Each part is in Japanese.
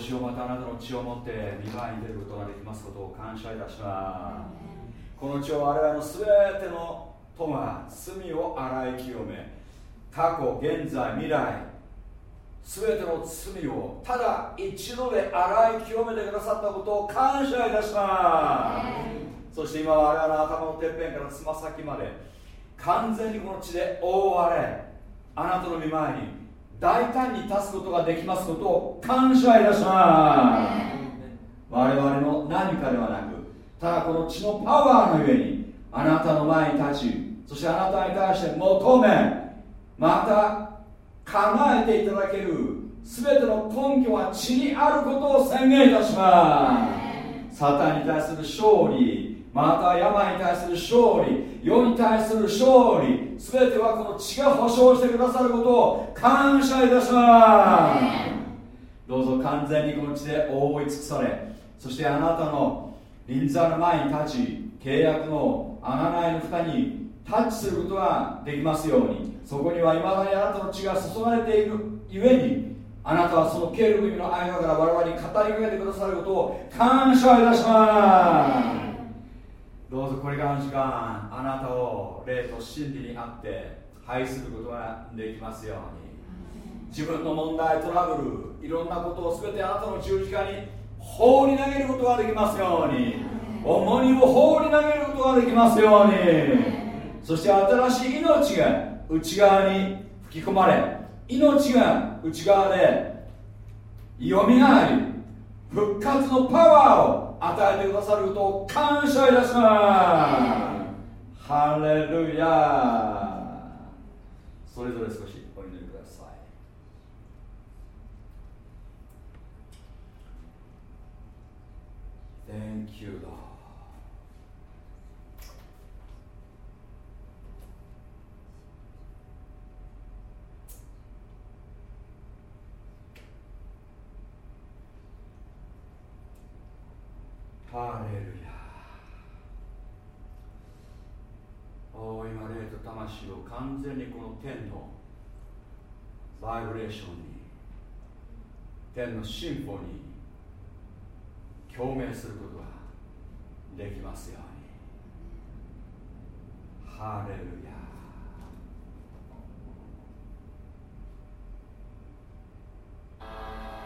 お主をまたあなたの血を持って見舞いに出ることができますことを感謝いたします。この血を我々の全てのとが罪を洗い清め過去現在未来全ての罪をただ一度で洗い清めてくださったことを感謝いたします。そして今我々の頭のてっぺんからつま先まで完全にこの血で覆われあなたの御前に大胆に立つことができますことを感謝いたします。我々の何かではなくただこの血のパワーの上にあなたの前に立ちそしてあなたに対して求めまた叶えていただける全ての根拠は血にあることを宣言いたします。サタンに対する勝利また病に対する勝利世に対する勝利全てはこの血が保証してくださることを感謝いたします。どうぞ完全にこの血で覆い尽くされそしてあなたの臨座の前に立ち契約の穴いの蓋にタッチすることができますようにそこにはいまだにあなたの血が注がれているゆえにあなたはそのケルビの間から我々に語りかけてくださることを感謝いたします。どうぞこれからの時間あなたを霊と真理にあって愛することができますように。自分の問題トラブルいろんなことを全てあなたの十字架に放り投げることができますように。重荷を放り投げることができますように。そして新しい命が内側に吹き込まれ命が内側でよみがえり復活のパワーを与えてくださることを感謝いたします。ハレルヤそれぞれ少しお祈りください「Thank you, Lord」ハレルヤ。お今霊と魂を完全にこの天のバイブレーションに天の進歩に共鳴することができますように。ハレルヤ。ー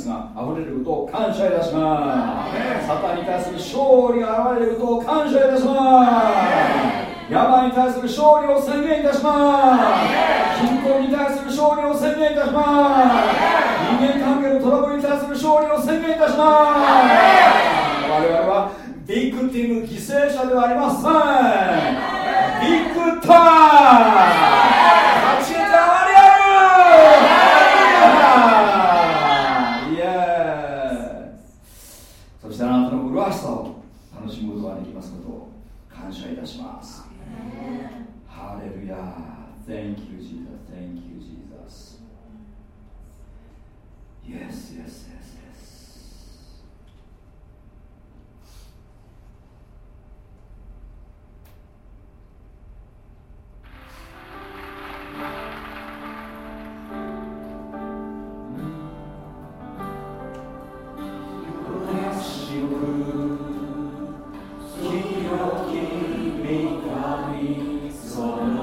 スが溢れることを感謝いたします。サタンに対する勝利が現れることを感謝いたします。病に対する勝利を宣言いたします。貧困に対する勝利を宣言いたします。Son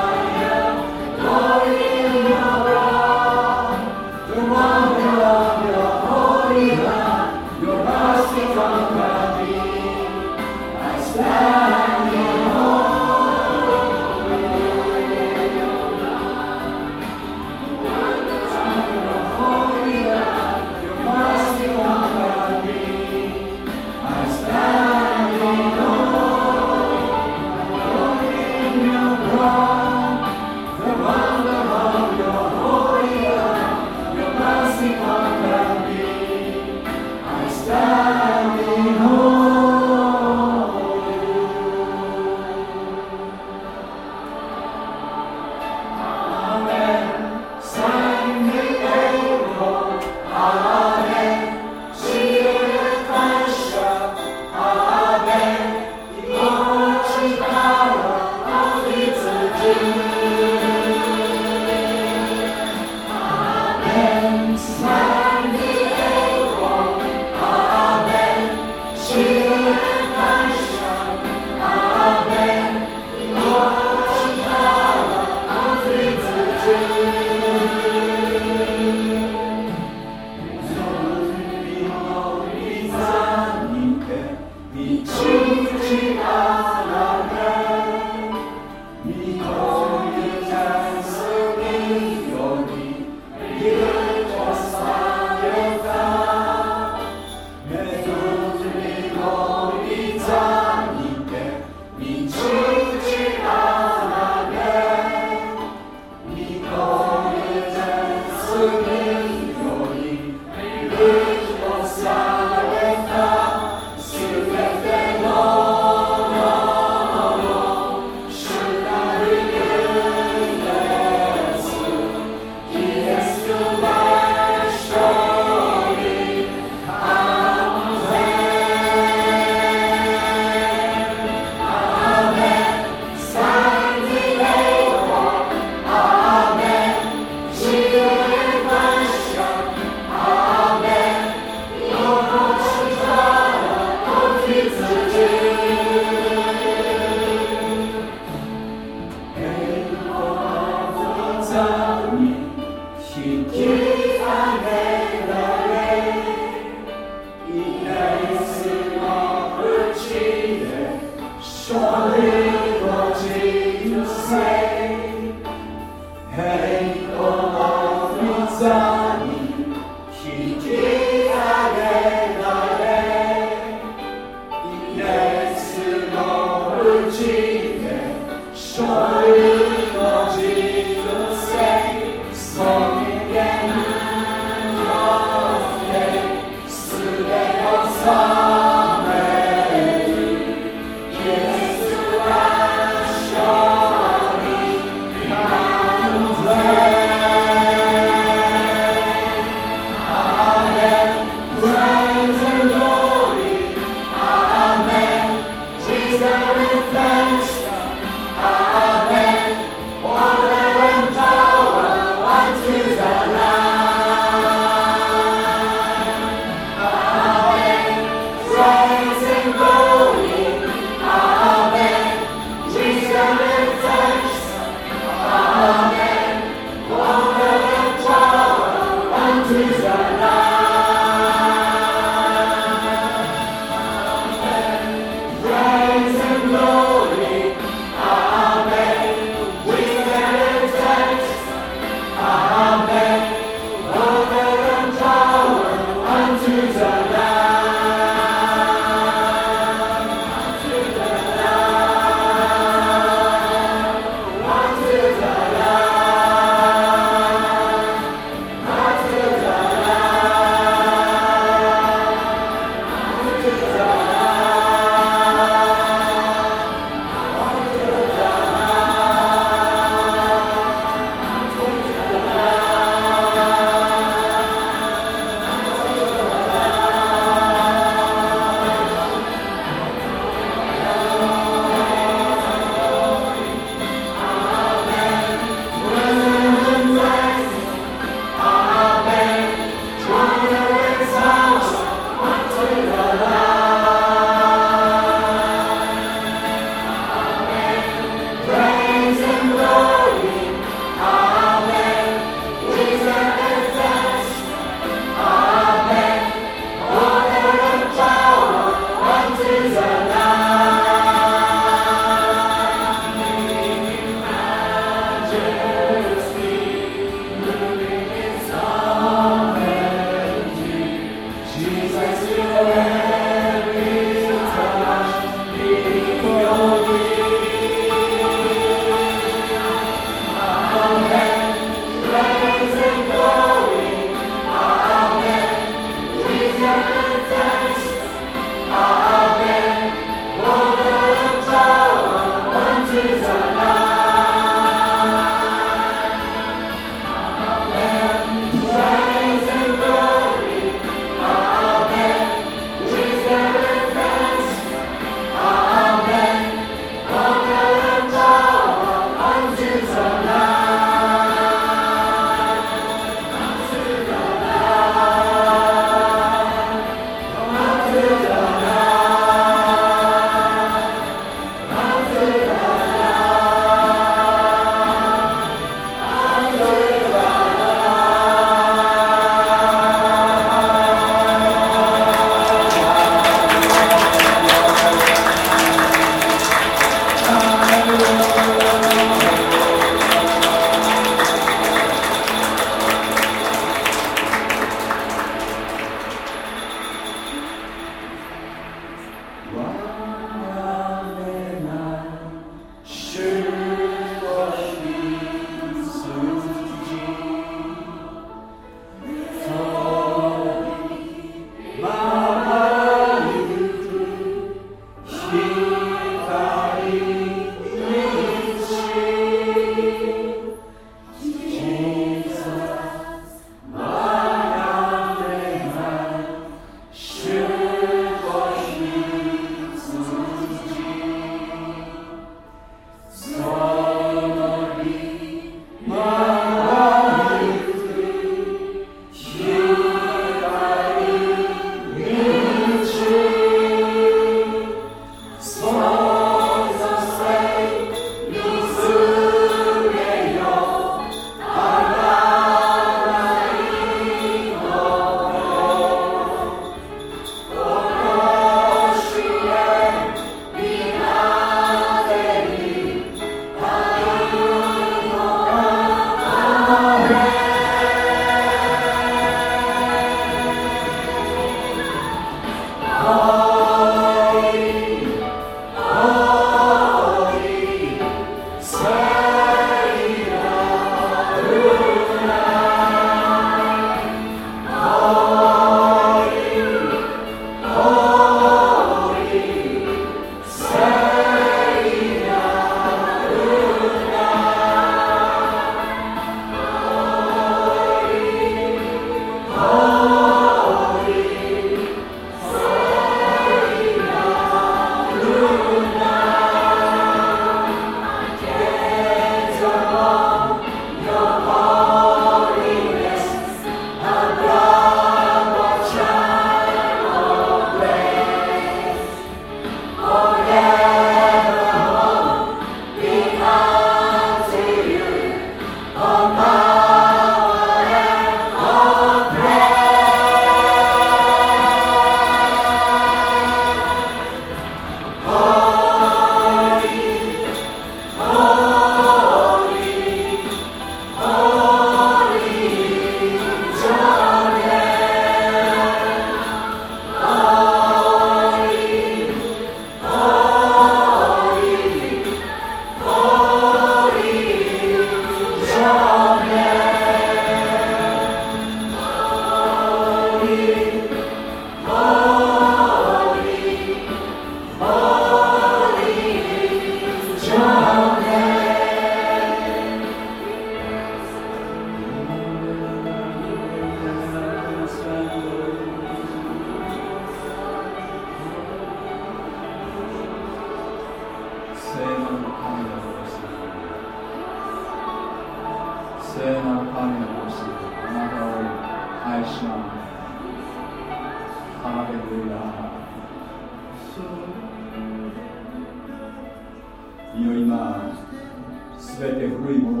that they really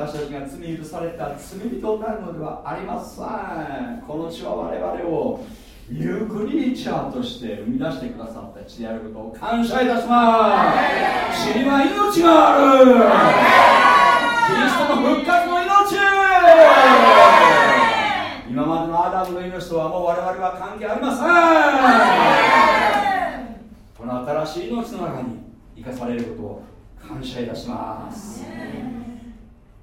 私たちが罪許された罪人になるのではありません。この地は我々をニュークリーチャーとして生み出してくださった地であることを感謝いたします。血には命がある。キリストの復活の命。今までのアダムの命とはもう我々は関係ありません。この新しい命の中に生かされることを感謝いたします。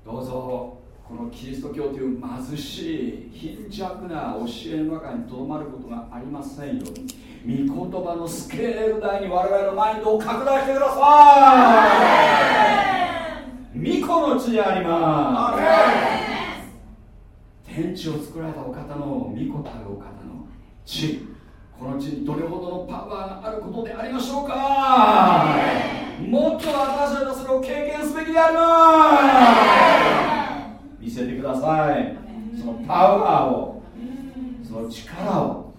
どうぞ。このキリスト教という貧しい貧弱な教えの中にとどまることがありませんように。御言葉のスケール大に我々のマインドを拡大してください。巫女の地にあります。天地を作られたお方の御子たるお方の地。この地にどれほどのパワーがあることでありましょうか。もっと私たちはそれを経験すべきであります。見せてください。そのパワーをその力を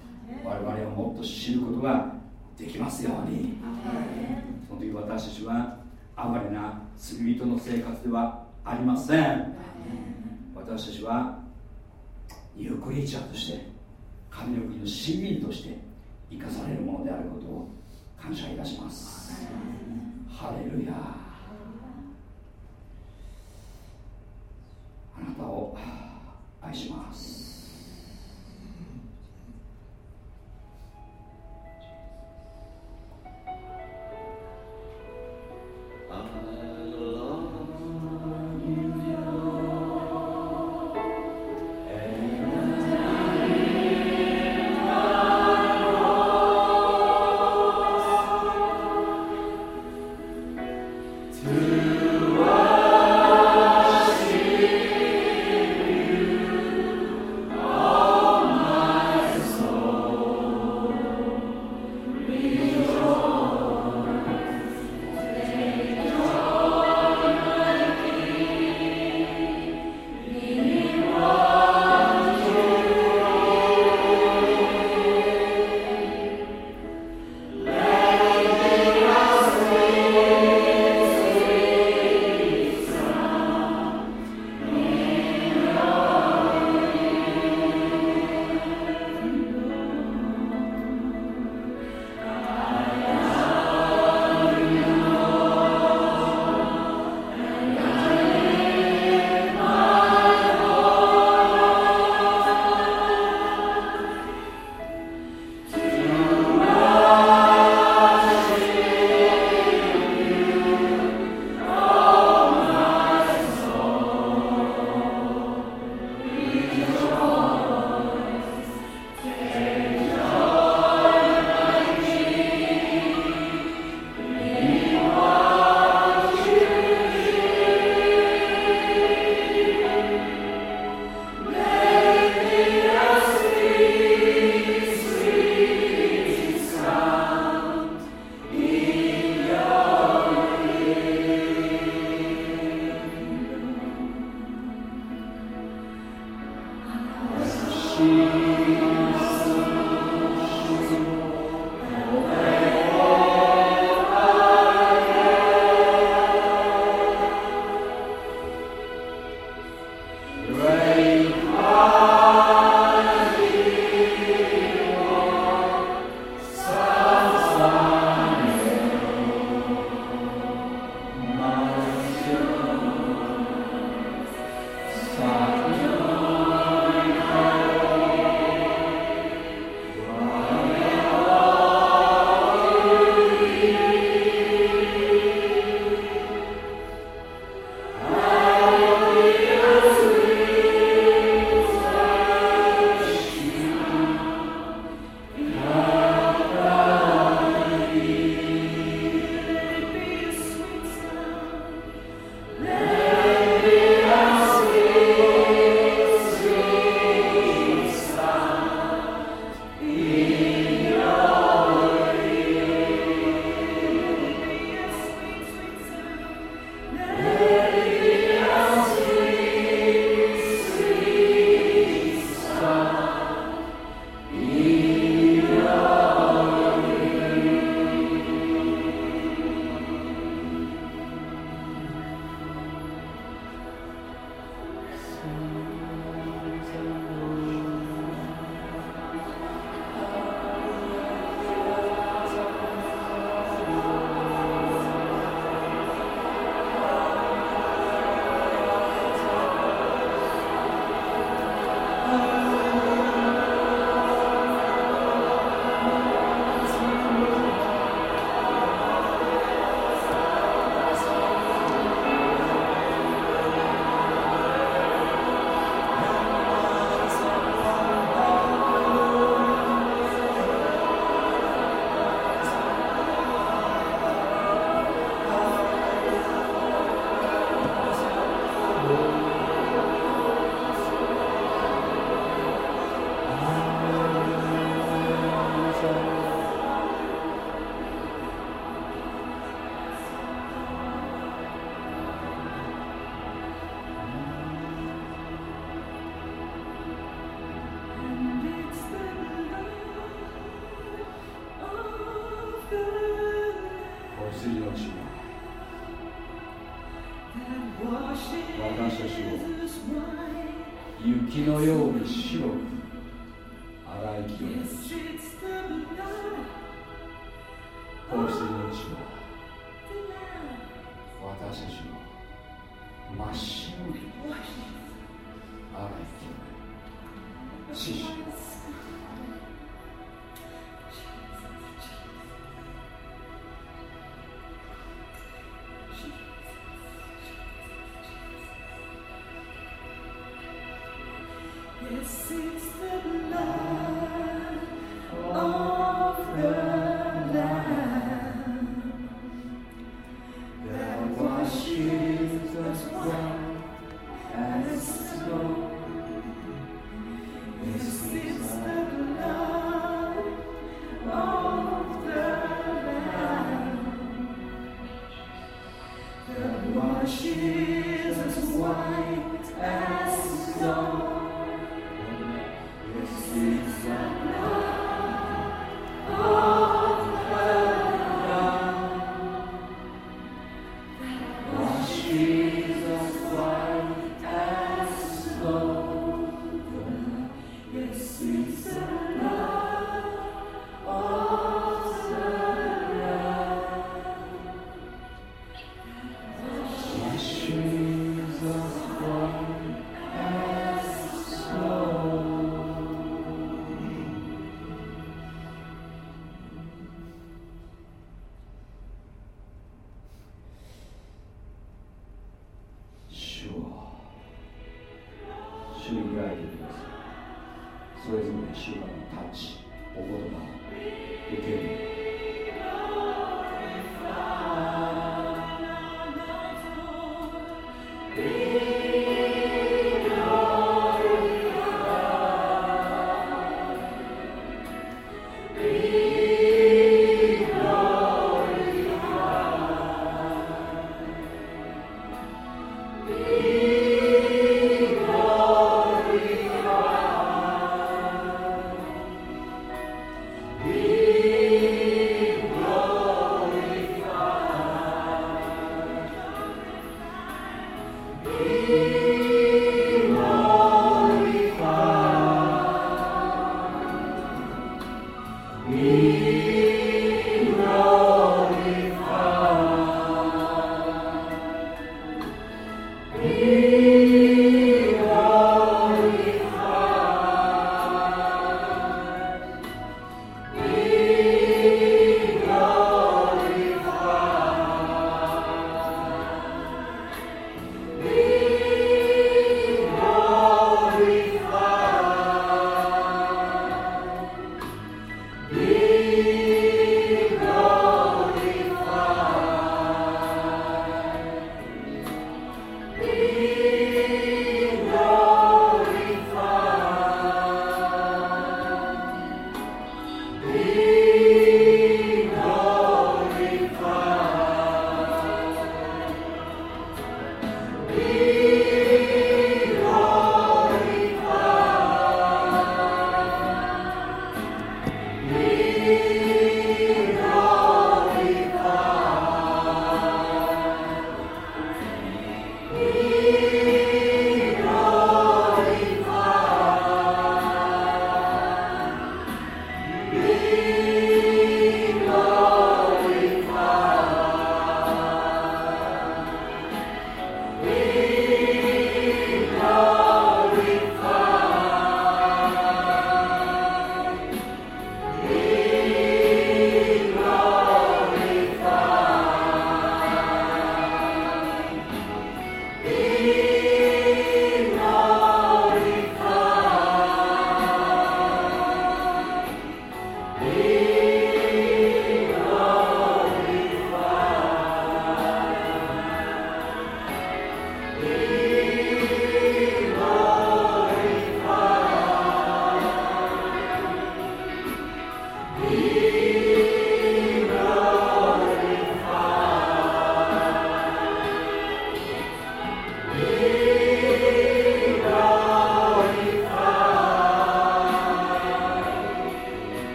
我々はもっと知ることができますように。その時私たちは哀れな罪人の生活ではありません。私たちはニュークリーチャーとして神の国の市民として生かされるものであることを感謝いたします。ハレルヤあなたを愛します。あ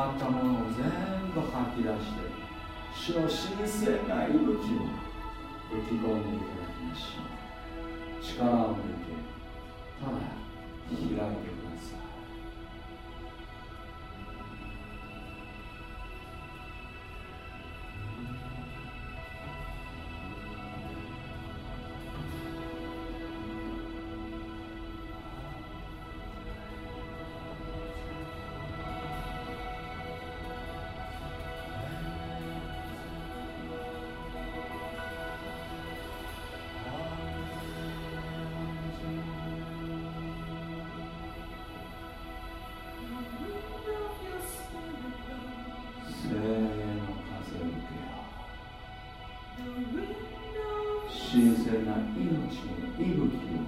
まったものを全部吐き出して主を神聖命、息吹を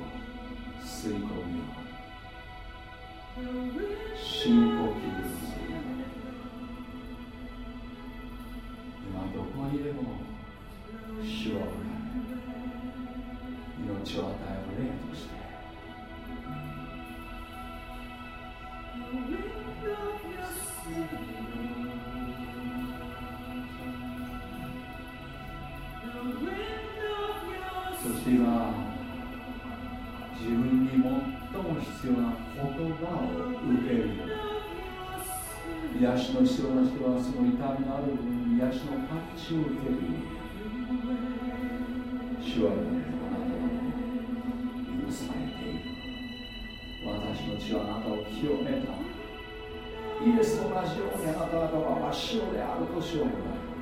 同じようにあなた方は真っ白であるとしようもない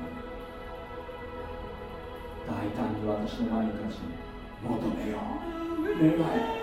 大胆に私の前に立ち求めよう。願い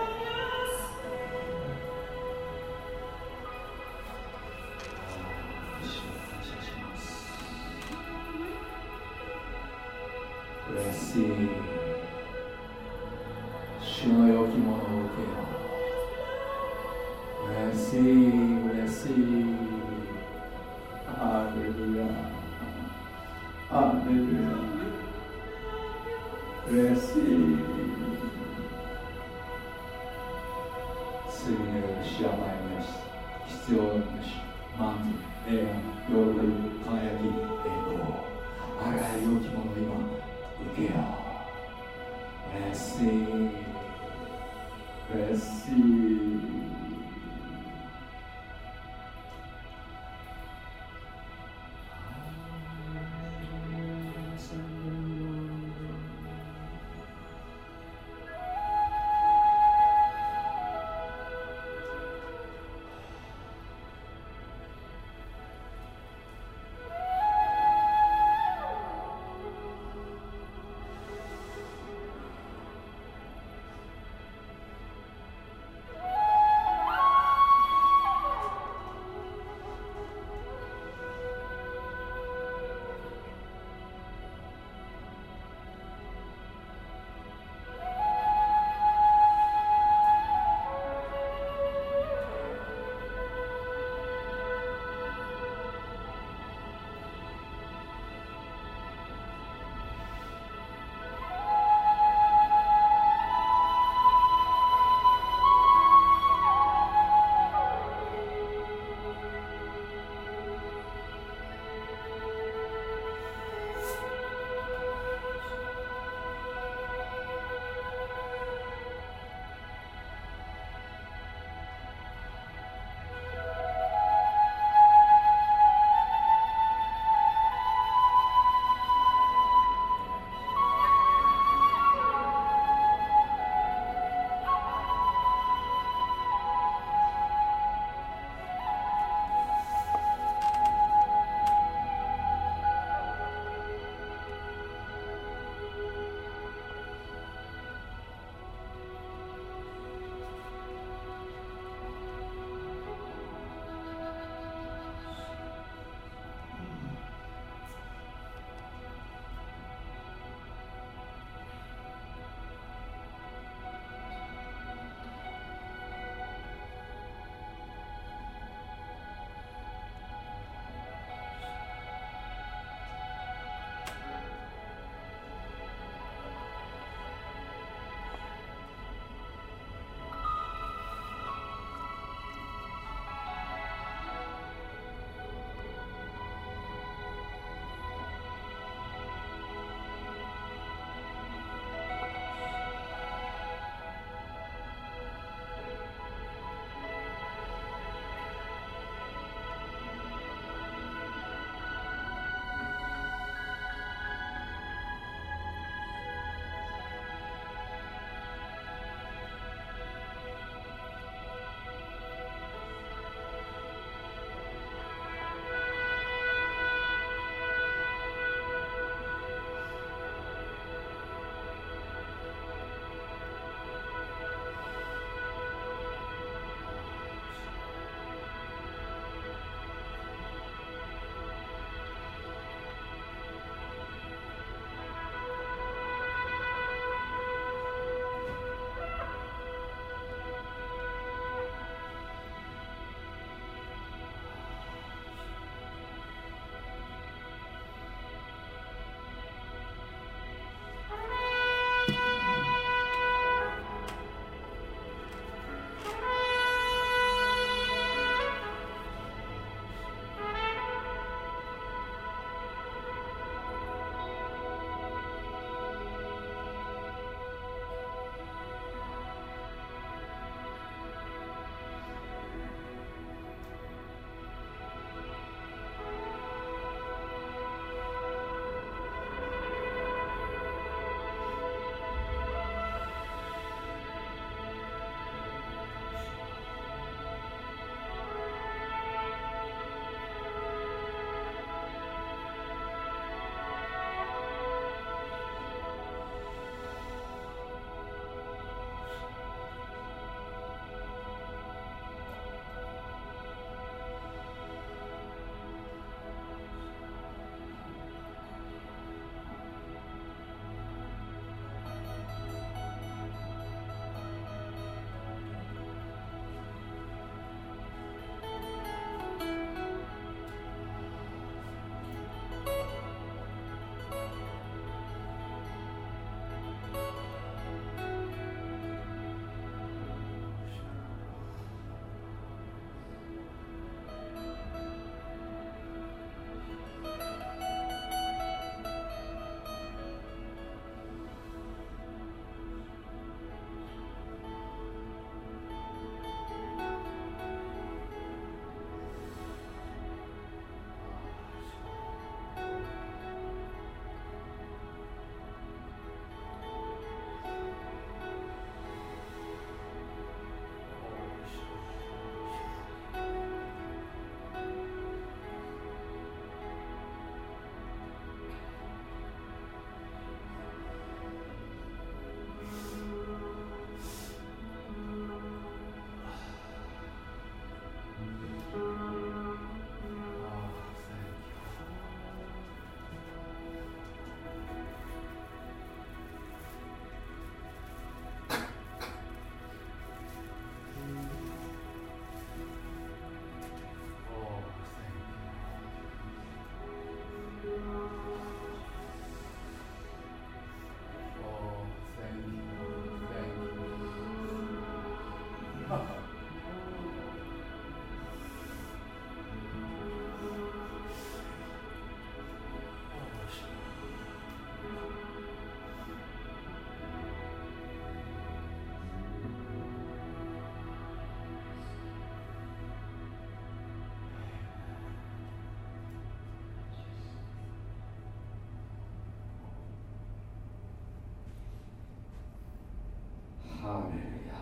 ハレルヤ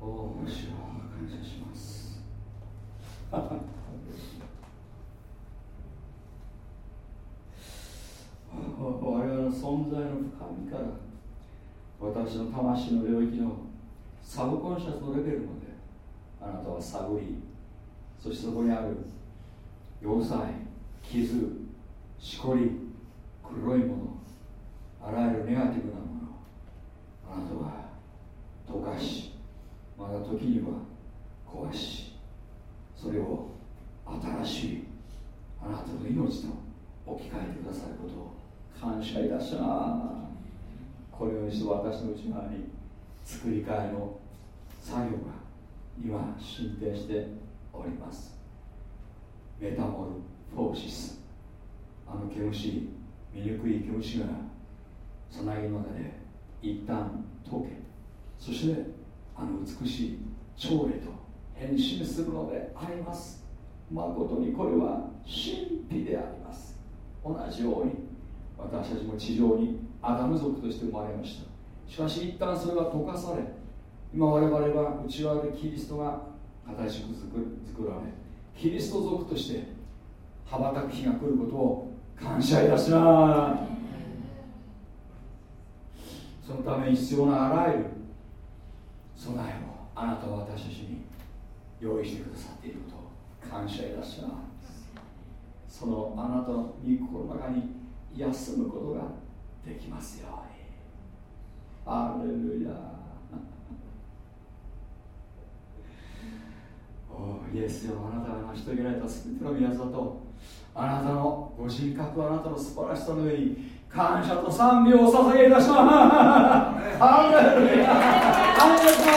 おお主を感謝します。我々の存在の深みから私の魂の領域のサブコンシャスのレベルまであなたは探りそしてそこにある要塞傷しこり黒いものあらゆるネガティブなものあなたは溶かしまた時には壊しそれを新しいあなたの命と置き換えてくださることを感謝いたしますこれをして私の内側に作り替えの作業が今進展しておりますメタモルフォーシスあの毛虫醜い毛虫がさなぎの中で一旦溶けそしてあの美しい蝶へと変身するのであります誠にこれは神秘であります。同じように私たちも地上にアダム族として生まれました。しかし一旦それは溶かされ今我々は内側でキリストが形作作られキリスト族として羽ばたく日が来ることを感謝いたします。そのために必要なあらゆる備えをあなたは私たちに用意してくださっていること。感謝いたします。そのあなたの御心の中に休むことができますように。アレルヤ。おイエスよあなたが成し遂げられた全ての宮里あなたのご人格あなたの素晴らしさの上に感謝と賛美をお捧げいたします。ハレルヤ。ハレルヤ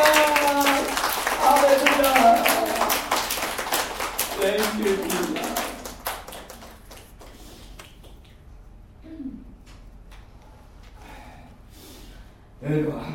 ハレルヤえ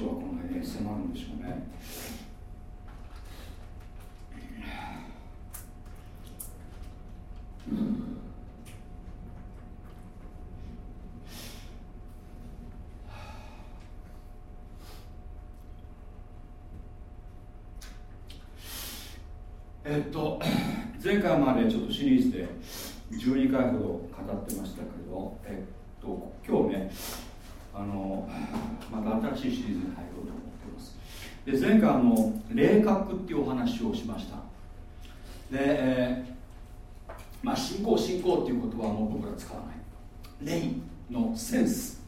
主はこの辺に迫るんでしょうね。えっと前回までちょっとシリーズで12回ほど語ってましたけど、えっと、今日ねあのまた新しいシリーズに入ろうと思っていますで前回あの霊覚っていうお話をしました。で、えー、まあ信仰信仰っていう言葉はもう僕ら使わない。霊のセンス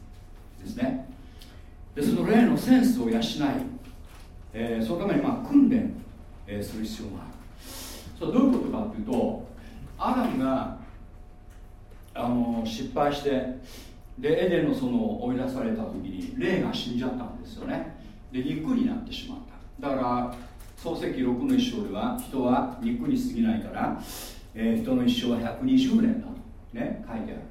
ですね。でその霊のセンスを養い、えー、そのためにまあ訓練、えー、する必要がある。それどういうことかっていうとアダムがあの失敗してでエデンの園を追い出された時に霊が死んじゃったんですよね。で肉になってしまった。だから漱石6の一章では人は肉に過ぎないから、えー、人の一生は120年だとね書いてある。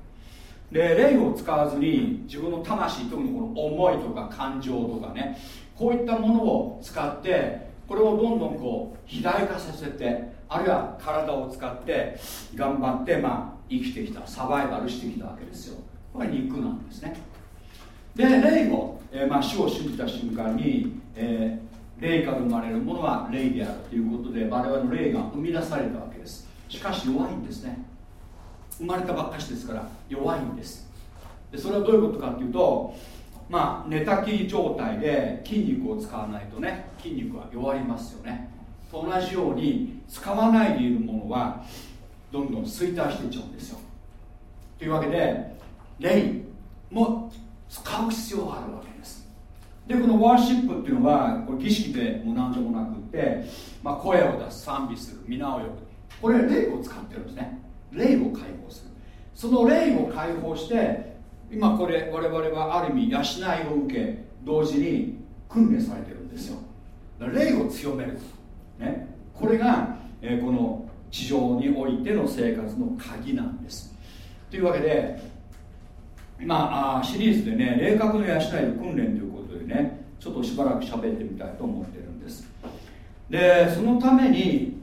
で霊を使わずに自分の魂特にこの思いとか感情とかねこういったものを使ってこれをどんどんこう肥大化させてあるいは体を使って頑張ってまあ生きてきたサバイバルしてきたわけですよ。これ肉なんですね。で霊を、えー、まあ、死を信じた瞬間に、えー、霊から生まれるものは霊であるということで我々の霊が生み出されたわけです。しかし弱いんですね。生まれたばっかしですから弱いんです。でそれはどういうことかっていうとまあ寝たきり状態で筋肉を使わないとね筋肉は弱りますよね。と同じように使わないでいるものはどんどん衰退していっちゃうんですよ。というわけで霊も使う必要があるわけです。でこのワーシップっていうのはこれ儀式でも何でもなくって、まあ、声を出す賛美する皆を呼ぶ。これ霊を使ってるんですね。霊を解放する。その霊を解放して今これ我々はある意味養いを受け同時に訓練されてるんですよ。霊を強める、ね、これが、えー、この地上においての生活の鍵なんです。というわけでまあシリーズでね霊覚の養いの訓練ということでねちょっとしばらく喋ってみたいと思ってるんです。でそのために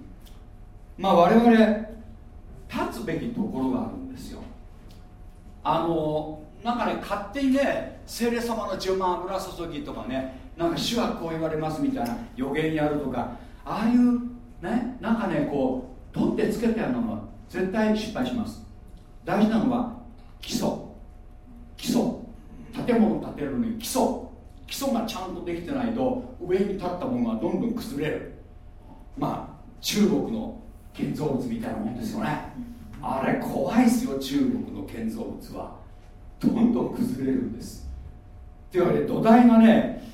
まあ我々立つべきところがあるんですよ。あのなんかね勝手にね聖霊様の10万油注ぎとかねなんか主はこう言われますみたいな予言やるとかああいうねなんかねこう取ってつけてやるのは絶対失敗します。大事なのは基礎。基礎。建物建てるのに基礎。基礎がちゃんとできてないと上に立ったものがどんどん崩れる。まあ中国の建造物みたいなもんですよね。あれ怖いですよ中国の建造物は。どんどん崩れるんです。っていうわけで土台がね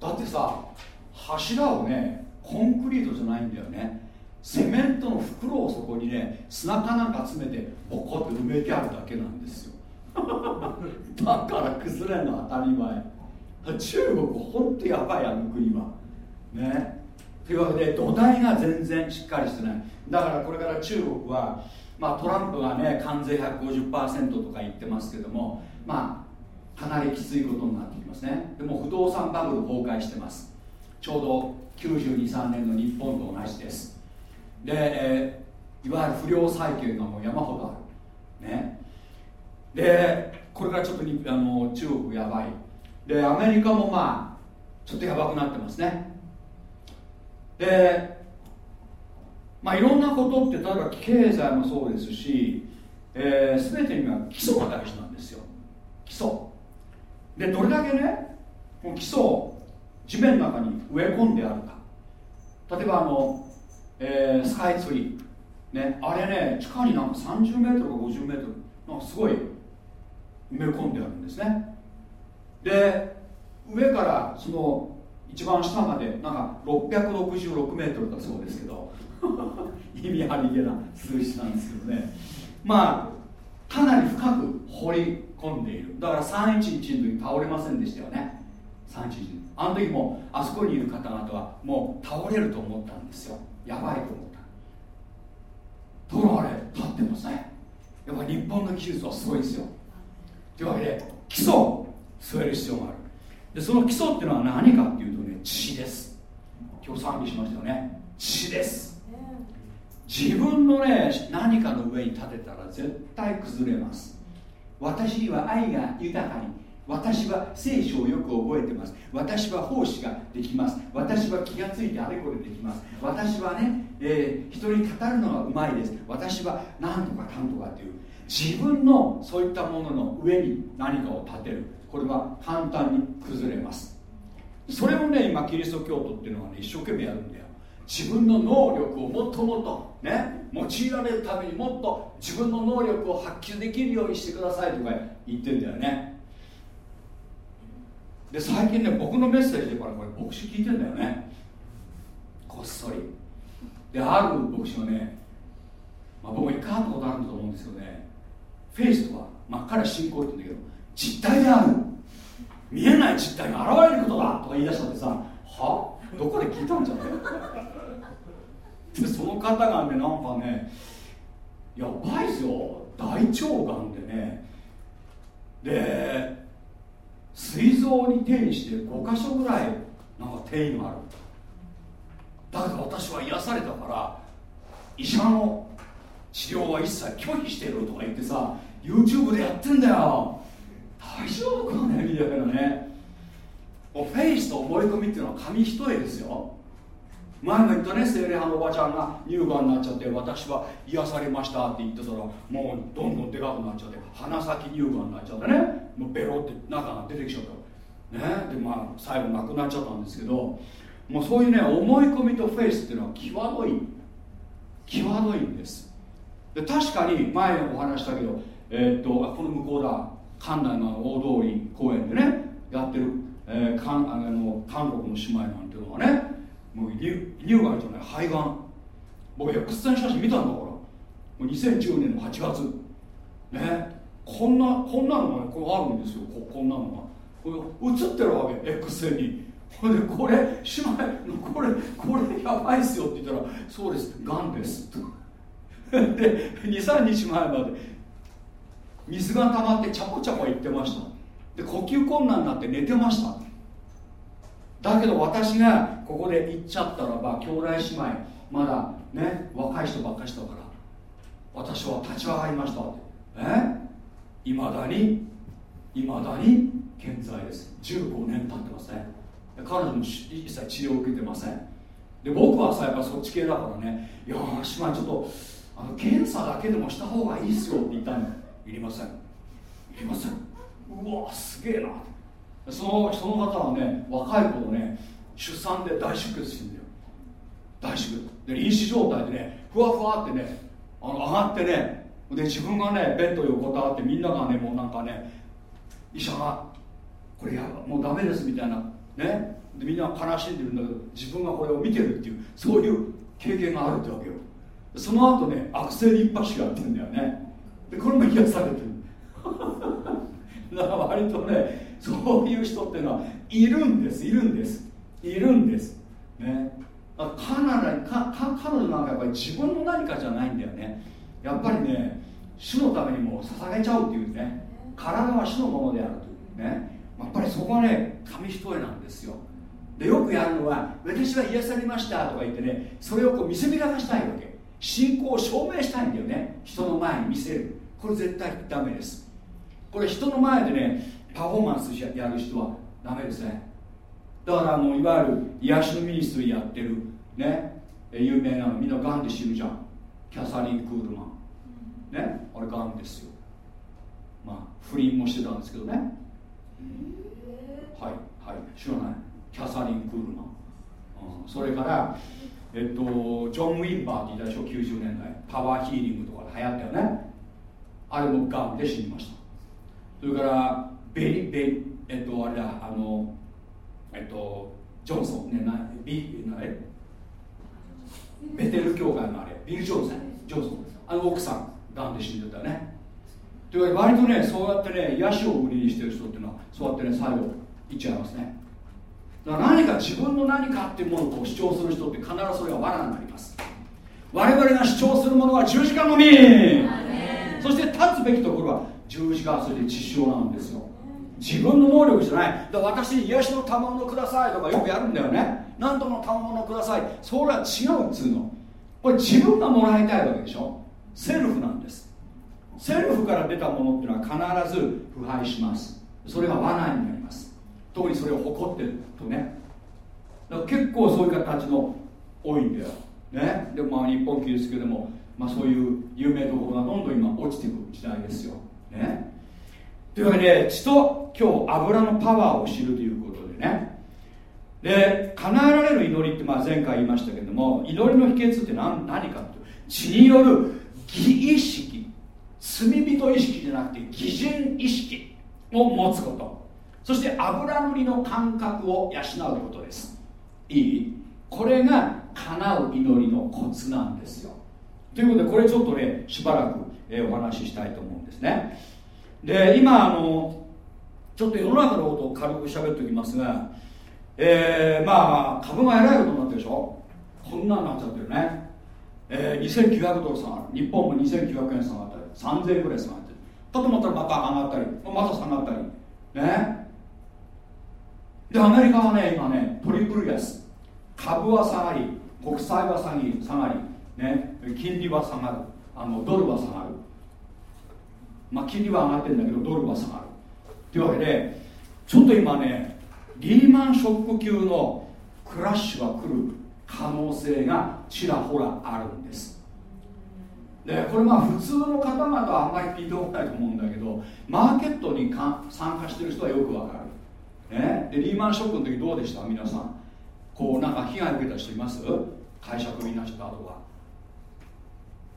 だってさ柱をねコンクリートじゃないんだよね。セメントの袋をそこにね砂かなんか詰めてボコって埋めてあるだけなんですよ。だから崩れるの当たり前。中国ほんとやばいあの国は。ね。というわけで土台が全然しっかりしてない。だからこれから中国は、まあ、トランプがね関税150%とか言ってますけどもまあかなりきついことになってきますね。でも不動産バブル崩壊してます。ちょうど923年の日本と同じです。で、えー、いわゆる不良債権がもう山ほどある。ね。でこれからちょっとあの中国やばい。でアメリカもまあちょっとやばくなってますね。でまあいろんなことって例えば経済もそうですし、えー、全てには基礎が大事なんですよ。基礎。でどれだけねこの基礎を地面の中に植え込んであるか。例えばあの、えー、スカイツリー。ねあれね地下になんか30メートルか50メートル。なんかすごい埋め込んであるんですね。で上からその一番下までなんか666メートルだそうですけど 意味ありげな数字なんですけどね。まあかなり深く掘り込んでいる。だから311の時倒れませんでしたよね。311あの時もあそこにいる方々はもう倒れると思ったんですよ。やばいと思った。ところがあれ立ってますね。やっぱ日本の技術はすごいですよ。というわけで基礎を据える必要がある。でその基礎っていうのは何かっていうとね血です。今日賛美しましたよね。血です。自分のね何かの上に立てたら絶対崩れます。私には愛が豊かに私は聖書をよく覚えてます。私は奉仕ができます。私は気がついてあれこれできます。私はね、えー、人に語るのがうまいです。私は何とかかんとかっていう自分のそういったものの上に何かを立てる。これは簡単に崩れます。それをね今キリスト教徒っていうのはね一生懸命やるんだよ。自分の能力をもっともっとね用いられるためにもっと自分の能力を発揮できるようにしてくださいとか言ってんだよね。で最近ね僕のメッセージでこれこれ牧師聞いてんだよね。こっそり。である牧師がね、まあ、僕は一回会ったことあるんだと思うんですよね。フェイスとは、まあ、彼は信仰って言うんだけど実体である。見えない実体が現れることだとか言い出したんでさは？どこで聞いたんじゃない？でその方がねなんかねやばいですよ大腸がんでねで膵臓に転移して5箇所ぐらいなんか転移がある。だけど私は癒されたから医者の治療は一切拒否してるとか言ってさ YouTube でやってんだよ。大丈夫かねみたいなね。もうフェイスと思い込みっていうのは紙一重ですよ。前も言ったね精霊派のおばちゃんが乳がんになっちゃって私は癒されましたって言ってたらもうどんどんでかくなっちゃって鼻先乳がんになっちゃってね。もうベロって中が出てきちゃった。ね。でまあ最後なくなっちゃったんですけどもうそういうね思い込みとフェイスっていうのは際どい。際どいんです。で確かに前お話したけどえー、っとこの向こうだ。関内の大通り公園でねやってる、えー、かんあの韓国の姉妹なんていうのはねもう乳がんじゃない肺がん。僕 X 線写真見たんだから。もう2010年の8月。ね。こんなこんなのがねこれあるんですよ。ここんなのが。映ってるわけ X 線に。ほんでこれ姉妹これこれやばいっすよって言ったらそうですがんです。で23日前まで水が溜まってちゃこちゃこ言ってました。で呼吸困難になって寝てました。だけど私がここで行っちゃったらば兄弟姉妹まだね若い人ばっかりしたから私は立ち上がりました。え？いまだにいまだに健在です。15年経ってますね彼女も一切治療を受けてません。で僕はさやっぱそっち系だからね。いやー姉妹ちょっとあの検査だけでもした方がいいっすよ。って言ったのいりません。いりません。うわすげえな。そのその方はね若い頃ね出産で大出血してんだよ。大出血。で臨死状態でねふわふわってねあの上がってねで自分がねベッド横たわってみんながねもうなんかね医者がこれやもうダメですみたいなね。でみんな悲しんでるんだけど自分がこれを見てるっていうそういう経験があるってわけよその後ね悪性リンパ腫がやってるんだよね。でこれも癒されてる。だから割とねそういう人っていうのはいるんですいるんです。いるんです。ね。カナダかか彼女なんかやっぱり自分の何かじゃないんだよね。やっぱりね主のためにも捧げちゃうっていうね。体は主のものであるというね。やっぱりそこはね紙一重なんですよ。でよくやるのは私は癒されましたとか言ってねそれをこう見せびらかしたいわけ。信仰を証明したいんだよね。人の前に見せる。これ絶対ダメです。これ人の前でねパフォーマンスやる人はダメですね。だからあのいわゆる癒しのミニストリーやってるね有名なのみんながんで死ぬじゃん。キャサリン・クールマン。ねあれがんですよ。まあ不倫もしてたんですけどね。はいはい。知らない？キャサリン・クールマン、うん、それからえっとジョン・ウィンバーって言ったでしょ90年代パワーヒーリングとかで流行ったよね。あれもがんで死にました。それからベリベリえっとあれだあのえっとジョンソンねなビなえ？ベテル教会のあれ。ビル・ジョンソンジョンソンあの奥さんがんで死んでたよね。というわけで割とねそうやってね癒しを売りにしてる人っていうのはそうやってね最後いっちゃいますね。だから何か自分の何かっていうものを主張する人って必ずそれが罠になります。我々が主張するものは十字架のみ。そして立つべきところは十字架それで実証なんですよ。自分の能力じゃない。だ私に癒しの賜物くださいとかよくやるんだよね。何との賜物ください。それは違うっつうの。これ自分がもらいたいわけでしょ。セルフなんです。セルフから出たものっていうのは必ず腐敗します。それが罠になります特にそれを誇ってるとね。だから結構そういう形の多いんだよ。ね。でもまあ日本キリスト教でも、まあ、そういう有名どころがどんどん今落ちていく時代ですよ。ね。というわけで血と今日油のパワーを知るということでね。で叶えられる祈りってまあ前回言いましたけども祈りの秘訣って何何かって血による義意識。罪人意識じゃなくて偽人意識を持つこと。そして油塗りの感覚を養うことです。いい？これが叶う祈りのコツなんですよ。ということでこれちょっとねしばらく、えお話ししたいと思うんですね。で今あのちょっと世の中のことを軽く喋っておきますがえー、まあ株がえらいことになってるでしょ？こんなになっちゃってるね、えー、2900ドル下がる。日本も2900円下がったり3000円ぐらい下がってる。かと思ったらまた上がったりまた下がったり。ね？でアメリカはね今ねトリプル安。株は下がり国債は下がり下がり、ね、金利は下がる。あのドルは下がる。まあ金利は上がってるんだけどドルは下がる。というわけでちょっと今ねリーマンショック級のクラッシュが来る可能性がちらほらあるんです。でこれまあ普通の方々はあんまり聞いておかないと思うんだけどマーケットに参加してる人はよくわかる、ね、でリーマンショックの時どうでした？皆さん。こうなんか被害受けた人います？会社クビになった後は、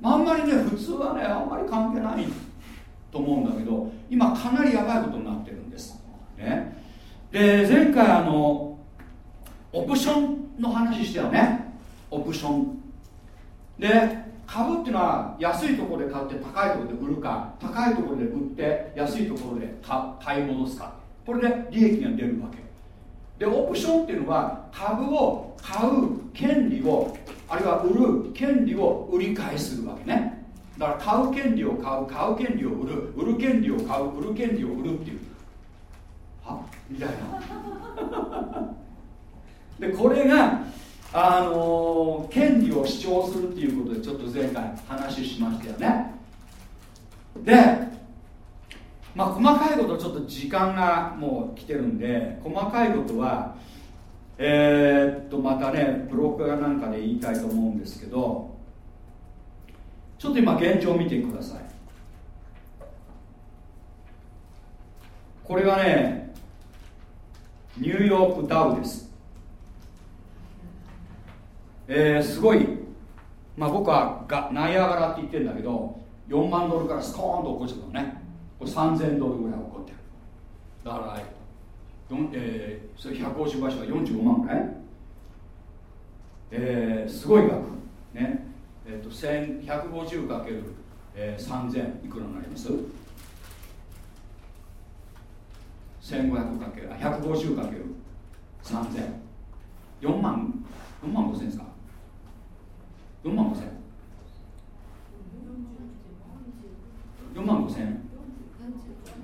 まあ、あんまりね普通はねあんまり関係ないと思うんだけど今かなりやばいことになってるんです、ね、で前回あのオプションの話したよね。オプション。で株っていうのは安いところで買って高いところで売るか高いところで売って安いところで買い戻すか。これで利益が出るわけ。でオプションっていうのは株を買う権利をあるいは売る権利を売り買いするわけね。だから買う権利を買う買う権利を売る売る権利を買う売る権利を売るっていう。は？みたいな。でこれがあのー、権利を主張するっていうことでちょっと前回話しましたよね。でまあ細かいことちょっと時間がもう来てるんで細かいことはえー、っとまたねブロックがなんかで言いたいと思うんですけどちょっと今現状を見てください。これがねニューヨークダウです。えー、すごい、まあ、僕はがナイアガラって言ってるんだけど4万ドルからスコーンと落っこちたのね。これ3000ドルぐらい起こってる。だから、えー、それ150倍したら45万ぐらい、えー、すごい額。ね。えっ、ー、と 150× えー、3000いくらになります？1500×150×3000 4万4万5000ですか？4万5千。4万5千。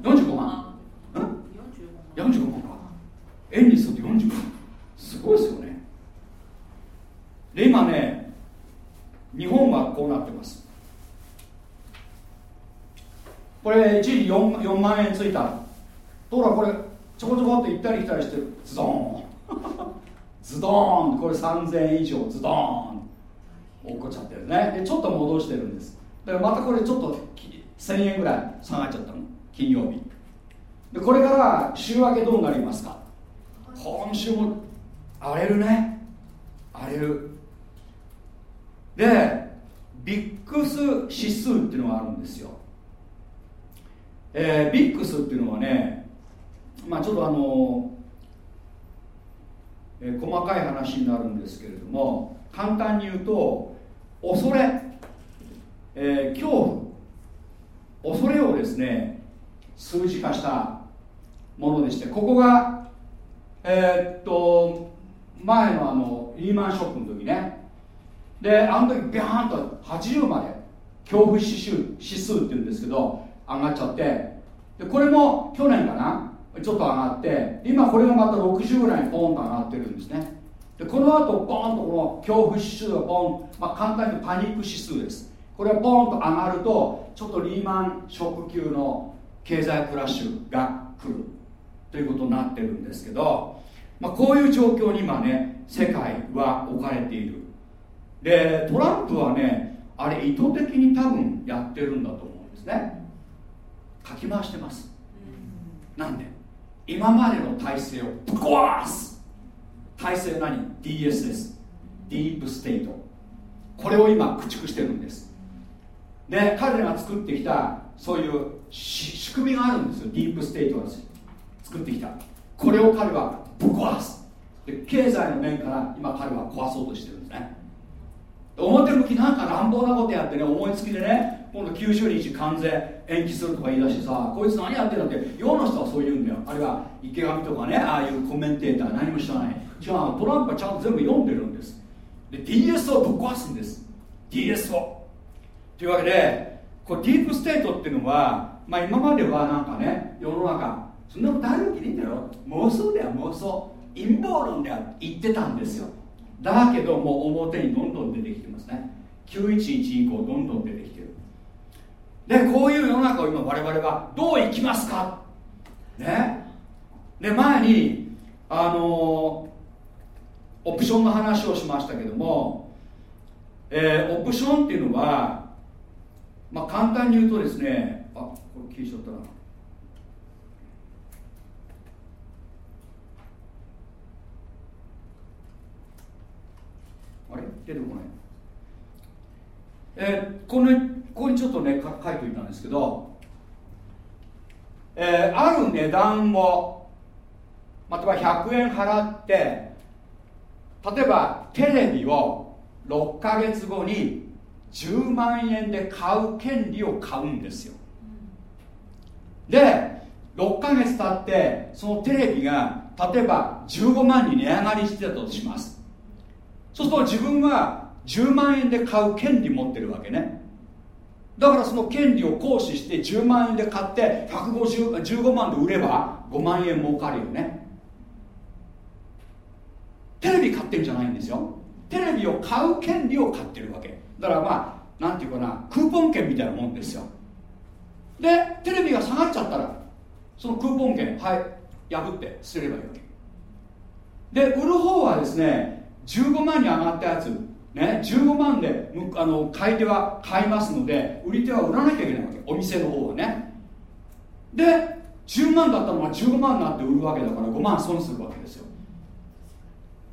45万？うん45万。か円にすると45万。すごいですよね。で今ね日本はこうなってます。これ一時 4, 4万円ついた。ところがこれちょこちょこっと行ったり来たりしてズドーン。ズドーン。これ3000円以上ズドーン。落っこっちゃってるね。でちょっと戻してるんです。だからまたこれちょっと1000円ぐらい下がっちゃったの。金曜日。でこれから週明けどうなりますか？今週も荒れるね。荒れる。でビックス指数っていうのがあるんですよ。えー、ビックスっていうのはねまあちょっとあの、えー、細かい話になるんですけれども簡単に言うと恐れ、えー、恐怖。恐れをですね数字化したものでしてここがえー、っと前のあのリーマンショックの時ね。であの時ビャーンと80まで恐怖指数指数っていうんですけど上がっちゃって。でこれも去年かなちょっと上がって今これがまた60ぐらいにポンと上がってるんですね。でこの後ボーンとこの恐怖指数がボン、まあ、簡単にパニック指数です。これがボーンと上がるとちょっとリーマンショック級の経済クラッシュが来るということになってるんですけど、まあ、こういう状況に今ね世界は置かれている。でトランプはねあれ意図的に多分やってるんだと思うんですね。かき回してます。なんで？今までの体制をぶっ壊す。体制何 ?DS ですディープステート。これを今駆逐してるんです。で彼らが作ってきたそういう仕組みがあるんですよ。ディープステートが作ってきた。これを彼はぶっ壊す。で経済の面から今彼は壊そうとしてるんですね。表向きなんか乱暴なことやってね思いつきでね今度90日関税延期するとか言い出してさこいつ何やってんだって世の人はそう言うんだよ。あるいは池上とかねああいうコメンテーター何も知らない。違うトランプはちゃんと全部読んでるんです。で DS をぶっ壊すんです。DS を。というわけでこれディープステートっていうのは、まあ、今まではなんかね世の中そんなことあるわけねえんだよ妄想だよ妄想。陰謀論では言ってたんですよ。だけどもう表にどんどん出てきてますね。911以降どんどん出てきてる。でこういう世の中を今我々はどう生きますか？ね？で前にあのオプションの話をしましたけども、えー、オプションっていうのは、まあ、簡単に言うとですねあ聞いちゃったな。あれ？出てこない。えー、このここにちょっとね書いておいたんですけど、えー、ある値段をまたは100円払って例えばテレビを6ヶ月後に10万円で買う権利を買うんですよ。で6ヶ月経ってそのテレビが例えば15万に値上がりしてたとします。そうすると自分は10万円で買う権利持ってるわけね。だからその権利を行使して10万円で買って150 15万で売れば5万円儲かるよね。テレビ買ってるんじゃないんですよ。テレビを買う権利を買ってるわけ。だからまあなんていうかなクーポン券みたいなもんですよ。でテレビが下がっちゃったらそのクーポン券はい。破って捨てればいいわけ。で売る方はですね15万に上がったやつね15万であの買い手は買いますので売り手は売らなきゃいけないわけ。お店の方はね。で10万だったのが15万になって売るわけだから5万損するわけですよ。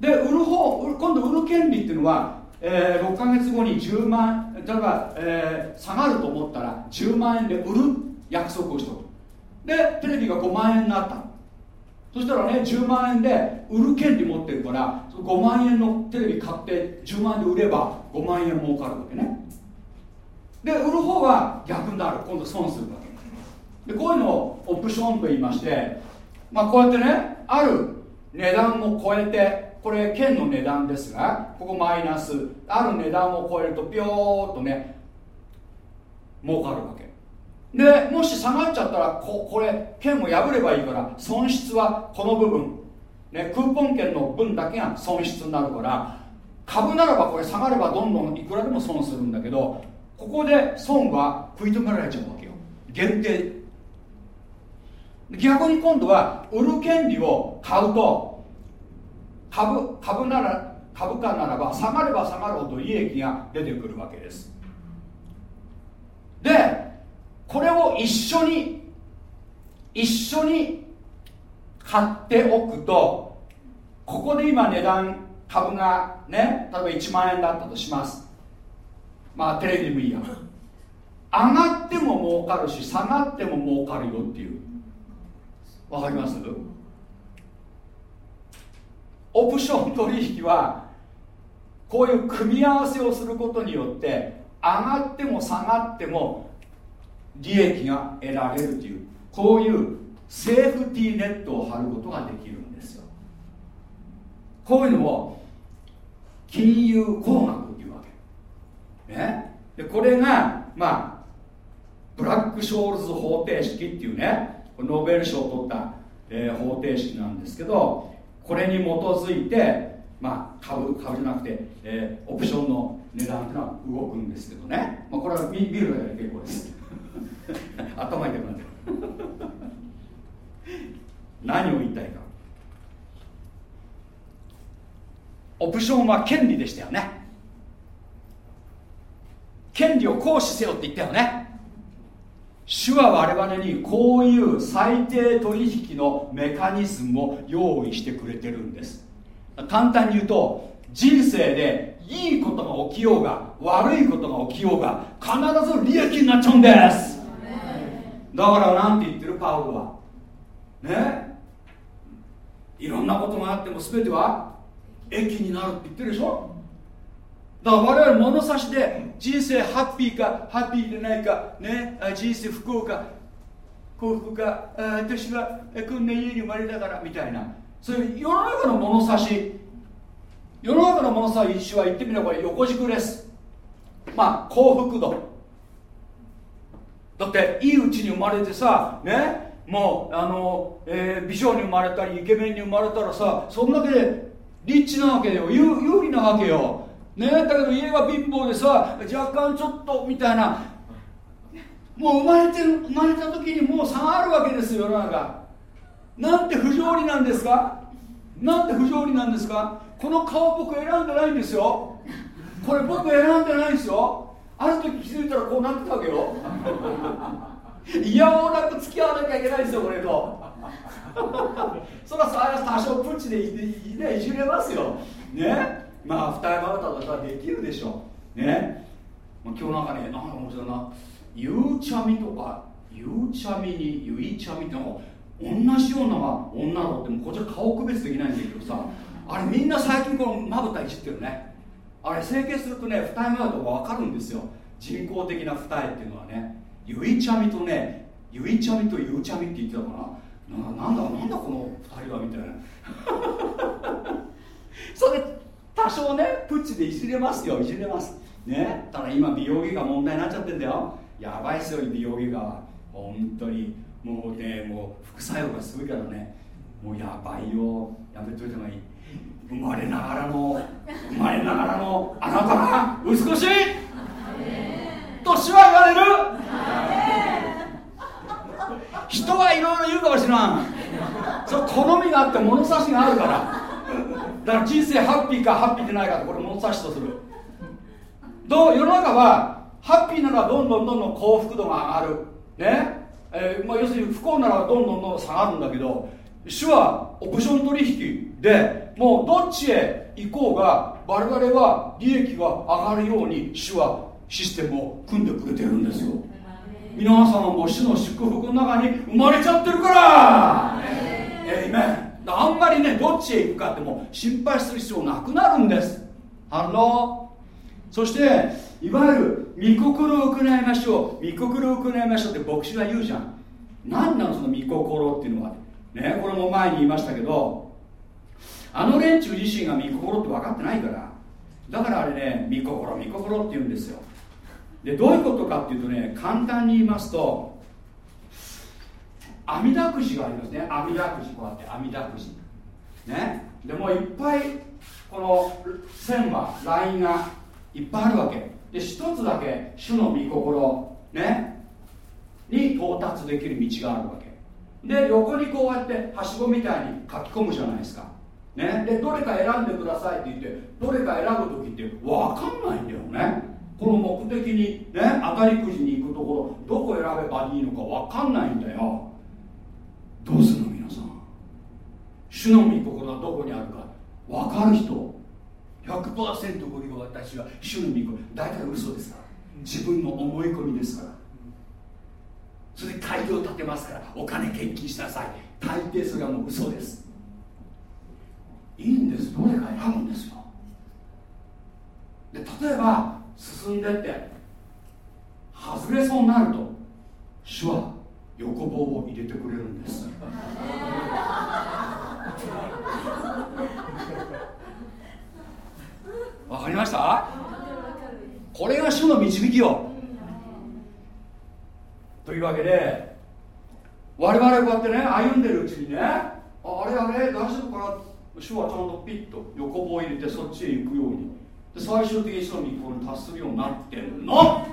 で売る方今度売る権利っていうのは、えー、6ヶ月後に10万例えば、えー、下がると思ったら10万円で売る約束をしとく。でテレビが5万円になった。そしたらね10万円で売る権利持ってるから5万円のテレビ買って10万円で売れば5万円儲かるわけね。で売る方は逆になる。今度損するわけ。でこういうのをオプションと言いましてまあこうやってねある値段を超えてこれ券の値段ですがここマイナスある値段を超えるとピョーっとね儲かるわけ。でもし下がっちゃったらここれ券を破ればいいから損失はこの部分、ね、クーポン券の分だけが損失になるから株ならばこれ下がればどんどんいくらでも損するんだけどここで損は食い止められちゃうわけよ。限定。逆に今度は売る権利を買うと株株なら株価ならば下がれば下がるほど利益が出てくるわけです。でこれを一緒に一緒に買っておくとここで今値段株がね例えば1万円だったとします。まあテレビでもいいや。上がっても儲かるし下がっても儲かるよっていう。わかります？オプション取引はこういう組み合わせをすることによって上がっても下がっても利益が得られるというこういうセーフティーネットを張ることができるんですよ。こういうのを金融工学っていうわけ。ね。でこれがまあブラック・ショールズ方程式っていうねノーベル賞を取った、えー、方程式なんですけどこれに基づいて、まあ、株株じゃなくて、えー、オプションの値段っていうのは動くんですけどね、まあ、これは見見るだけで結構です。頭痛くなってる 何を言いたいか。オプションは権利でしたよね。権利を行使せよって言ったよね。主は我々にこういう最低取引のメカニズムを用意してくれてるんです。簡単に言うと人生でいいことが起きようが悪いことが起きようが必ず利益になっちゃうんです。だからなんて言ってるパウロは。ね？いろんなことがあっても全ては益になるって言ってるでしょ？だから我々物差しで人生ハッピーかハッピーでないかね人生不幸か幸福か私はこんな家に生まれたからみたいな。そういう世の中の物差し世の中の物差しは言ってみれば横軸です。まあ幸福度。だっていいうちに生まれてさねもうあの、えー、美女に生まれたりイケメンに生まれたらさそんだけでリッチなわけよ。有有利なわけよ。ねだけど家が貧乏でさ若干ちょっとみたいな。もう生まれて生まれた時にもう差があるわけですよ世の中。なんて不条理なんですか？なんて不条理なんですか？この顔僕選んでないんですよ。これ僕選んでないんですよ。ある時気づいたらこうなってたわけよ。いやおうなく付き合わなきゃいけないんですよこれと。そらさ多少プッチでいいいじれますよ。ね？まあ二重まぶたとかできるでしょう。ね、まあ、今日なんかねなんか面白いな。ゆうちゃみとかゆうちゃみにゆいちゃみっての同じような女の子ってもこっちは顔区別できないんだけどさ。あれみんな最近このまぶたいじってるね。あれ整形するとね二重まぶたが分かるんですよ。人工的な二重っていうのはね。ゆいちゃみとねゆいちゃみとゆうちゃみって言ってたかな。ななんだなんだこの二人はみたいな。それ多少ねプチでいじれますよいじれます。ね。ただ今美容外科問題になっちゃってんだよ。やばいっすよ美容外科は。本当にもうねもう副作用がすごいからね。もうやばいよ。やめといた方がいい。生まれながらの生まれながらのあなたが美しい。と主は言われる。人はいろいろ言うかもしれないそ好みがあって物差しがあるから。だから人生ハッピーかハッピーでないかってこれ物差しとする。どう世の中はハッピーならどんどんどんどん幸福度が上がる。ね。えー、まあ、要するに不幸ならどんどんどん下がるんだけど主はオプション取引でもうどっちへ行こうが我々は利益が上がるように主はシステムを組んでくれてるんですよ。皆様も主の祝福の中に生まれちゃってるから。えいめあんまりねどっちへ行くかっても心配する必要なくなるんです。ハローそしていわゆる御心を行いましょう。御心を行いましょうって牧師が言うじゃん。何なのその御心っていうのは。ねこれも前に言いましたけど。あの連中自身が御心って分かってないから。だからあれね御心御心って言うんですよ。でどういうことかっていうとね簡単に言いますと網だくじがありますね。網だくじこうやって網だくじ。ね。でもいっぱいこの線はラインがいっぱいあるわけ。で一つだけ主の御心ね。に到達できる道があるわけ。で横にこうやってはしごみたいに書き込むじゃないですか。ね。でどれか選んでくださいって言ってどれか選ぶ時って分かんないんだよね。この目的にね。当たりくじに行くところどこ選べばいいのか分かんないんだよ。どうするの皆さん？主の御心はどこにあるか。分かる人。100%ご利用私は主の御心大体嘘ですから。自分の思い込みですから。それで会議を立てますから。お金献金しなさい。大抵それはもう嘘です。いいんです。どれか選ぶんですよ。で例えば進んでって外れそうになると主は横棒を入れてくれるんです。わかりました？これが主の導きよ。というわけで我々こうやってね歩んでるうちにねあれあれ大丈夫かな？主はちゃんとピッと横棒を入れてそっちへ行くように。で最終的に主の御心に達するようになってんの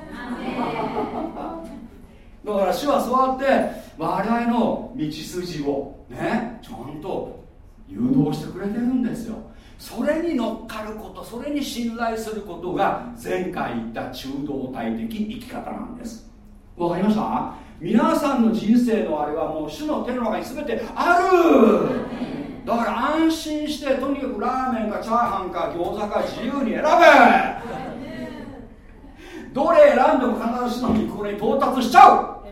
だから主はそうやって我々の道筋をねちゃんと誘導してくれてるんですよ。それに乗っかることそれに信頼することが前回言った中道体的生き方なんです。わかりました？皆さんの人生のあれはもう主の手の中に全てある。だから安心してとにかくラーメンかチャーハンか餃子か自由に選べ。どれ選んでも必ずしもこれに到達しちゃう。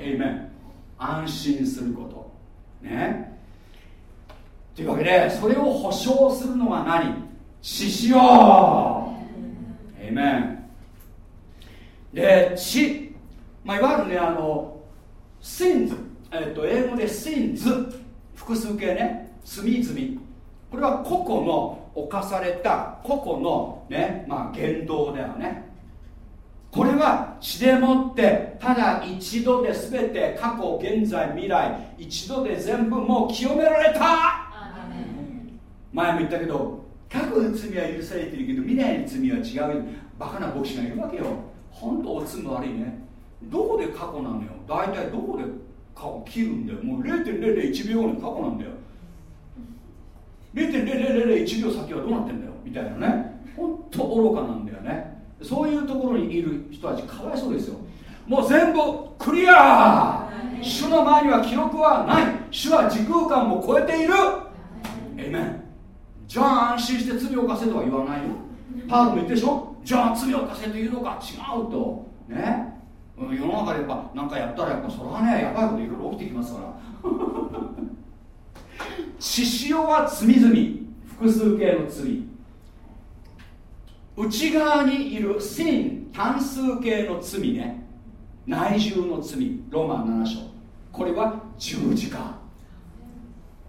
エイメン安心すること。ね。というわけでそれを保証するのは何？獅子よエイメンで死、まあ、いわゆるねあのシンズ、えっと、英語でシンズ複数形ね。罪罪これは個々の犯された個々のねまあ言動だよねこれは血でもってただ一度で全て過去現在未来一度で全部もう清められた。前も言ったけど過去の罪は許されてるけど未来の罪は違う。バカな牧師がいるわけよ。本当おつむ悪いね。どこで過去なのよ。大体どこで過去切るんだよ。もう0.001秒後に過去なんだよ。0.0001秒先はどうなってんだよ。みたいなね。本当愚かなんだよねそういうところにいる人たちかわいそうですよ。もう全部クリア。主の前には記録はない。主は時空間も超えている。エメンじゃあ安心して罪を犯せとは言わないよ。パウロも言ってでしょ？じゃあ罪を犯せというのか？違うと。ね？世の中でやっぱ何かやったらやっぱそれはねやばいこといろいろ起きてきますから。獅子王は罪罪複数形の罪。内側にいる真単数形の罪ね。内住の罪。ローマン7章。これは十字架。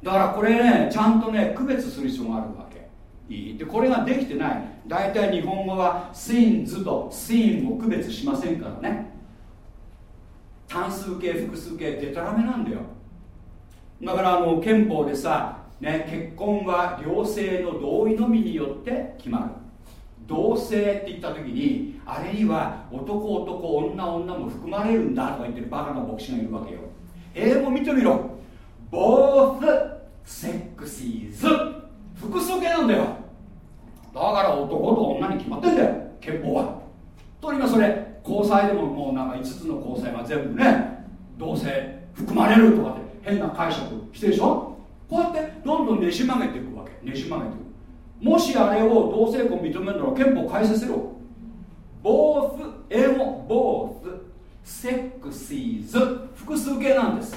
だからこれねちゃんとね区別する必要があるわけ。いい。でこれができてない。大体日本語はシンズとシンを区別しませんからね。単数形複数形デタラメなんだよ。だからあの憲法でさ、ね、結婚は両性の同意のみによって決まる。同性って言った時にあれには男男女女も含まれるんだとか言ってるバカな牧師がいるわけよ。英語見てみろ。Both sexes. 複数形なんだよ。だから男と女に決まってんだよ。憲法は。と今それ交際でももうなんか5つの交際が全部ね同性含まれるとかって変な解釈してでしょ？こうやってどんどんねじ曲げていくわけ。ねじ曲げていく。もしあれを同性婚認めるなら憲法改正せろ。Both 英語。Both sexes 複数形なんです。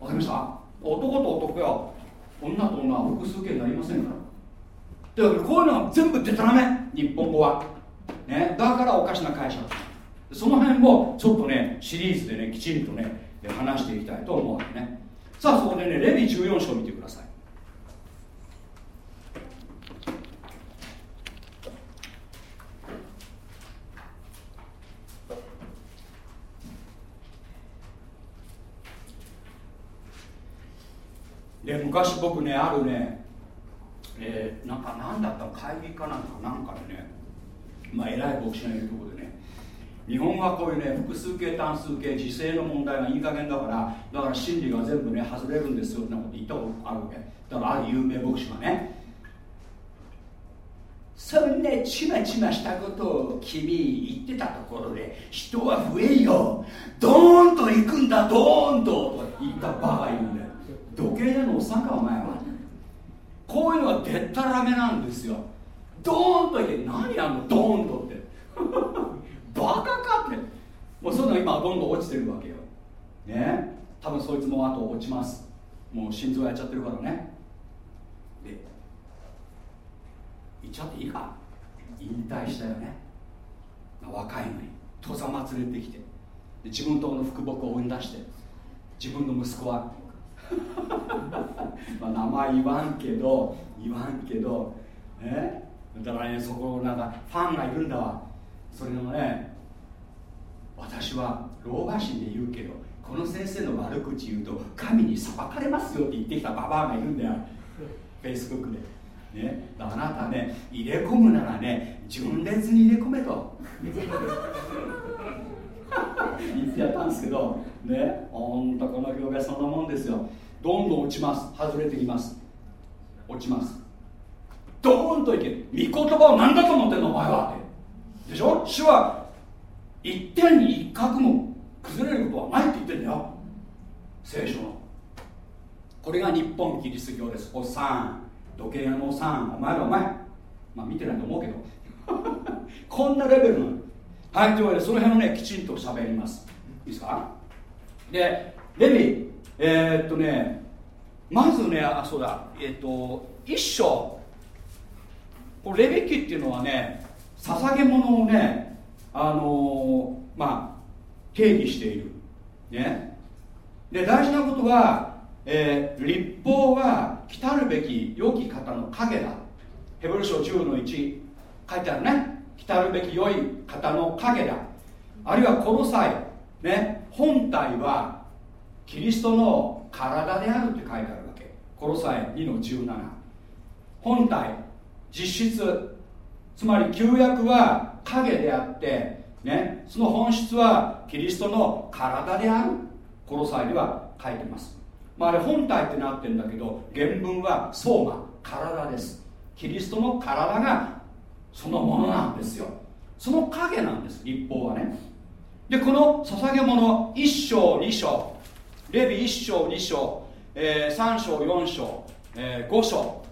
わかりました？男と男や女と女は複数形になりませんから。だからこういうのは全部デタラメ日本語は、ね、だからおかしな解釈。その辺をちょっとねシリーズでねきちんとね話していきたいと思うわけね。さあそこでねレビ14章を見てくださいで昔僕ねあるね、えー、なんか何だったの会議かなんかなんかでねまあ偉い牧師がいるところでね日本はこういうね複数形単数形時制の問題がいい加減だからだから真理が全部ね外れるんですよってなこと言ったことあるわけ。だからある有名牧師がねそんなちまちましたことを君言ってたところで人は増えよドーンと行くんだドーンとと言ったバカいるんだよ。土下座のおっさんかお前は。こういうのはでったらめなんですよ。ドーンと言って何やんのドーンとって。バカかって。もうそういうの今どんどん落ちてるわけよ。ね？多分そいつもあと落ちます。もう心臓やっちゃってるからね。で言っちゃっていいか？引退したよね。若いのに。土佐祭連れてきて。で自分とこの福木を生み出して。自分の息子は まあ名前言わんけど言わんけどねだからねそこなんかファンがいるんだわ。それのね私は老婆心で言うけどこの先生の悪口言うと神に裁かれますよって言ってきたババアがいるんだよ。フェイスブックで。ね、あなたね入れ込むならね純烈に入れ込めと。言ってやったんですけどねほんとこの業界そんなもんですよ。どんどん落ちます。外れてきます。落ちます。ドーンといけ。御言葉を何だと思ってんのお前は。ってでしょ？主は一点に一角も崩れることはないって言ってんだよ。聖書の。これが日本キリスト教です。おっさん。時計屋のおっさん。お前らお前。まあ見てないと思うけど。こんなレベルなの。はいというわけでその辺をねきちんと喋ります。いいですか？でレビえー、っとねまずねあそうだえー、っと一章。これレビキっていうのはね捧げ物をねあのー、まあ定義している。ね。で大事なことは、えー、立法は来たるべき良き方の影だ。ヘブル書10の1書いてあるね。来たるべき良い方の影だ。あるいはこの際ね。本体はキリストの体であるって書いてあるわけ。この際2の17本体実質。つまり旧約は影であってねその本質はキリストの体である。この際では書いてます。まあ、あれ本体ってなってるんだけど原文は相馬体です。キリストの体がそのものなんですよ。その影なんです立法はね。でこの捧げ物1章2章レビ1章2章、えー、3章4章、えー、5章。こ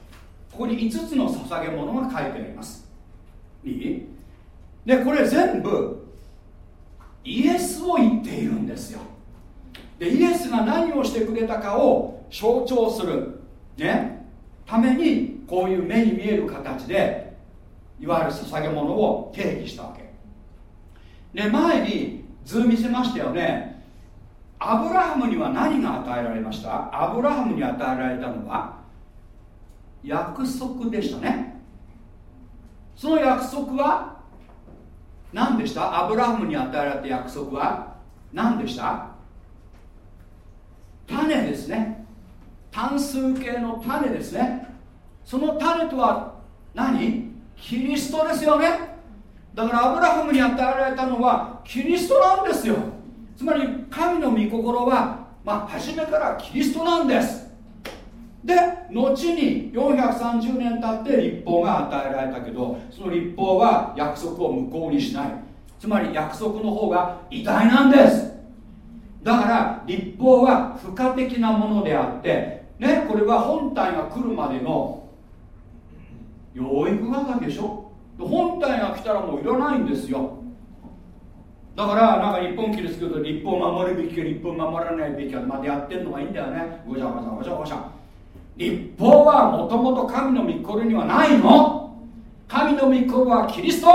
こに5つの捧げ物が書いてあります。いい？でこれ全部イエスを言っているんですよ。でイエスが何をしてくれたかを象徴するねためにこういう目に見える形でいわゆる捧げ物を定義したわけ。で前に図見せましたよね。アブラハムには何が与えられました？アブラハムに与えられたのは約束でしたね。その約束は何でした？アブラハムに与えられた約束は何でした？種ですね。単数形の種ですね。その種とは何？キリストですよね。だからアブラハムに与えられたのはキリストなんですよ。つまり神の御心は、まあ、初めからキリストなんです。で後に430年経って立法が与えられたけどその立法は約束を無効にしない。つまり約束の方が偉大なんです。だから立法は付加的なものであってねこれは本体が来るまでの養育係でしょ。本体が来たらもういらないんですよ。だからなんか日本キリスト教立法を守るべきか立法を守らないべきかまでやってるのがいいんだよね。ごちゃごちゃごちゃごちゃ立法はもともと神の御心にはないの。神の御心はキリスト。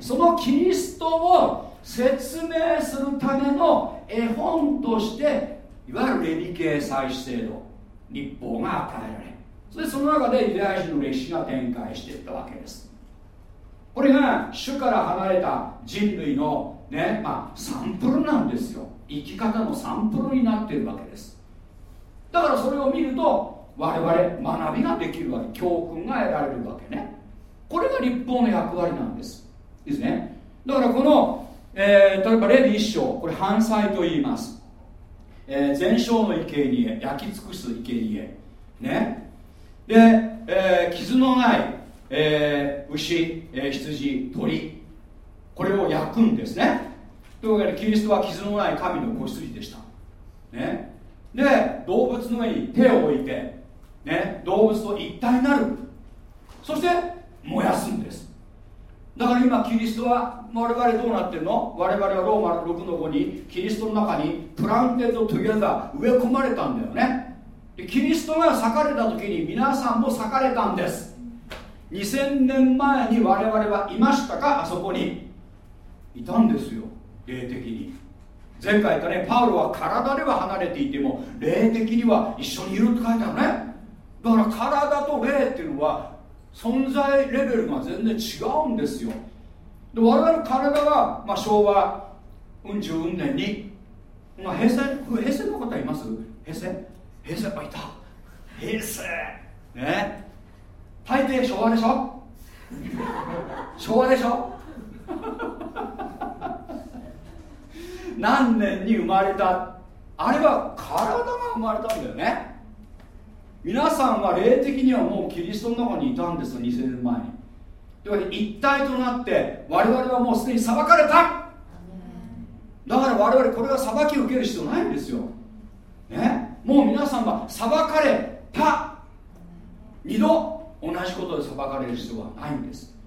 そのキリストを説明するための絵本としていわゆるレビ系祭祀制度。立法が与えられそしてその中でユダヤ人の歴史が展開していったわけです。これが主から離れた人類のねまあサンプルなんですよ。生き方のサンプルになっているわけです。だからそれを見ると我々学びができるわけ。教訓が得られるわけね。これが立法の役割なんです。ですね。だからこのえー、例えばレビ一章これ反祭と言います、えー、全焼の生贄焼き尽くす生贄ね。で、えー、傷のない、えー、牛、えー、羊鳥。これを焼くんですね。というわけでキリストは傷のない神の子羊でした。ね。で動物の上に手を置いて、ね、動物と一体になる。そして燃やすんです。だから今キリストは我々どうなってるの？我々はローマ6の5にキリストの中に planted together 植え込まれたんだよね。でキリストが裂かれた時に皆さんも裂かれたんです。2000年前に我々はいましたか？あそこに。いたんですよ。霊的に。前回言ったねパウロは体では離れていても霊的には一緒にいるって書いてあるね。だから体と霊っていうのは存在レベルが全然違うんですよ。で我々体が、まあ、昭和うん十うん年に、まあ、平成平成の方います？平成？平成あいた。平成。ね。大抵昭和でしょ？昭和でしょ？何年に生まれた？あれは体が生まれたんだよね。皆さんは霊的にはもうキリストの中にいたんですよ2000年前に。というわけで一体となって我々はもうすでに裁かれた。だから我々これは裁きを受ける必要ないんですよ、ね、もう皆さんは裁かれた。二度同じことで裁かれる必要はないんです。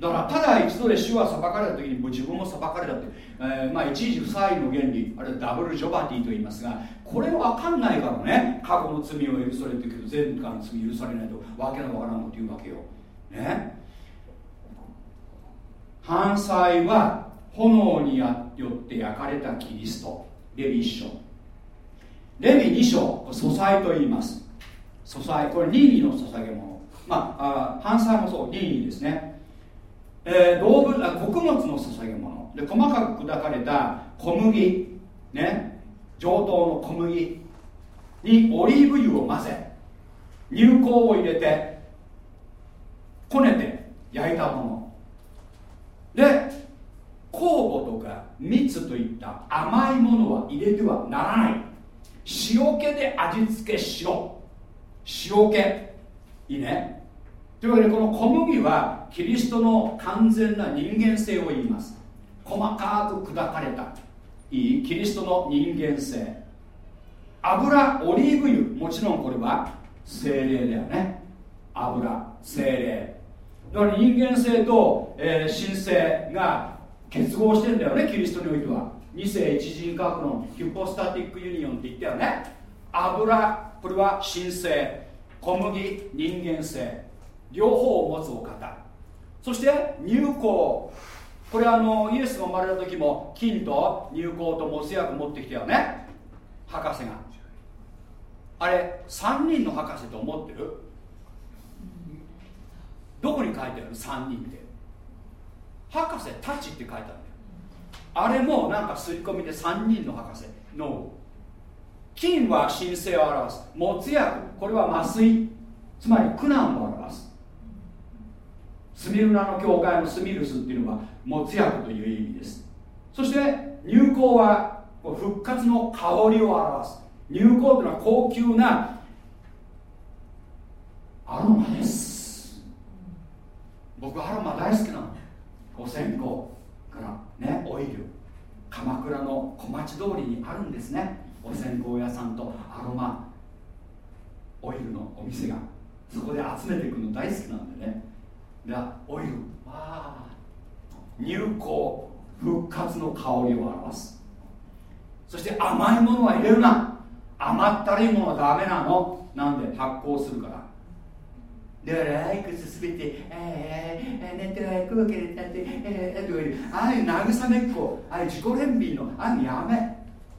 だからただ一度で主は裁かれた時にも自分も裁かれたって、えー、まあ一時不再の原理あるいはダブルジョバティと言いますがこれ分かんないからね。過去の罪を許されてるけど前回の罪許されないとわけのわからんこと言うわけよ。ね。犯罪は炎によって焼かれたキリスト。レビ1章。レビ2章素材と言います。素材これ任意の捧げ物まああ犯罪もそう任意ですね。えー、動物あ穀物の捧げ物。で細かく砕かれた小麦ね。上等の小麦。にオリーブ油を混ぜ。乳香を入れてこねて焼いたもの。で酵母とか蜜といった甘いものは入れてはならない。塩気で味付けしろ。塩気。いいね。というわけでこの小麦はキリストの完全な人間性を言います。細かく砕かれた。いいキリストの人間性。油オリーブ油。もちろんこれは精霊だよね。油精霊。だから人間性と、えー、神性が結合してんだよね。キリストにおいては。二世一人格のヒュポスタティックユニオンって言ったよね。油これは神性小麦人間性。両方を持つお方。そして入香これあのイエスが生まれた時も金と入香と没薬持ってきたよね。博士が。あれ3人の博士と思ってる？どこに書いてある？3人って。博士たちって書いてあるんだよ。あれもなんか刷り込みで3人の博士の。金は神聖を表す。没薬これは麻酔。つまり苦難を表す。スミルナの教会のスミルスっていうのは没薬という意味です。そして入香は復活の香りを表す。入香というのは高級なアロマです。僕アロマ大好きなの。お線香からねオイル。鎌倉の小町通りにあるんですね。お線香屋さんとアロマオイルのお店がそこで集めていくの大好きなんでね。がオイル。入香復活の香りを表す。そして甘いものは入れるな。甘ったるいものはダメなの。なんで発酵するから。だからアイクスすべて、えー、ネットが行くわけでたって、えー、とかいうああいう慰めっ子ああいう自己憐憫のああいうや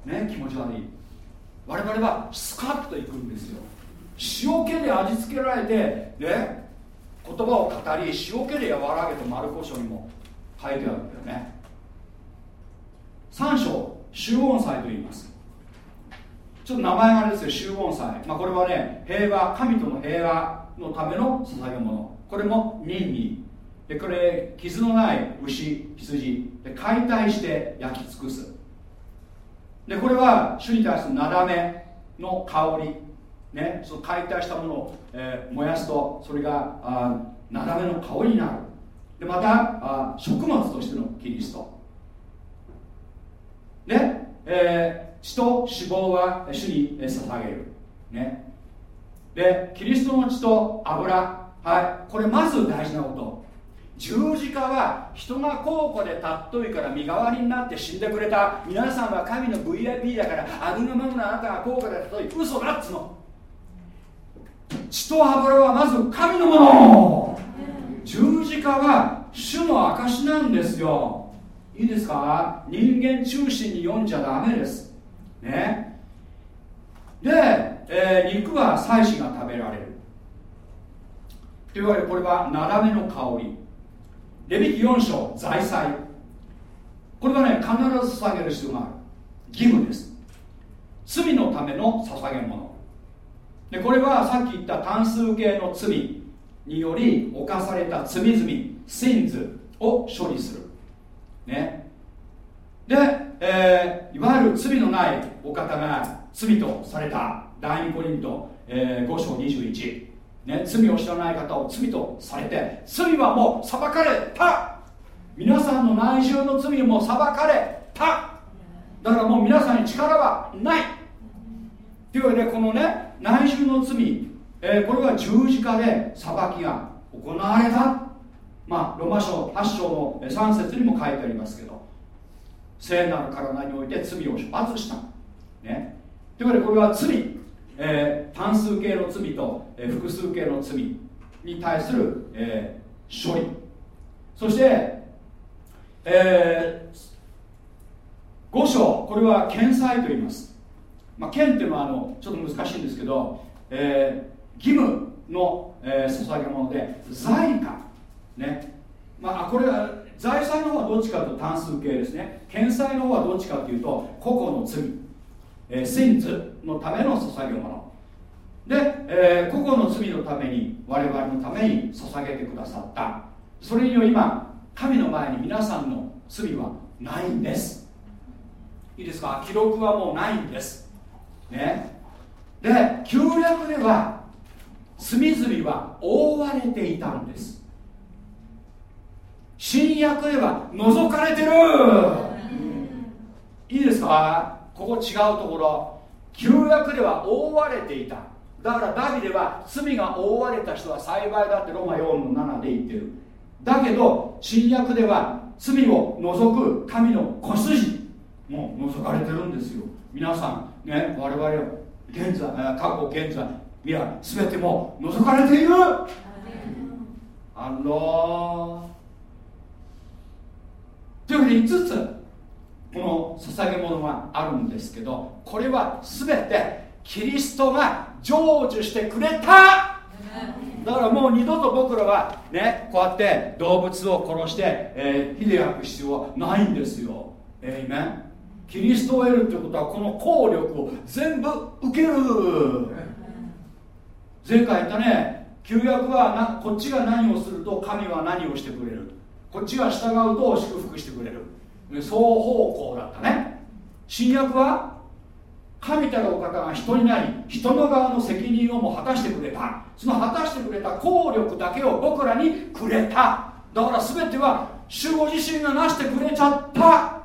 め。ね気持ち悪い。我々はスカッといくんですよ。塩気で味付けられてね言葉を語り塩気で和らげと丸胡椒にも書いてあるんだよね。3章集音祭と言います。ちょっと名前があれですよ集音祭、まあ、これはね平和神との平和のための捧げ物。これも任意でこれ傷のない牛羊。で解体して焼き尽くす。でこれは主に対するなだめの香り。ね、その解体したものを、えー、燃やすとそれがあなだめの香りになる。でまたあ食物としてのキリスト。で、えー、血と脂肪は主に捧げる、ね、でキリストの血と油。はい。これまず大事なこと。十字架は人が高価で尊いから身代わりになって死んでくれた。皆さんは神の VIP だからあるのままのあなたが高価で尊い。嘘だっつの。血と油はまず神のもの。十字架は主の証なんですよ。いいですか？人間中心に読んじゃダメです。ね。で、えー、肉は祭司が食べられる。というわけでこれはなだめの香り。レビキ4章財祭。これはね必ず捧げる必要がある。義務です。罪のための捧げ物。でこれはさっき言った単数形の罪により犯された罪々シンズを処理する。ね。で、えー、いわゆる罪のないお方が罪とされた。第2コリント、えー、5章21、ね、罪を知らない方を罪とされて罪はもう裁かれた。皆さんの内住の罪も裁かれた。だからもう皆さんに力はない。というわけでこのね内住の罪えー、これは十字架で裁きが行われた。まあロマ書8章の3節にも書いてありますけど聖なる体において罪を処罰した。ね。というわけでこれは罪、えー、単数形の罪と、えー、複数形の罪に対する、えー、処理。そして、えー、5章これは検済と言います、まあ、検っていうのはあのちょっと難しいんですけど、えー、義務の、えー、捧げ物で財貨ね。まあこれは財産の方はどっちかというと単数形ですね。検済の方はどっちかというと個々の罪、えー、シンズのための捧げ物。で、えー、個々の罪のために我々のために捧げてくださった。それにより今神の前に皆さんの罪はないんです。いいですか？記録はもうないんです。ね。で旧約では隅々は覆われていたんです。新約では覗かれてる。いいですか？ここ違うところ。旧約では覆われていた。だからダビデは罪が覆われた人は幸いだってロマ4の7で言ってる。だけど新約では罪を除く神の子筋もう除かれてるんですよ。皆さんね。我々は現在過去現在未来全ても除かれている。あのというわけで5つこの捧げ物があるんですけどこれは全てキリストが成就してくれた。だからもう二度と僕らはねこうやって動物を殺して、え、火で焼く必要はないんですよ。えいめんキリストを得るということはこの効力を全部受ける。前回言ったね旧約はなこっちが何をすると神は何をしてくれる。こっちが従うと祝福してくれる。双方向だったね。新約は神たるお方が人になり人の側の責任をも果たしてくれた。その果たしてくれた効力だけを僕らにくれた。だから全ては主ご自身がなしてくれちゃった。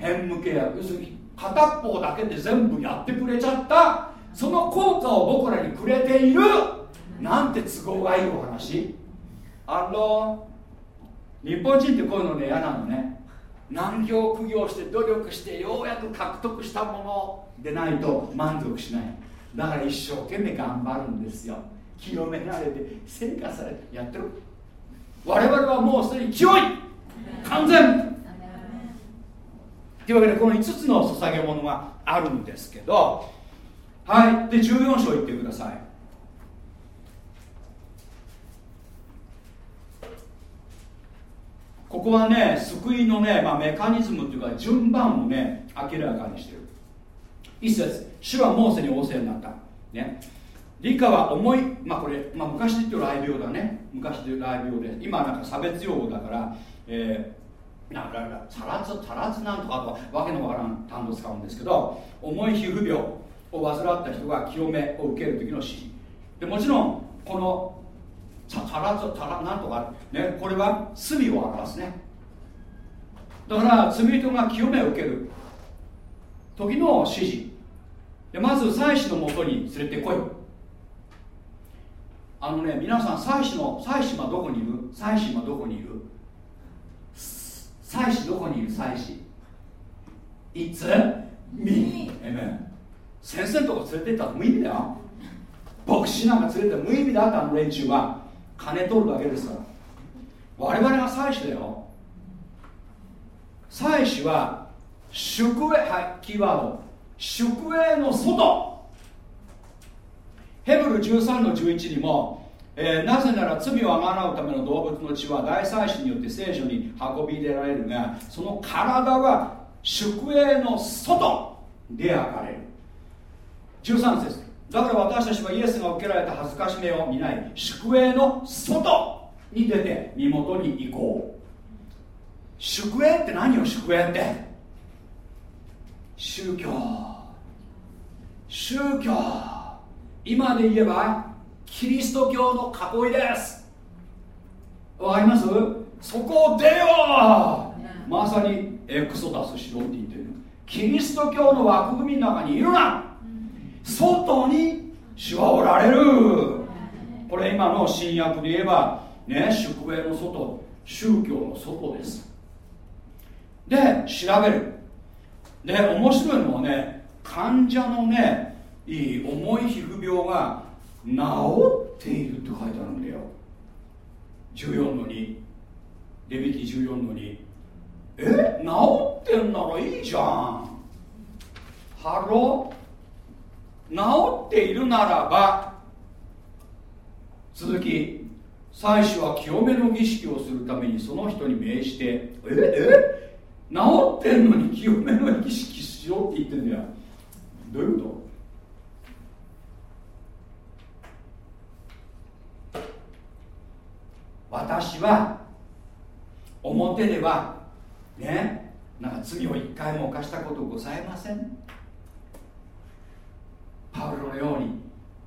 変無契約要するに片方だけで全部やってくれちゃった。その効果を僕らにくれている。なんて都合がいいお話。あの日本人ってこういうのね嫌なのね。難行苦行して努力してようやく獲得したものでないと満足しない。だから一生懸命頑張るんですよ。清められて成果されてやってる。我々はもうすでに清い。完全。というわけでこの5つの捧げ物があるんですけどはい。で14章言ってください。ここはね救いのね、まあ、メカニズムっていうか順番をね明らかにしてる。一節主はモーセに仰せになった。ね。理科は重いまあこれ、まあ、昔で言ってる雷病だね。昔で言う雷病で今なんか差別用語だからえー、なんかサラツサラツなんとかとわけのわからん単語使うんですけど重い皮膚病を患った人が清めを受ける時の指示。でもちろんこのサラツサラなんとかねこれは罪を表すね。だから罪人が清めを受ける時の指示。でまず祭司のもとに連れてこい。あのね皆さん祭司の祭司はどこにいる？祭司はどこにいる？祭司どこにいる祭司いつ？みえめ先生のとこ連れてったら無意味だよ。牧師なんか連れて無意味だったあの連中は。金取るだけですから。我々が祭司だよ。祭司は宿営はいキーワード。宿営の外。ヘブル13の11にも、えー、なぜなら罪をあがなうための動物の血は大祭司によって聖書に運び入れられるがその体は宿営の外で焼かれる。13節だから私たちはイエスが受けられた恥ずかしめを見ない宿営の外に出て身元に行。こう宿営って何を宿営って？宗教。宗教。今で言えばキリスト教の囲いです。わかります？そこを出よう。まさにエクソダスしろって言ってる。キリスト教の枠組みの中にいるな。外に主はおられる。これ今の新約で言えばね宿営の外宗教の外です。で調べる。で面白いのはね患者のねいい重い皮膚病が治っているって書いてあるんだよ。14の2デビキ14の2え？治ってんならいいじゃん。ハロ？治っているならば続き。祭司は清めの儀式をするためにその人に命じてえ？え？治ってんのに清めの儀式しようって言ってんだよ。どういうこと？私は表ではねなんか罪を一回も犯したことございません。パウロのように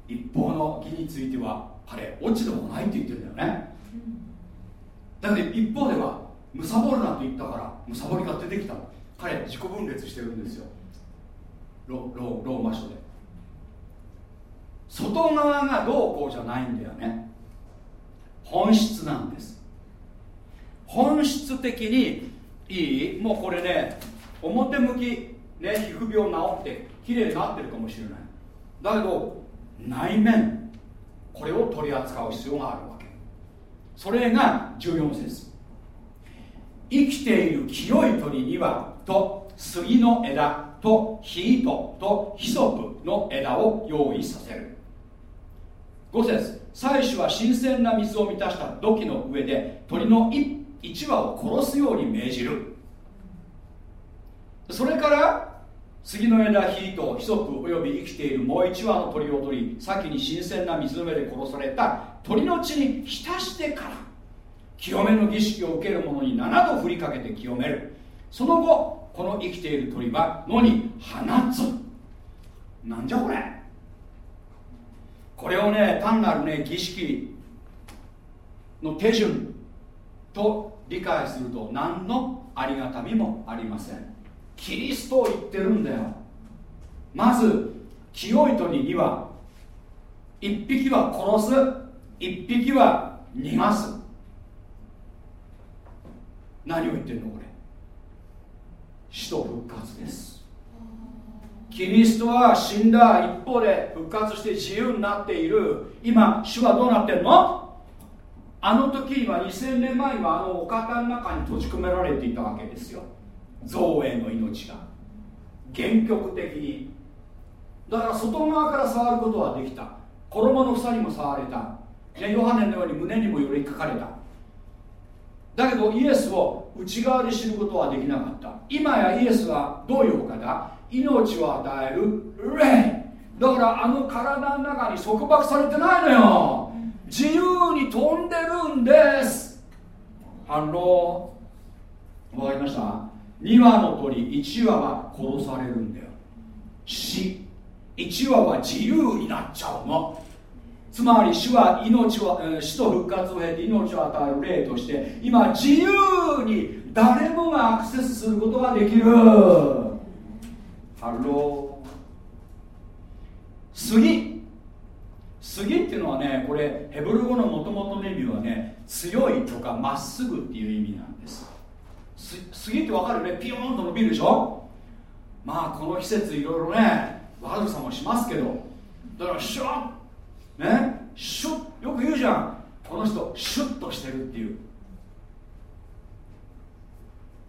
一方の義については彼落ち度もないって言ってるんだよね。だけど一方ではむさぼるなと言ったからむさぼりが出てきた彼自己分裂してるんですよ。ロロローマ書で。外側がどうこうじゃないんだよね。本質なんです。本質的にいいもうこれね表向きね皮膚病治って綺麗になってるかもしれない。だけど内面これを取り扱う必要があるわけ。それが14節生。きている清い鳥にはと杉の枝とヒートとヒソプの枝を用意させる。5節祭司は新鮮な水を満たした土器の上で鳥の1羽を殺すように命じる。それから杉の枝ヒートヒソプおよび生きているもう1羽の鳥を取り先に新鮮な水の上で殺された鳥の血に浸してから清めの儀式を受ける者に7度振りかけて清める。その後この生きている鳥は野に放つ。なんじゃこれ。これをね単なるね儀式の手順と理解すると何のありがたみもありません。キリストを言ってるんだよ。まず清い鳥には1匹は殺す1匹は逃がす。何を言ってるのこれ？死と復活です。キリストは死んだ一方で復活して自由になっている。今主はどうなってんの？あの時には2000年前にはあのお方の中に閉じ込められていたわけですよ。造営の命が。原曲的に。だから外側から触ることはできた。衣の房にも触れた、ね、ヨハネのように胸にもより書かれた。だけどイエスを内側で知ることはできなかった。今やイエスはどういうお方？命を与える霊。だからあの体の中に束縛されてないのよ。自由に飛んでるんです。反論。わかりました？2羽の鳥1羽は殺されるんだよ。死。1羽は自由になっちゃうの。つまり主は命を、死と復活を経て命を与える霊として今自由に誰もがアクセスすることができる。ハロー杉。杉っていうのはねこれヘブル語のもともとの意味はね強いとかまっすぐっていう意味なんです。杉ってわかるね？ピヨーンと伸びるでしょ？まあこの季節いろいろね悪さもしますけど。だからシュッね？シュッ。よく言うじゃん。この人シュッとしてるっていう。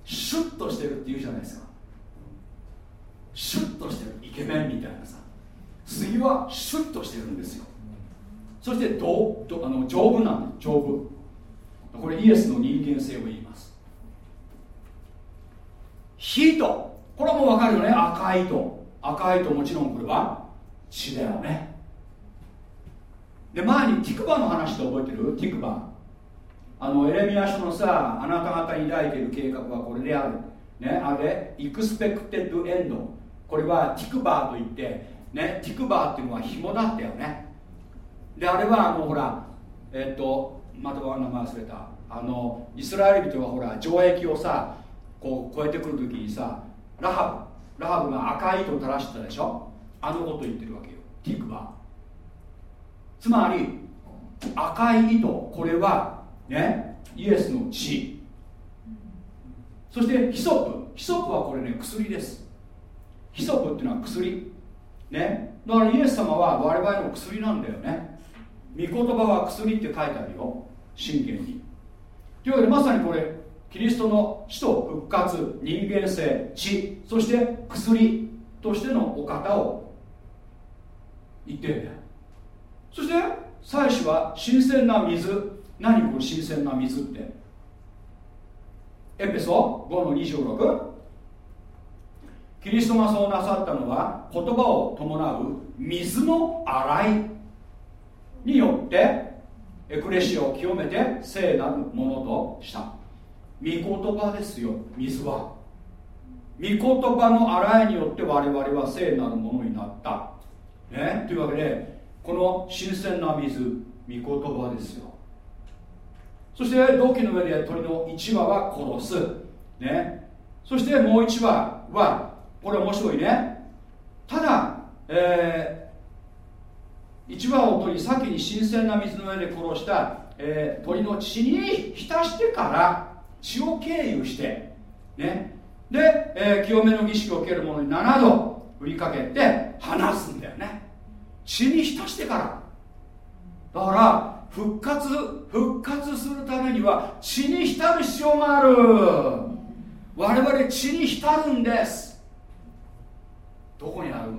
シュッとしてるって言うじゃないですか。シュッとしてるイケメンみたいなさ杉はシュッとしてるんですよ。そしてどどあの丈夫なんで丈夫。これイエスの人間性を言います。ヒートこれはもう分かるよね。赤い糸赤い糸もちろんこれは血だよね。で前にティクバの話って覚えてる？ティクバ。あのエレミア書のさあなた方に抱いている計画はこれである。ねあれイクスペクテッドエンド。これはティクバーといってねティクバーっていうのは紐だったよね。であれはあのほらえっとまた名前忘れた。あのイスラエル人はほら城壁をさこう越えてくる時にさラハブラハブが赤い糸を垂らしてたでしょ？あのこと言ってるわけよ。ティクバー。つまり赤い糸これはねイエスの血。そしてヒソップ。ヒソップはこれね薬です。ヒソプっていうのは薬。ね。だからイエス様は我々の薬なんだよね。御言葉は薬って書いてあるよ。真剣に。というわけでまさにこれキリストの死と復活人間性血。そして薬としてのお方を言ってるんだよ。そして祭司は新鮮な水。何この新鮮な水って。エペソ5の26キリストがそうなさったのは言葉を伴う水の洗いによってエクレシアを清めて聖なるものとした。御言葉ですよ水は。御言葉の洗いによって我々は聖なるものになった。ね？というわけでこの新鮮な水御言葉ですよ。そして土器の上で鳥の1羽は殺す。ね？そしてもう1羽はこれ面白いね。ただ、えー、1羽を取り先に新鮮な水の上で殺した、えー、鳥の血に浸してから血を経由してね。で、えー、清めの儀式を受ける者に7度振りかけて離すんだよね。血に浸してから。だから復活復活するためには血に浸る必要がある。我々血に浸るんです。どこにあるの？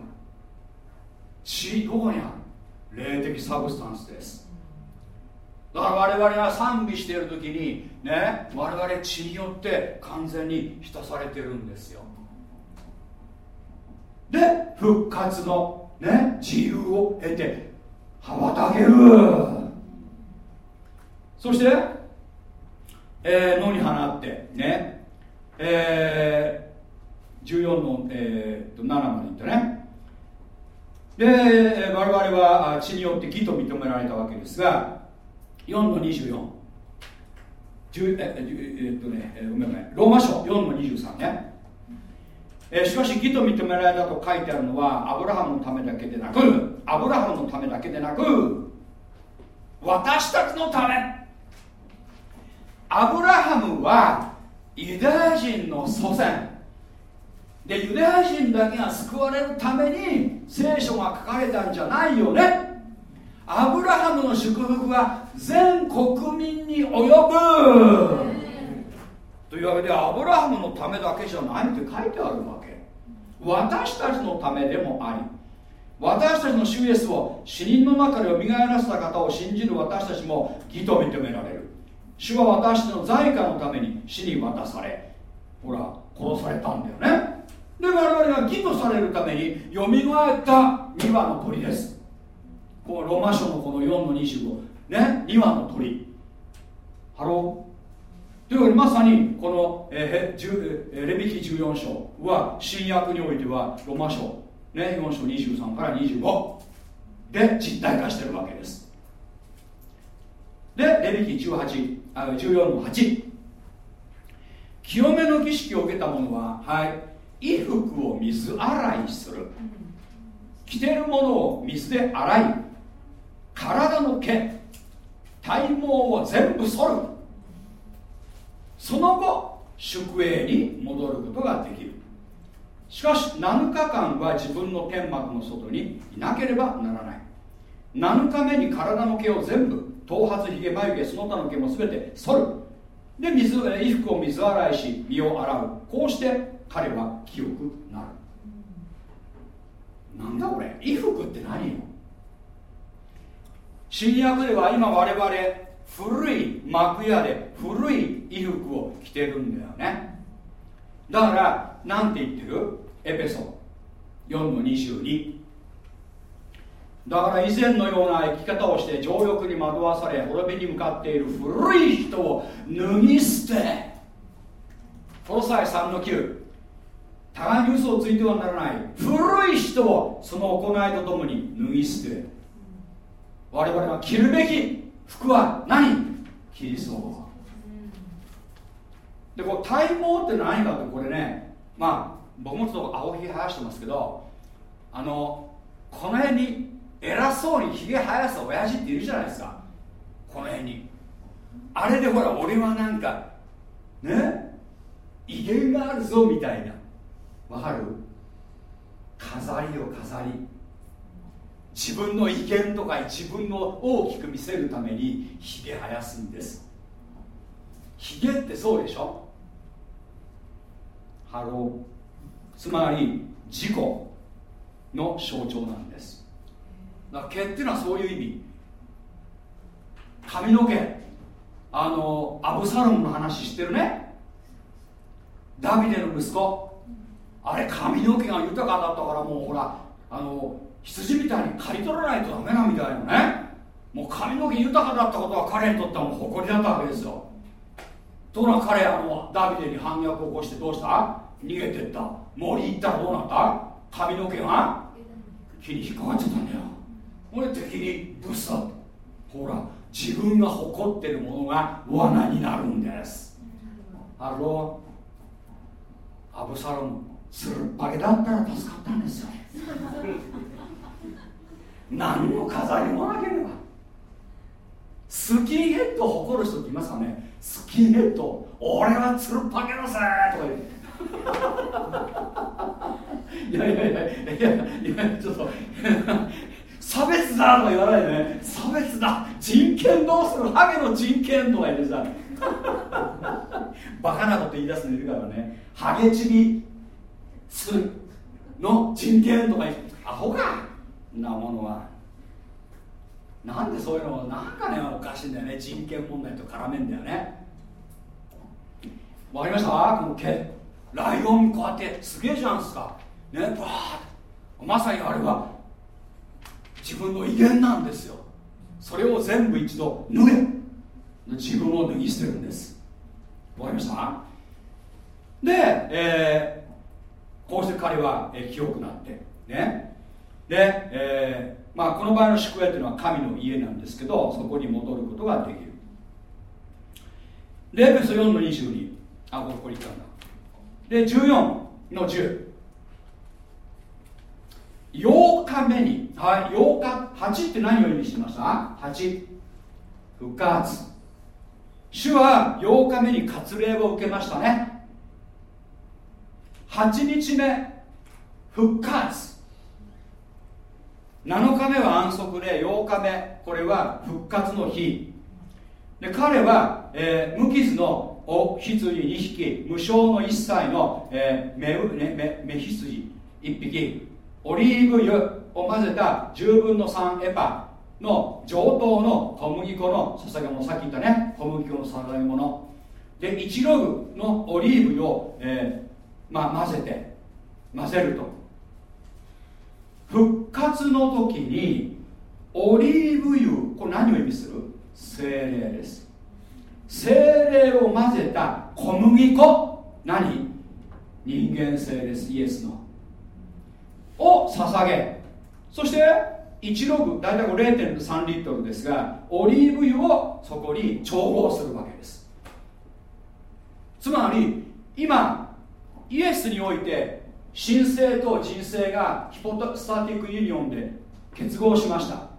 血どこにある霊的サブスタンスです。だから我々が賛美している時にね我々血によって完全に浸されてるんですよ。で復活のね自由を得て羽ばたける。そして、えー、野に放ってねえー、14の、えー、と7までいったね。で我々は血によって義と認められたわけですが4の24ええっとね、ごめんごめん。ローマ書4の23ね。え、しかし義と認められたと書いてあるのはアブラハムのためだけでなくアブラハムのためだけでなく私たちのため。アブラハムはユダヤ人の祖先。でユダヤ人だけが救われるために聖書が書かれたんじゃないよね。アブラハムの祝福は全国民に及ぶ。というわけでアブラハムのためだけじゃないって書いてあるわけ。私たちのためでもあり。私たちの主イエスを死人の中で蘇らせた方を信じる私たちも義と認められる。主は私たちの罪過のために死に渡されほら殺されたんだよね。で我々が義とされるためによみがえった2羽の鳥です。このローマ書のこの4の25ね2羽の鳥。 Hello。というわけでまさにこの、えー、レビ記14章は新約においてはローマ書、ね、4章23から25で実体化してるわけです。でレビキ18あ14の8清めの儀式を受けた者ははい。衣服を水洗いする。着てるものを水で洗い体の毛体毛を全部剃る。その後宿営に戻ることができる。しかし7日間は自分の天幕の外にいなければならない。7日目に体の毛を全部頭髪ひげ眉毛その他の毛も全て剃る。で水衣服を水洗いし身を洗う。こうして彼は清くなる。なんだこれ？衣服って何よ？新約では今我々古い幕屋で古い衣服を着てるんだよね。だから何て言ってる？エペソ4の22だから以前のような生き方をして情欲に惑わされ滅びに向かっている古い人を脱ぎ捨て。この際3の9互いに嘘をついてはならない。古い人をその行いとともに脱ぎ捨て我々が着るべき服は何？キリストでこう体毛って何かってこれねまあ僕もちょっと青ひげ生やしてますけどあのこの辺に偉そうにひげ生やす親父っているじゃないですか。この辺に。あれでほら俺はなんかね？威厳があるぞみたいな。わかる？飾りよ飾り。自分の威厳とか自分の大きく見せるためにひげ生やすんです。ひげってそうでしょ？ Hello。つまり自己の象徴なんです。だから毛っていうのはそういう意味。髪の毛。あのアブサロムの話知ってるね？ダビデの息子。あれ髪の毛が豊かだったからもうほらあの羊みたいに刈り取らないとダメなみたいなね。もう髪の毛豊かだったことは彼にとってはもう誇りだったわけですよ。ところが彼あのダビデに反逆を起こしてどうした？逃げてった。森行ったらどうなった？髪の毛が木に引っかかっちゃったんだよ。これ敵にぶっさほら自分が誇ってるものが罠になるんです。あのアブサロム。つるっぱげだったら助かったんですよ。何の飾りもなければ。スキンヘッドを誇る人っていますかね。スキンヘッド俺はつるっぱげだぜとか言って いやいやいやいやいやちょっと差別だとか言わないでね。差別だ。人権どうする？ハゲの人権とか言ってさ。バカなこと言い出すのいるからね。ハゲチビの人権とかアホか。なものは。なんでそういうのなんかねおかしいんだよね。人権問題と絡めんだよね。わかりました？この毛ライオンこうやってすげえじゃんすか。ねバーッ。まさにあれは自分の威厳なんですよ。それを全部一度脱げ。自分を脱ぎ捨てるんです。わかりました？で、えー、こうして彼は、え、清くなってね。で、えーまあ、この場合の宿営というのは神の家なんですけどそこに戻ることができる。レベス4の22あここに行ったんだ。で14の10 8日目に、はい、8日8って何を意味してました ?8 復活。主は8日目に割礼を受けましたね。8日目復活。7日目は安息で8日目これは復活の日。で彼は、えー、無傷のお羊2匹無償の1歳の、えー、目ね、目羊1匹。オリーブ油を混ぜた10分の3エパの上等の小麦粉の捧げ物さっき言ったね小麦粉の捧げ物で1ログのオリーブ油を、えーまあ、混ぜて混ぜると。復活の時にオリーブ油これ何を意味する？精霊です。精霊を混ぜた小麦粉。何？人間性ですイエスの。を捧げ。そして1ログ大体0.3リットルですがオリーブ油をそこに調合するわけです。つまり今イエスにおいて神聖と人生がヒポスタティックユニオンで結合しました。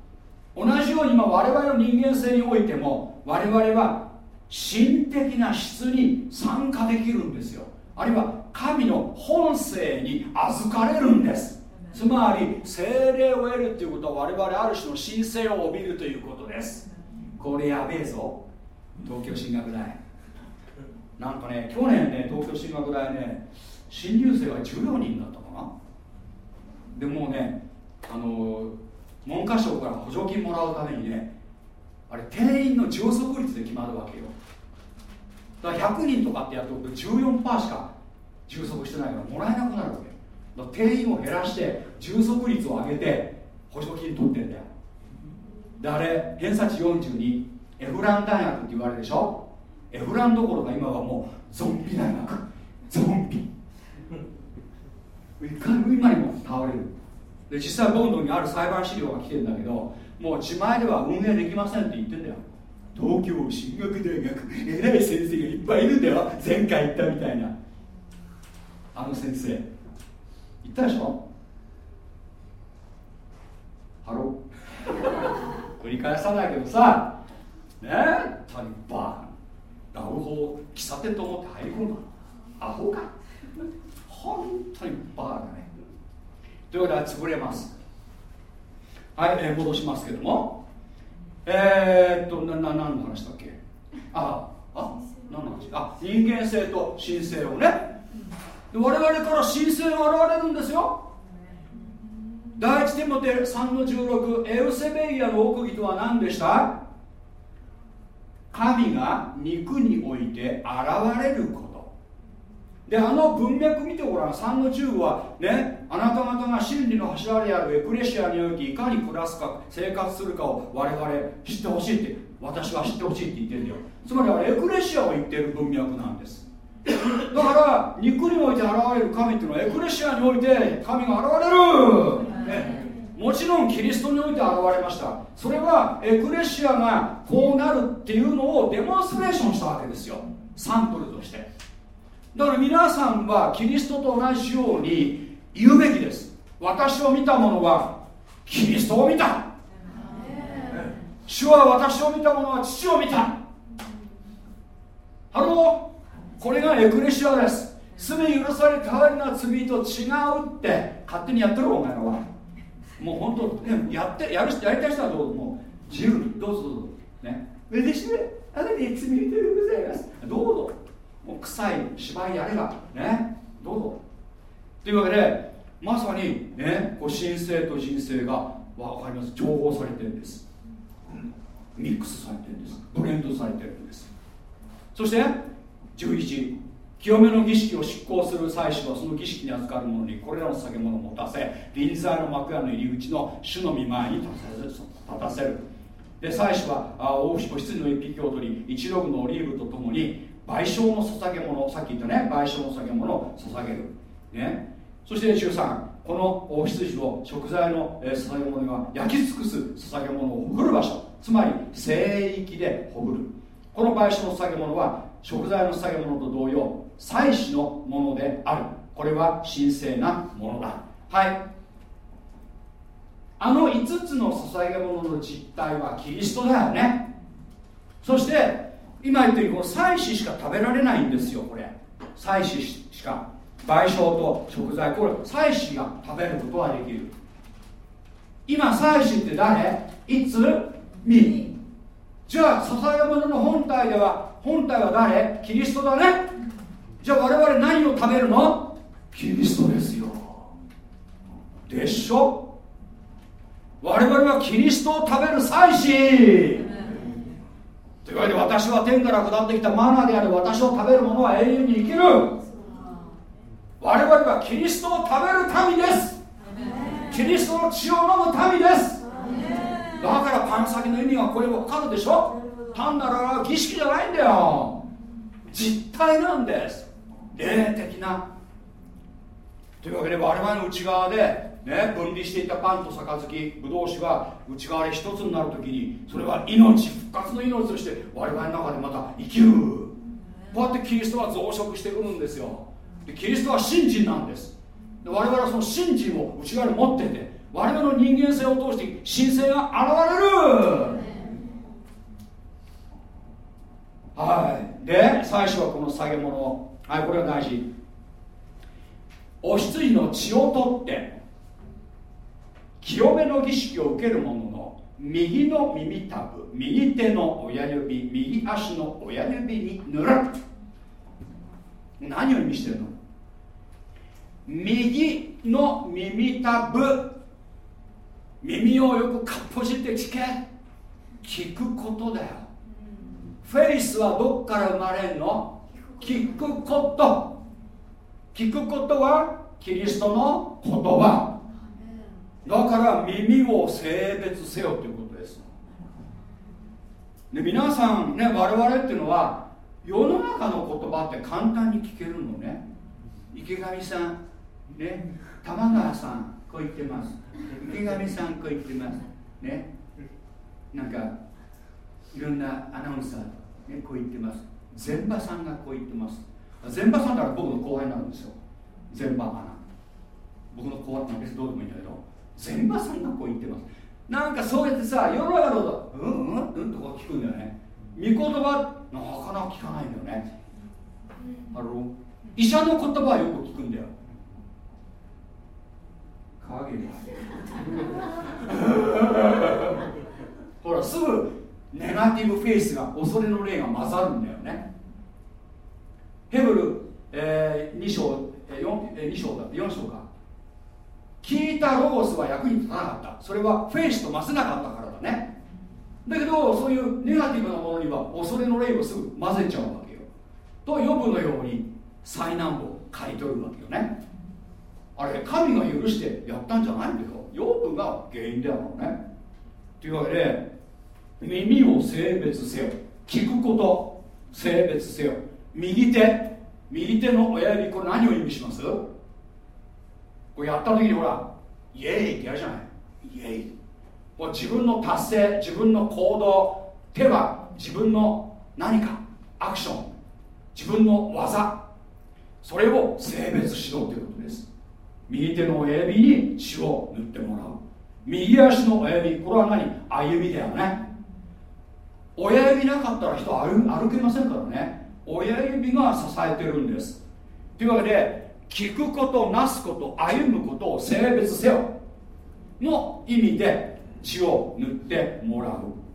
同じように今我々の人間性においても我々は神的な質に参加できるんですよ。あるいは神の本性に預かれるんです。つまり精霊を得るということは我々ある種の神聖を帯びるということです。これやべえぞ。東京進学大。なんかね去年ね東京進学大ね新入生が14人だったかな？でもうねあの文科省から補助金もらうためにねあれ定員の充足率で決まるわけよ。だから100人とかってやっておくと14%しか充足してないからもらえなくなるわけ定員を減らして充足率を上げて補助金取ってんだよ。であれ偏差値42エフラン大学って言われるでしょ？エフランどころか今はもうゾンビ大学ゾンビ。一回今にも倒れる。で実際ボンドにある裁判資料が来てんだけどもう自前では運営できませんって言ってんだよ。東京神学大学偉い先生がいっぱいいるんだよ。前回言ったみたいな。あの先生。言ったでしょ？ Hello。繰り返さないけどさ。ね？えタニバーなるほど喫茶店と思って入り込んだ。アホか。本当にバーだね。ということで潰れます。はい、えー、戻しますけども。えー、っとなな何の話だっけ？ああ何の話？あ人間性と神性をね。我々から神性が現れるんですよ。第一テモテ3の16エウセベイアの奥義とは何でした？神が肉において現れること。であの文脈見てごらん。3の15はねあなた方が真理の柱である。エクレシアにおいていかに暮らすか生活するかを我々知ってほしいって私は知ってほしいって言ってるんだよ。つまりはエクレシアを言ってる文脈なんです。だから肉において現れる神っていうのはエクレシアにおいて神が現れる、ね、もちろんキリストにおいて現れました。それはエクレシアがこうなるっていうのをデモンストレーションしたわけですよ。サンプルとして。だから皆さんはキリストと同じように言うべきです。私を見た者はキリストを見た。主は私を見た者は父を見た。 Hello。これがエクレシアです。罪許され哀れな罪人違うって勝手にやってるお前らは。もう本当、ね、やってやるやりたい人はどうぞもう自由にどうぞどうぞね私はあなたに罪人でございますどうぞもう臭い芝居やればね。どうぞ。というわけでまさにねこう神聖と人生が分かります。情報されてるんです。ミックスされてるんです。ブレンドされてるんです。そして11清めの儀式を執行する祭司はその儀式に預かる者にこれらの酒物を持たせ臨在の幕屋の入り口の主の御前に立たせるで祭司はお羊の一匹を取り一ログのオリーブとともに賠償の捧げ物さっき言ったね賠償の捧げ物を捧げる、ね、そして13このお羊を食材の捧げ物が焼き尽くす捧げ物をほぐる場所。つまり聖域でほぐる。この賠償の捧げ物は食材の捧げ物と同様祭祀のものである。これは神聖なものだ。はい。あの5つの捧げ物の実態はキリストだよね。そして今言ったようにこの祭祀しか食べられないんですよこれ。祭祀しか。賠償と食材これ祭祀が食べることはできる。今祭祀って誰？いつ？み。じゃあ捧げ物の本体では本体は誰？キリストだね。じゃあ我々何を食べるの？キリストですよ。でしょ？我々はキリストを食べる祭司。というわけで私は天から下ってきたマナーである私を食べる者は永遠に生きる。我々はキリストを食べる民です。キリストの血を飲む民です。だからパン先の意味がこれ分かるでしょ？単なる儀式じゃないんだよ。実体なんです霊的な。というわけで我々の内側で、ね、分離していたパンと杯ブドウ酒が内側で一つになるときにそれは命復活の命として我々の中でまた生きる。こうやってキリストは増殖してくるんですよ。でキリストは信心なんです。で我々はその信心を内側に持ってて我々の人間性を通して神性が現れる。はい。で最初はこの下げ物。はいこれが大事。お羊の血を取って清めの儀式を受ける者の右の耳たぶ右手の親指右足の親指に塗る何を意味してるの？右の耳たぶ耳をよくかっぽじって聞け。聞くことだよ。フェイスはどっから生まれるの？聞くこと。聞くことはキリストの言葉。だから耳を性別せよということです。で皆さんね我々っていうのは世の中の言葉って簡単に聞けるのね。池上さんね玉川さんこう言ってます。池上さんこう言ってます。ね。なんかいろんなアナウンサー、ね、こう言ってます全場さんがこう言ってます。全場さんだから僕の後輩なんですよ。全場アナ。僕の後輩って別にどうでもいいんだけど全場さんがこう言ってます。なんかそうやってさ世の中のことうんうんうんとこ聞くんだよね。御言葉なかなか聞かないんだよね。あの医者の言葉はよく聞くんだよ。影が。ほらすぐネガティブフェイスが恐れの霊が混ざるんだよね。ヘブル、えー、2章、えー、4, えー、2章だ4章か。聞いたロゴスは役に立たなかった。それはフェイスと混ぜなかったからだね。だけどそういうネガティブなものには恐れの霊をすぐ混ぜちゃうわけよ。と予部のように災難を刈り取るわけよね。あれ神が許してやったんじゃないんだよ。予部が原因だろうね。というわけで耳を性別せよ。聞くこと性別せよ。右手。右手の親指これ何を意味します？これやった時にほらイエーイってやるじゃない。イエーイ。もう自分の達成自分の行動手は自分の何かアクション自分の技。それを性別しろということです。右手の親指に血を塗ってもらう。右足の親指これは何？歩みだよね。親指なかったら人歩歩けませんからね。親指が支えてるんです。というわけで聞くことなすこと歩むことを性別せよ。の意味で血を塗ってもらう。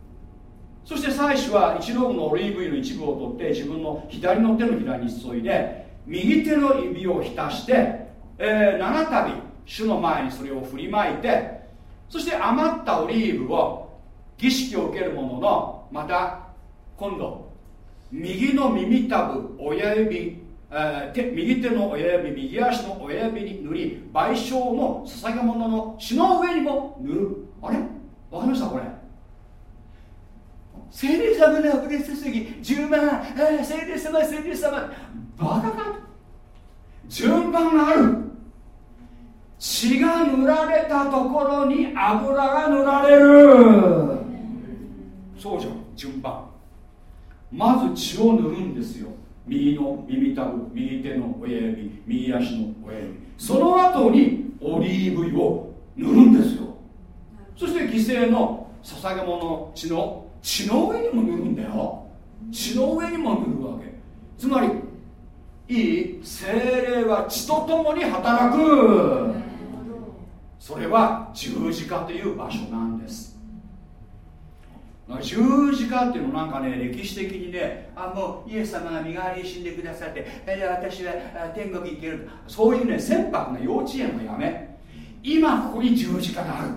そして祭司は一ローのオリーブ油の一部を取って自分の左の手のひらに注いで右手の指を浸して、えー、7度主の前にそれを振りまいてそして余ったオリーブを儀式を受ける者のまた今度右の耳たぶ親指、えー、手右手の親指右足の親指に塗り賠償の捧げ物の血の上にも塗る。あれ？わかりました？これ。聖霊様の油注ぎ10万、えー、聖霊様聖霊様。バカか順番がある。血が塗られたところに油が塗られる。そうじゃん。順番。まず血を塗るんですよ。右の耳たぶ右手の親指右足の親指。その後にオリーブ油を塗るんですよ。そして犠牲の捧げ物の血の血の上にも塗るんだよ。血の上にも塗るわけ。つまりいい精霊は血とともに働く。それは十字架という場所なんです。十字架っていうのなんかね歴史的にねあもうイエス様が身代わりに死んでくださってで私は天国行けるそういうね船舶の幼稚園のやめ今ここに十字架がある。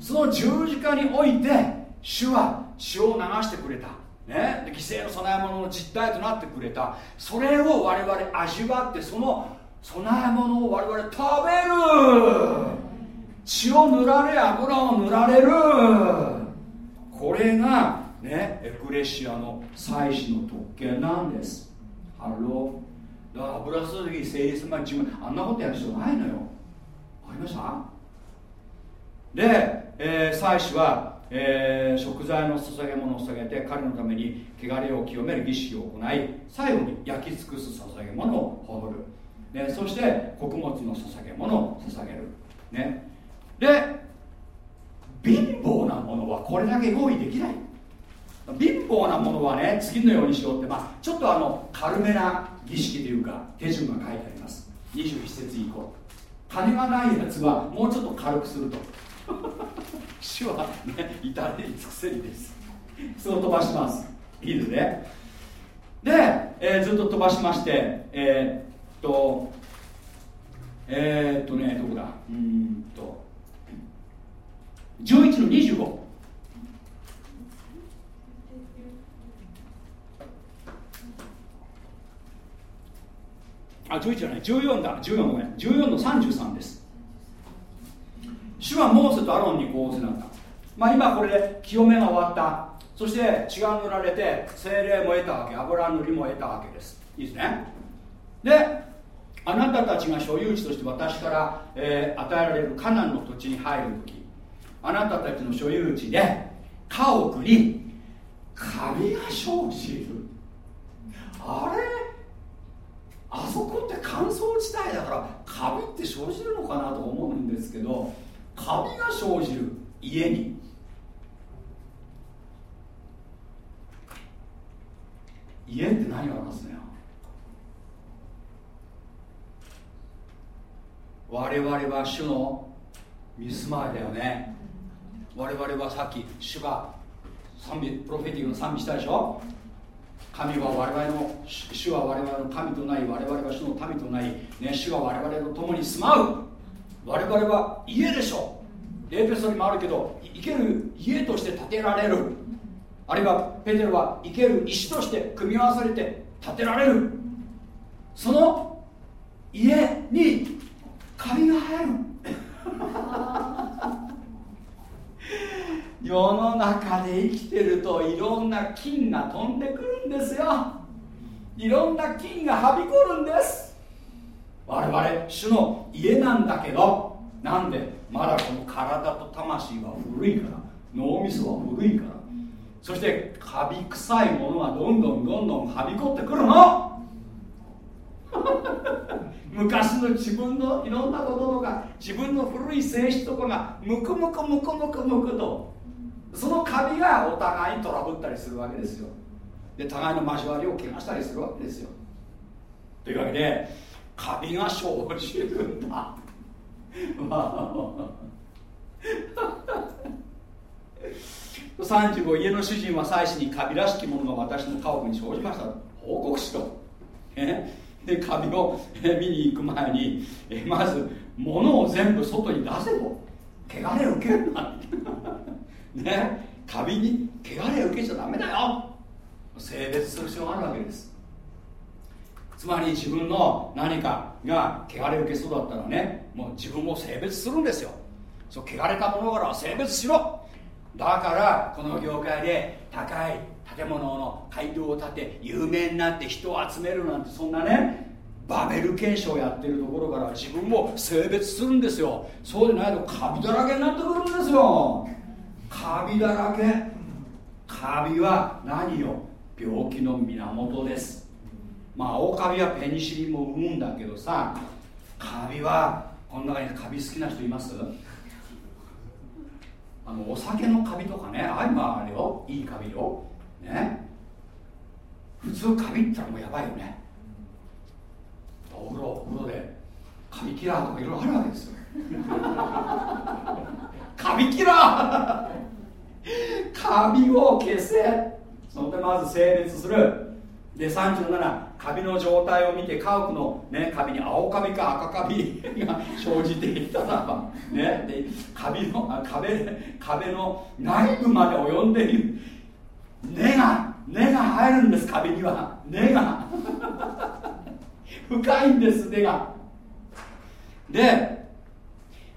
その十字架において主は血を流してくれた、ね、で犠牲の供え物の実態となってくれた。それを我々味わってその供え物を我々食べる。血を塗られ油を塗られる。これがねエクレシアの祭祀の特権なんです。ハローだから油注ぎ聖霊様自分あんなことやる必要ないのよ。わかりました？で、えー、祭司は、えー、食材の捧げ物を捧げて彼のために汚れを清める儀式を行い最後に焼き尽くす捧げ物をほる、ね、そして穀物の捧げ物を捧げる、ね、で貧これだけ用意できない。貧乏なものはね次のようにしようって、まあ、ちょっとあの軽めな儀式というか手順が書いてあります。21節以降。金がないやつはもうちょっと軽くすると。主はね至れり尽くせりです。そう飛ばします。いいですね。で、えー、ずっと飛ばしましてえー、っとえー、っとねどこだ？うんと。11の25あ11じゃない。14だ。14ごめん。14の33です。主はモーセとアロンにこうせなったまあ今これで清めが終わった。そして血が塗られて精霊も得たわけ。油塗りも得たわけです。いいですね。であなたたちが所有地として私から、えー、与えられるカナンの土地に入る時あなたたちの所有地で家屋にカビが生じる。あれ？あそこって乾燥地帯だからカビって生じるのかなと思うんですけどカビが生じる家に。家って何がありますね我々は主の見住まいだよね。我々はさっき主がプロフェティックの賛美したでしょ？神は我々の主は我々の神となり我々は主の民となり、ね、主は我々と共に住まう。我々は家でしょエペソにもあるけど生ける家として建てられる。あるいはペテロは生ける石として組み合わされて建てられる。その家にカビが生える。世の中で生きてるといろんな菌が飛んでくるんですよ。いろんな菌がはびこるんです。我々主の家なんだけどなんで？まだこの体と魂は古いから。脳みそは古いから。そしてカビ臭いものはどんどんどんどんはびこってくるの。昔の自分のいろんなこととか自分の古い性質とかがムクムクムクムクムクとそのカビがお互いにトラブったりするわけですよ。で互いの交わりを怪我したりするわけですよ。というわけでカビが生じるんだ。35家の主人は妻子にカビらしきものが私の家屋に生じました。報告しろ。え？でカビを見に行く前にまず物を全部外に出せと。汚れ受けるなねカビに汚れを受けちゃダメだよ。性別する必要があるわけです。つまり自分の何かが汚れを受けそうだったらねもう自分も性別するんですよ。そう汚れたものからは性別しろ。だからこの業界で高い建物の街道を建て有名になって人を集めるなんてそんなねバベル検証やってるところから自分も性別するんですよ。そうでないとカビだらけになってくるんですよ。カビだらけ。カビは何よ？病気の源です。まあ青カビはペニシリンも生むんだけどさカビはこの中にカビ好きな人います？あのお酒のカビとかねああいうのあるよ。いいカビよ。ね。普通カビったらもうやばいよね。お風呂お風呂でカビキラーとかいろいろあるわけですよ。カビキラー。カビを消せ。そんでまず性別する。で37カビの状態を見て家屋の、ね、カビに青カビか赤カビが生じていたらば、ね、でカビの壁壁の内部まで及んでいる。根が根が入るんです壁には。根が。深いんです根が。で、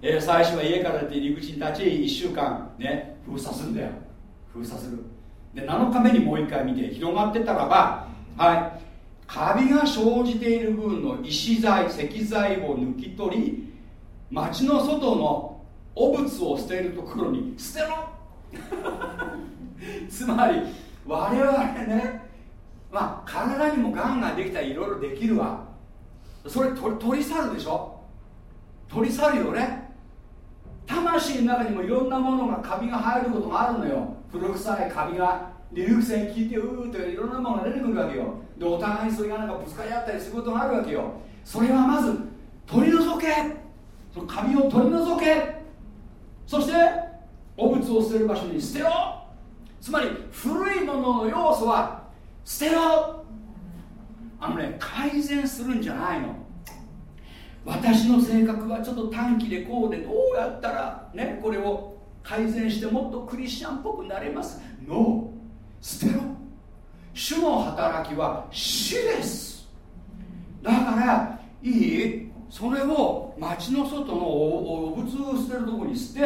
えー、最初は家から出て入り口に立ち1週間ね封鎖するんだよ。封鎖する。で7日目にもう一回見て広がってたらばはい。カビが生じている分の石材石材を抜き取り町の外の汚物を捨てるところに捨てろ。つまり我々ねまあ体にもがんができたらいろいろできるわ。それ取取り去るでしょ。取り去るよね。魂の中にもいろんなものがカビが入ることがあるのよ。古臭いカビがリルク線聞いてうーっていろんなものが出てくるわけよ。でお互いにそれがなんかぶつかり合ったりすることがあるわけよ。それはまず取り除け。そのカビを取り除け。そして汚物を捨てる場所に捨てろ。つまり古いものの要素は捨てろ。あのね改善するんじゃないの。私の性格はちょっと短期でこうでどうやったらねこれを改善してもっとクリスチャンっぽくなれます。ノー捨てろ。主の働きは死です。だからいい。それを町の外のお物を捨てるところに捨て、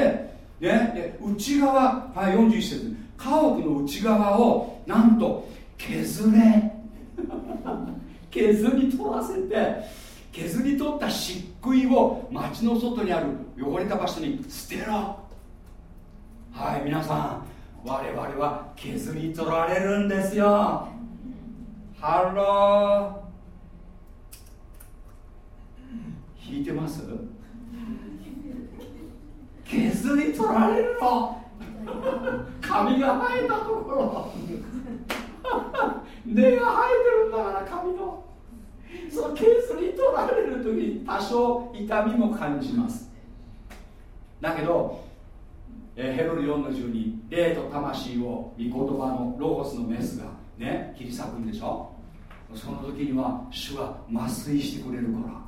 ね、で内側、はい、41節。家屋の内側をなんと削れ。削り取らせて削り取った漆喰を町の外にある汚れた場所に捨てろ。はい皆さん我々は削り取られるんですよ。 Hello。引いてます？削り取られるの？髪が生えたところ。根が生えてるんだから髪の。そのケースに取られる時に多少痛みも感じます。だけど、えー、ヘロル4の12霊と魂を御言葉のロゴスのメスがね切り裂くんでしょ？その時には主は麻酔してくれるから。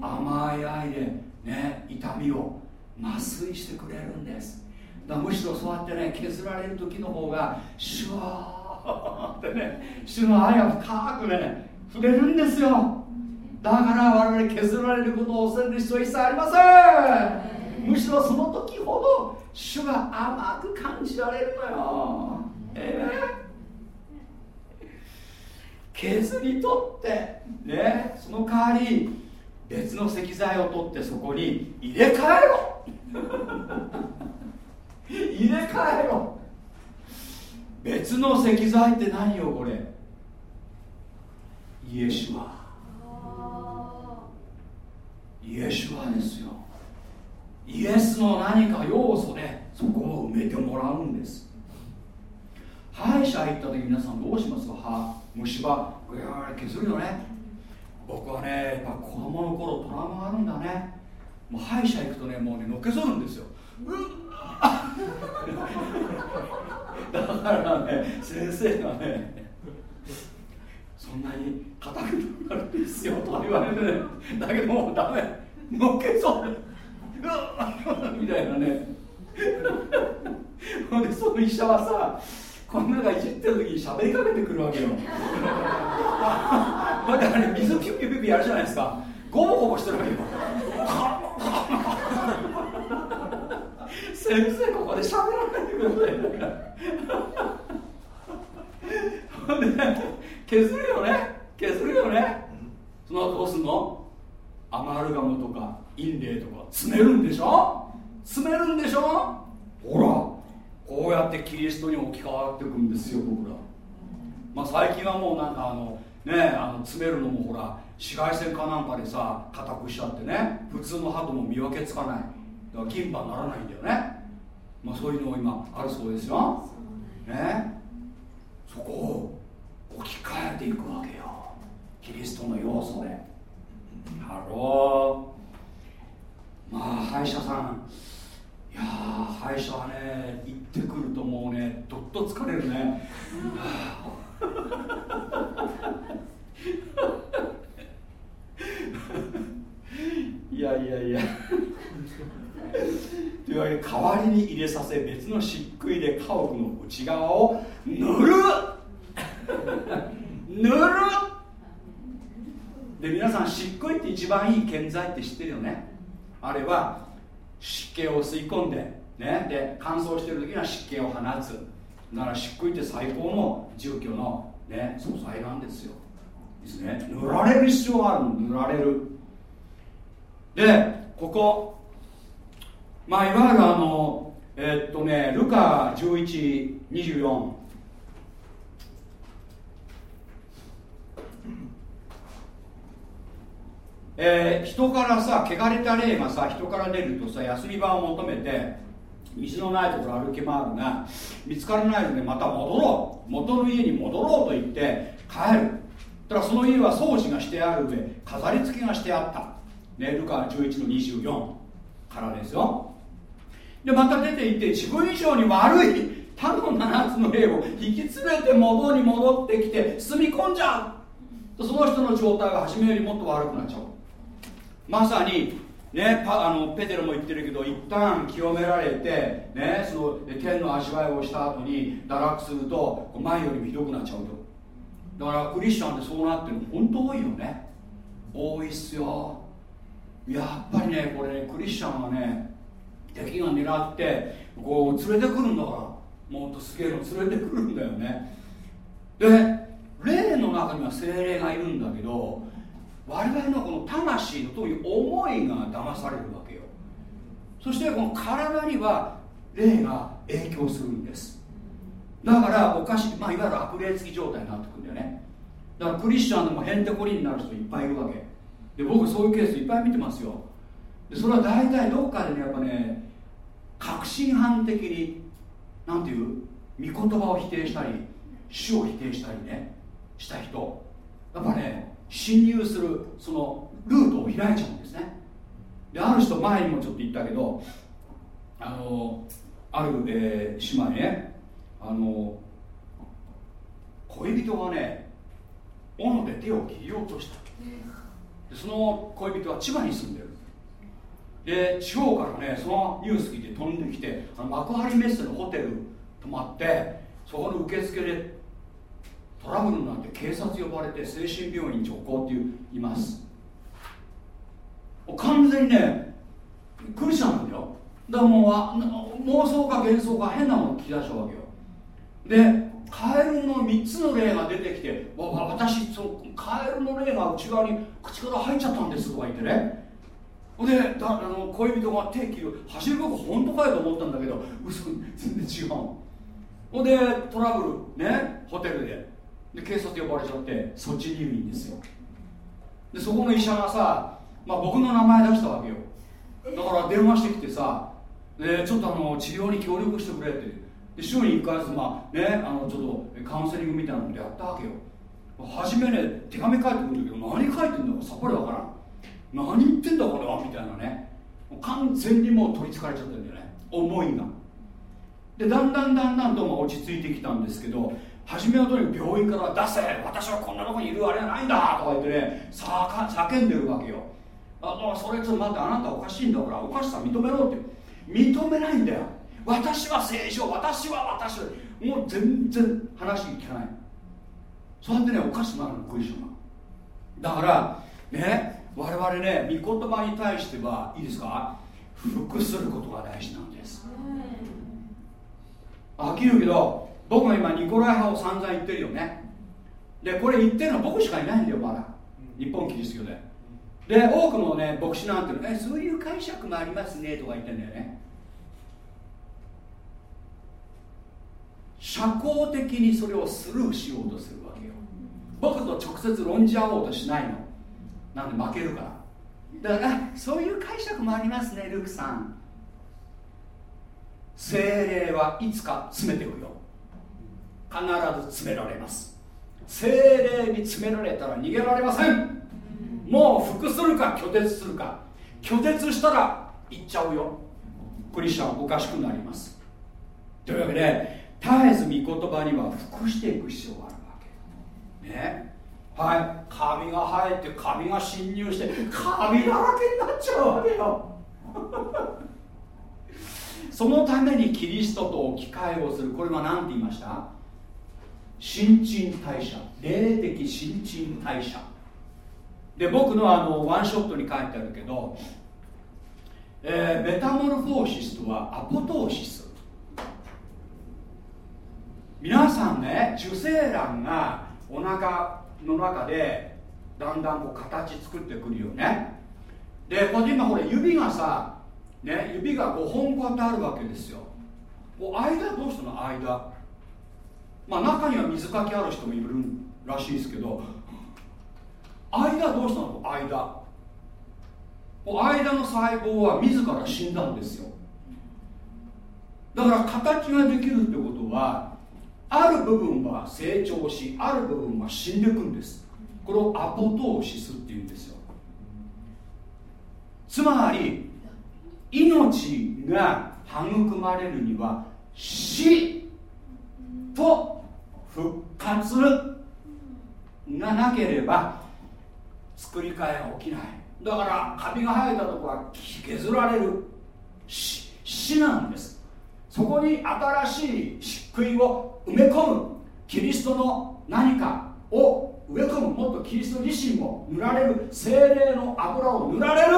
甘い愛でね痛みを麻酔してくれるんです。だむしろそうやってね削られる時の方がシュワーってね主の愛が深くね触れるんですよ。だから我々削られることを恐れる必要は一切ありません。むしろその時ほど主が甘く感じられるのよ。ええ。ー、削り取ってねその代わり別の石材を取ってそこに入れ替えろ。入れ替えろ。別の石材って何よこれ？イエシュア。イエシュアですよ。イエスの何か要素でそこを埋めてもらうんです。歯医者行った時皆さんどうしますか？歯。虫歯。ぐやー削るよね。僕はねやっぱ子供の頃トラウマがあるんだね。もう歯医者行くとねもうねのけぞるんですよ。だからね先生がねそんなに硬くなるんですよと言われてねだけどもうダメ。のけぞる。みたいなね。ほんでその医者はさこんながいじってる時に喋りかけてくるわけよ。だからね水ピュピュピュピュやるじゃないですか。ゴボゴボしてるわけよ。先生ここで喋らないでください。ね削るよね？削るよね？その後どうすんの？アマルガムとかインレイとか詰めるんでしょ？詰めるんでしょ？ほらこうやってキリストに置き換わっていくんですよ僕ら。まあ最近はもうなんかあのねあの詰めるのもほら紫外線かなんかでさ硬くしちゃってね普通の歯とも見分けつかない。だから金歯にならないんだよね。まあ、そういうのも今あるそうですよ、ね、そこを置き換えていくわけよ。キリストの要素で。 Hello。まあ歯医者さん。いや歯医者はね行ってくるともうねどっと疲れるね。いやいやいや。というわけで代わりに入れさせ別の漆喰で家屋の内側を塗る。塗るで皆さん漆喰って一番いい建材って知ってるよね？あれは湿気を吸い込んで、ね、で乾燥してる時には湿気を放つ。だから漆喰って最高の住居の、ね、素材なんですよ。ですね。塗られる必要がある塗られる。でここまあいわゆるあのえー、っとねルカ1124えー、人からさ汚れた霊がさ人から出るとさ休み場を求めて道のないところ歩き回るが見つからないのでまた戻ろう。元の家に戻ろうと言って帰る。だからその家は掃除がしてある上飾り付けがしてあった、ね、ルカ11の24からですよ。でまた出て行って自分以上に悪い他の7つの霊を引き連れて元に戻ってきて住み込んじゃう。その人の状態が初めよりもっと悪くなっちゃう。まさにね、パあのペテロも言ってるけど一旦清められて、ね、その天の味わいをした後に堕落すると前よりもひどくなっちゃうと。だからクリスチャンってそうなってる。の本当多いよね。多いっすよ。やっぱりねこれねクリスチャンはね敵が狙ってこう連れてくるんだから。もっとすげえの連れてくるんだよね。で霊の中には精霊がいるんだけど我々のこの魂のという思いが騙されるわけよ。そしてこの体には霊が影響するんです。だからおかしい、まあ、いわゆる悪霊付き状態になってくるんだよね。だからクリスチャンでもへんてこりになる人いっぱいいるわけ。で僕そういうケースいっぱい見てますよ。でそれは大体どっかでねやっぱね確信犯的に何ていう御言葉を否定したり主を否定したりねした人。やっぱね侵入するそのルートを開いちゃうんですね。である人前にもちょっと言ったけどあのある、えー、姉妹ねあの恋人がね斧で手を切りようとした。でその恋人は千葉に住んでる。で地方からねそのニュース聞いて飛んできてあの幕張メッセのホテル泊まってそこの受付でトラブルになって警察呼ばれて精神病院直行っていういます。完全にねクリスチャンなんだよ。だからもう妄想か幻想か変なもの聞き出したわけよ。でカエルの3つの霊が出てきて私そのカエルの霊が内側に口から入っちゃったんですとか言ってね。でだあの恋人が手切る。走る僕本当かよと思ったんだけど嘘全然違うほんでトラブルねホテルで。で警察呼ばれちゃってそっち入院ですよ。でそこの医者がさ、まあ、僕の名前出したわけよ。だから電話してきてさでちょっとあの治療に協力してくれって。で週に1回ずつまあねあのちょっとカウンセリングみたいなのやったわけよ。初めね手紙書いてくるんだけど何書いてんだかさっぱりわからん。何言ってんだこれはみたいなね。完全にもう取りつかれちゃってるんだよね。思いが。でだんだんだんだんとも落ち着いてきたんですけど初めはとにかく病院から出せ私はこんなとこにいるあれはないんだとか言ってねさ叫んでるわけよ。あそれちょっと待ってあなたおかしいんだからおかしさ認めろって。認めないんだよ。私は正常私は私。はもう全然話聞かない。そうやってねおかしくなるのクリスチョンがだからね我々ね御言葉に対してはいいですか？服することが大事なんです。飽きるけど僕は今ニコライ派を散々言ってるよね。でこれ言ってるのは僕しかいないんだよまだ。日本キリスト教で。で多くのね牧師なんていうのねそういう解釈もありますねとか言ってんだよね。社交的にそれをスルーしようとするわけよ。僕と直接論じ合おうとしないの。なんで負けるから。だからそういう解釈もありますねルークさん。精霊はいつか詰めてくよ。必ず詰められます。精霊に詰められたら逃げられません。もう服するか拒絶するか。拒絶したら行っちゃうよ。クリスチャンはおかしくなります。というわけで絶えず御言葉には服していく必要があるわけ。ね。はい。カビが生えてカビが侵入してカビだらけになっちゃうわけよ。そのためにキリストと置き換えをする。これは何て言いました？新陳代謝霊的新陳代謝。で僕のあのワンショットに書いてあるけど、えー、メタモルフォーシスとはアポトーシス。皆さんね受精卵がお腹の中でだんだんこう形作ってくるよね。でこれ今これ指がさね指が5本こうやってあるわけですよ。間どうしたの？間。まあ中には水かきある人もいるらしいですけど間どうしたの？間。間の細胞は自ら死んだんですよ。だから形ができるってことはある部分は成長しある部分は死んでいくんです。これをアポトーシスっていうんですよ。つまり命が育まれるには死。と復活がなければ作り変えが起きない。だからカビが生えたとこは削られる。死なんです。そこに新しい漆喰を埋め込む。キリストの何かを植え込む。もっとキリスト自身も塗られる。精霊の油を塗られる。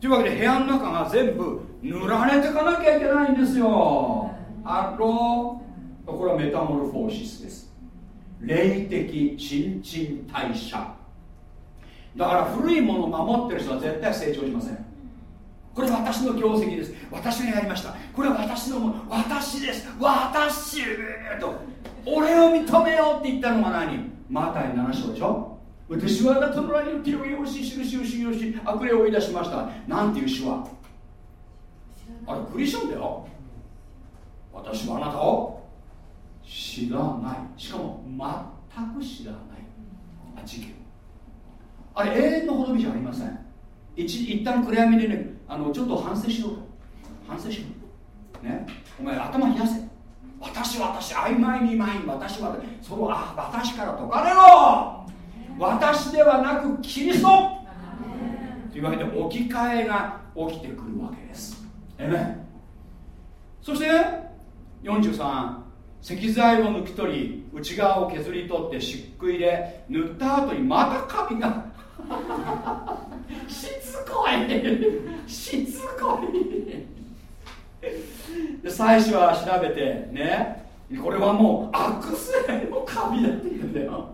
というわけで部屋の中が全部塗られていかなきゃいけないんですよ。あろこれはメタモルフォーシスです。霊的新陳代謝。だから古いものを守ってる人は絶対成長しません。これ私の業績です。私がやりました。これは私のもの。私です。私と。俺を認めようって言ったのが何？マタイ7章でしょ？私はあなたの何を広げようし印を修行し悪霊を追い出しました。なんていう手話あれクリスチョンだよ。私はあなたを知らない。しかも全く知らない。あ事件。あれ永遠の滅びじゃありません。一一旦暗闇でねあのちょっと反省しようと。反省しよう。ね。お前頭冷やせ。私私曖昧に前に私はそのあ私から解かれろ。私ではなくキリスト。というわけで置き換えが起きてくるわけです。えめそして43石材を抜き取り内側を削り取って漆喰で塗った後にまた紙が。しつこい。しつこい。で最初は調べてねこれはもう悪性の紙だって言うんだよ。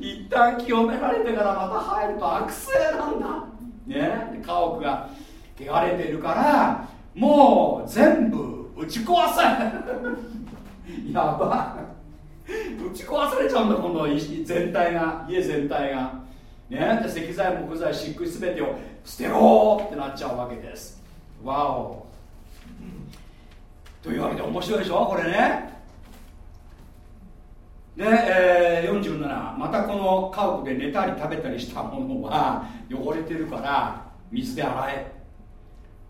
一旦清められてからまた入ると悪性なんだ。ね家屋が汚れてるからもう全部打ち壊せやば打ち壊されちゃうんだ今度全体が家全体が。ねで石材木材漆喰全てを捨てろってなっちゃうわけです。わお。というわけで面白いでしょこれね。で、えー、47またこの家屋で寝たり食べたりしたものは汚れてるから水で洗え。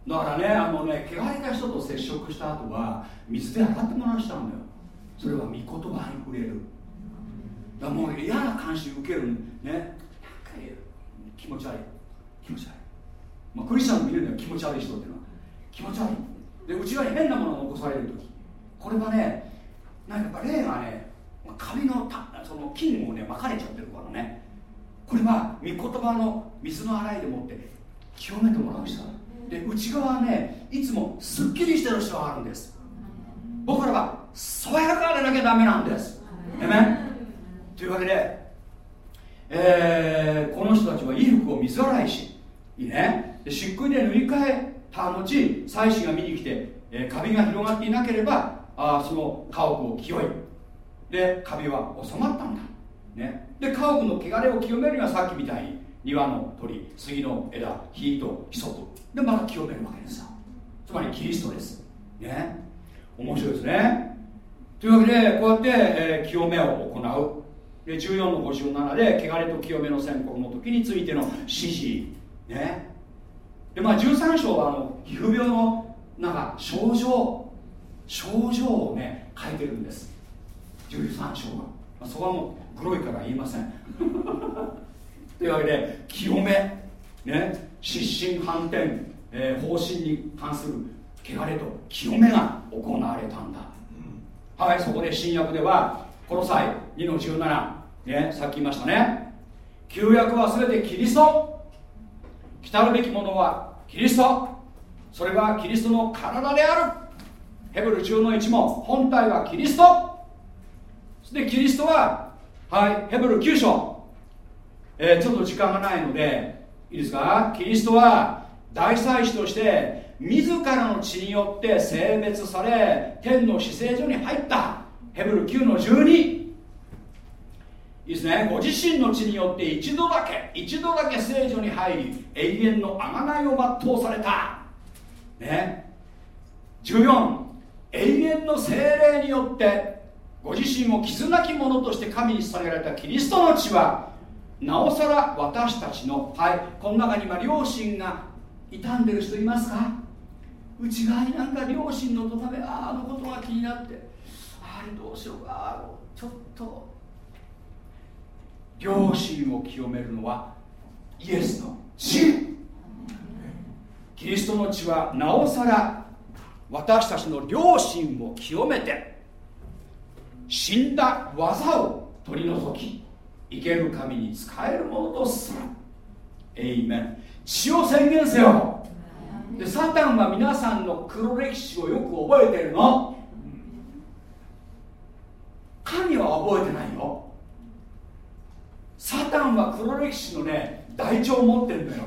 だからねあのね汚れた人と接触した後は水で洗ってもらうしたんだよ。それは御言葉に触れる。だからもう嫌な感心受けるね。気持ち悪い。気持ち悪い、まあ、クリスチャンもいるんだよ。気持ち悪い人っていうのは。気持ち悪い。で内側に変なものが残される時。これはねなんか霊がね髪のたその菌をね巻かれちゃってるからね。これは御言葉の水の洗いでもって清めてもらう人で内側はねいつもすっきりしてる人があるんです。僕らは爽やかでなきゃダメなんです。えめというわけで、えー、この人たちは衣服を水洗いしいいね。で漆喰で塗り替えた後祭司が見に来て、えー、カビが広がっていなければあその家屋を清い。でカビは収まったんだ、ね、で家屋の汚れを清めるにはさっきみたいに庭の鳥杉の枝火とヒソプでまた清めるわけですよ。つまりキリストです。ね。面白いですね。というわけでこうやって、えー、清めを行う。で14の57で汚れと清めの宣告の時についての指示。ね。でまあ13章はあの皮膚病のなんか症状。症状をね書いてるんです。13章は、まあ、そこはもう黒いから言いません。というわけで清め、ね、失神反転、えー、方針に関する汚れと清めが行われたんだ、うん、はいそこで新約ではこの際2の17、ね、さっき言いましたね。旧約は全てキリスト。来たるべきものはキリスト。それがキリストの体である。ヘブル10の1も本体はキリスト。でキリストははいヘブル9章、えー、ちょっと時間がないのでいいですか？キリストは大祭司として自らの血によって性別され天の死聖所に入った。ヘブル9の12いいですね？ご自身の血によって一度だけ一度だけ聖女に入り永遠の贖いを全うされた。ね？14永遠の精霊によってご自身を傷なき者として神に捧げられたキリストの血はなおさら私たちのはいこの中に今両親が傷んでる人いますか？内側になんか両親のとがめああのことが気になってあれどうしようかちょっと。両親を清めるのはイエスの血キリストの血はなおさら私たちの両親を清めて死んだ技を取り除き生ける神に仕えるものとする。エイメン血を宣言せよ。でサタンは皆さんの黒歴史をよく覚えてるの。神は覚えてないよ。サタンは黒歴史のね台帳を持ってるのよ。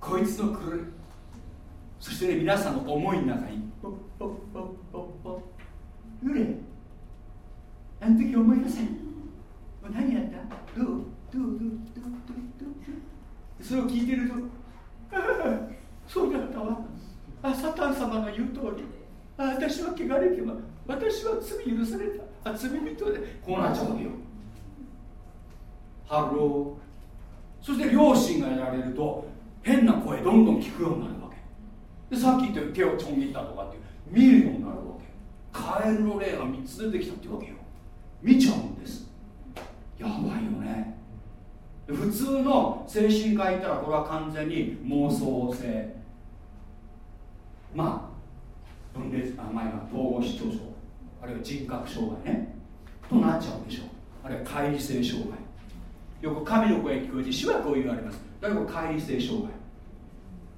こいつの黒そしてね皆さんの思いの中にポッポッポッポッポッれあの時思い出せ何やった？どうどうどうどうどうどうそれを聞いてると そうだったわ。あサタン様の言う通り。あ私は汚れても私は罪許された。あ罪人で。こうなっちゃうわけよ。ハロそして両親がやられると変な声どんどん聞くようになるわけ。でさっき言った手をちょん切ったとかっていう見るようになるわけ。カエルの霊が3つ出てきたってわけよ。見ちゃうんですやばいよね。普通の精神科医ったらこれは完全に妄想性。まあ分裂あ前が統合失調症。あるいは人格障害ね。となっちゃうでしょう。あるいは乖離性障害。よく神の声聞こえて主はこう言われます。だけど乖離性障害。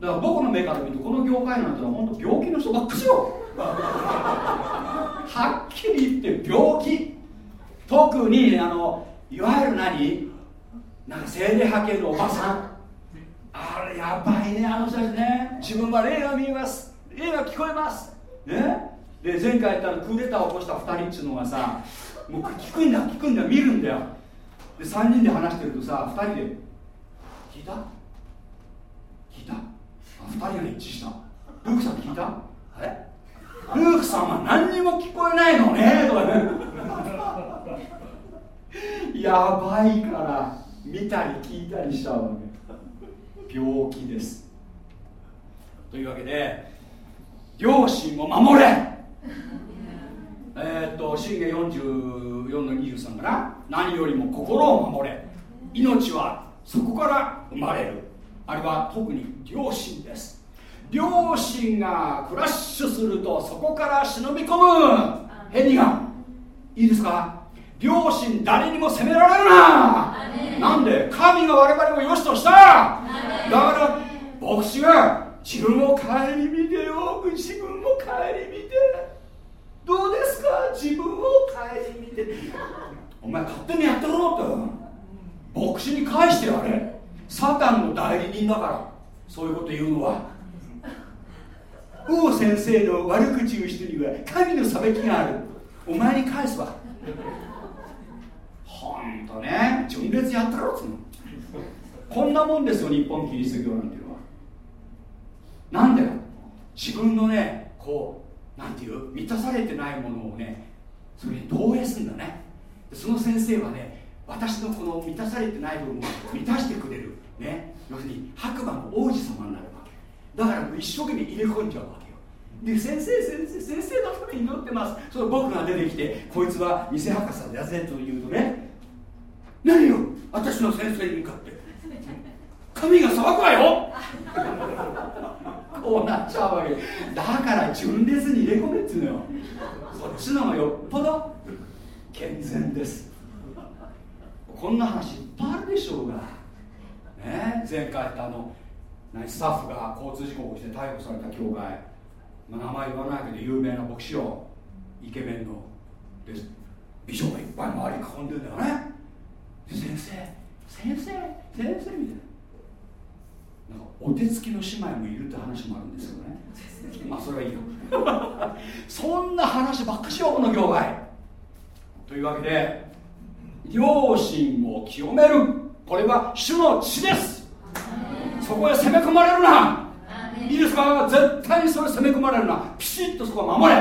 だから僕の目から見るとこの業界なんてのは本当病気の人ばっかしよはっきり言って病気。特にあのいわゆる何？なんか精霊派遣のおばさん。あれやばいねあの人たちね。自分は霊が見えます。霊が聞こえます。ね？で前回言ったらクーデターを起こした2人っつうのがさもう聞くんだ聞くんだ見るんだよ。で3人で話してるとさ2人で聞いた？聞いた？あ2人が一致した。ルークさん聞いた？え？ルークさんは何にも聞こえないのねとかね やばいから見たり聞いたりしちゃうわけ。病気です。というわけで両親を守れ。えっと信玄44の23かな何よりも心を守れ。命はそこから生まれる。あれは特に両親です。両親がクラッシュするとそこから忍び込む。蛇が。いいですか？両親誰にも責められるな。なんで神が我々を良しとした。だから牧師が自分を顧みてよ。く自分を顧みて。どうですか？自分を顧みて。お前勝手にやってろって。牧師に返してやれ。サタンの代理人だから。そういうこと言うのは。王先生の悪口を言う人には神の裁きがある。お前に返すわほんとね。純烈やったろっつうの。こんなもんですよ日本キリスト教なんていうのは。なんで自分のねこうなんていう？満たされてないものをねそれに投影するんだね。その先生はね私のこの満たされてない部分を満たしてくれる。ね。要するに白馬の王子様になるわけ。だから一生懸命入れ込んじゃうわけよ。で先生先生先生のために祈ってます。その僕が出てきてこいつは偽博士だぜと言うとね何よ私の先生に向かって。神が裁くわよ。こうなっちゃうわけ。だから純烈に入れ込めっつうのよ。そっちの方がよっぽど健全です。こんな話いっぱいあるでしょうが。ね？前回あの何スタッフが交通事故を起きて逮捕された教会、まあ、名前言わないけど有名な牧師をイケメンので美女がいっぱい周り囲んでるんだよね。先生先生先生みたいな。なんかお手つきの姉妹もいるって話もあるんですよね。まあそれはいいよ。そんな話ばっかしよこの業界。というわけで両親を清める。これは主の血です。そこへ攻め込まれるな。いいですか？絶対にそれ攻め込まれるな。ピシッとそこは守れ。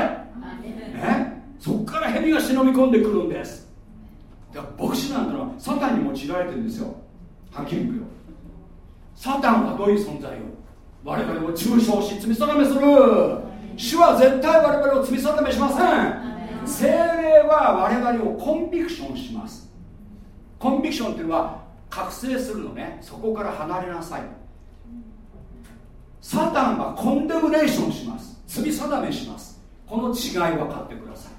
ね？そこから蛇が忍び込んでくるんですだから牧師なんてのはサタンに用いられてるんですよ。はっきり言うよサタンはどういう存在を？我々を中傷し罪定めする。主は絶対我々を罪定めしません。精霊は我々をコンビクションします。コンビクションっていうのは覚醒するのね。そこから離れなさい。サタンはコンデムネーションします。罪定めします。この違い分かってくださ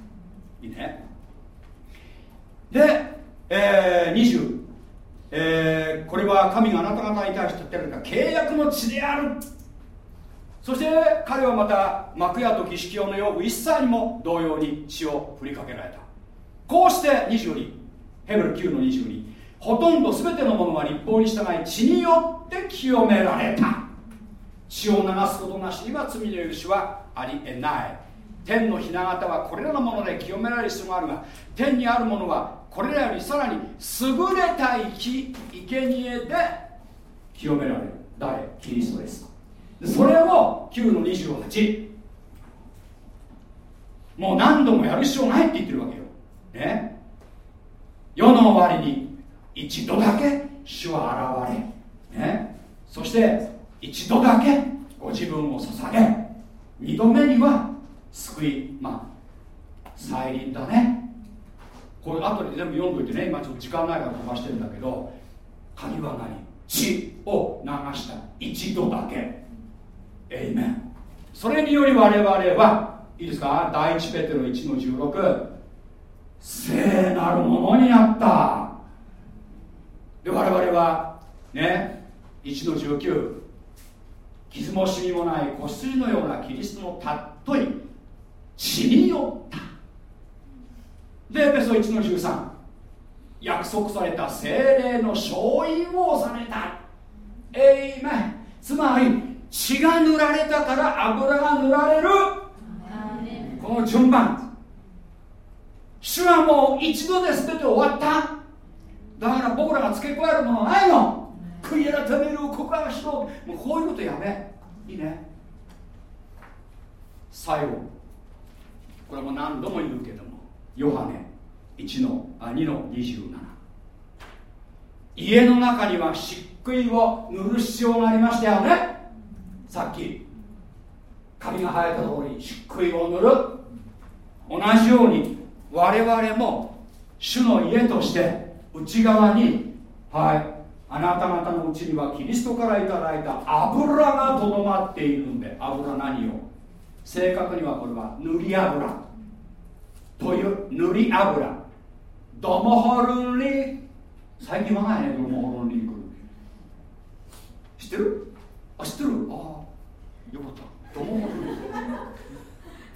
い。いいね？で、えー、20、えー、これは神があなた方に対して言ってるんだ。契約の地である。そして彼はまた幕屋と儀式用の用具一切にも同様に血を振りかけられた。こうして22ヘブル9の22ほとんど全てのものは立法に従い血によって清められた。血を流すことなしには罪の許しはありえない。天の雛形はこれらのもので清められる必要があるが天にあるものはこれらよりさらに優れた生き生贄で清められる。誰？キリストです。それを9の28もう何度もやる必要ないって言ってるわけよ。ね？世の終わりに一度だけ主は現れ。ね、そして一度だけご自分を捧げ。二度目には救い。まあ再臨だね。これ後で全部読んどいてね。今ちょっと時間ないから飛ばしてるんだけど鍵は何？血を流した一度だけ。エイメンそれにより我々はいいですか？第一ペテロ1の16聖なるものになった。で我々はね1の19傷もしみもない子羊のようなキリストのたっとい血によった。でエペソ1の13約束された精霊の勝因をされたえい。めつまり血が塗られたから油が塗られる。この順番。主はもう一度で全て終わった。だから僕らが付け加えるものはないの。悔い改める告白しろ。もうこういうことやめ。いいね。最後。これも何度も言うけどもヨハネ1のあ2の27家の中には漆喰を塗る必要がありましたよね。さっき髪が生えた通り漆喰を塗る。同じように我々も主の家として内側にはいあなた方のうちにはキリストからいただいた油がとどまっているんで油何を？正確にはこれは塗り油。という塗り油。ドモホルンリ最近はないねドモホルンリンク。知ってる？あ知ってる？ああよかった。ドモホルンリンク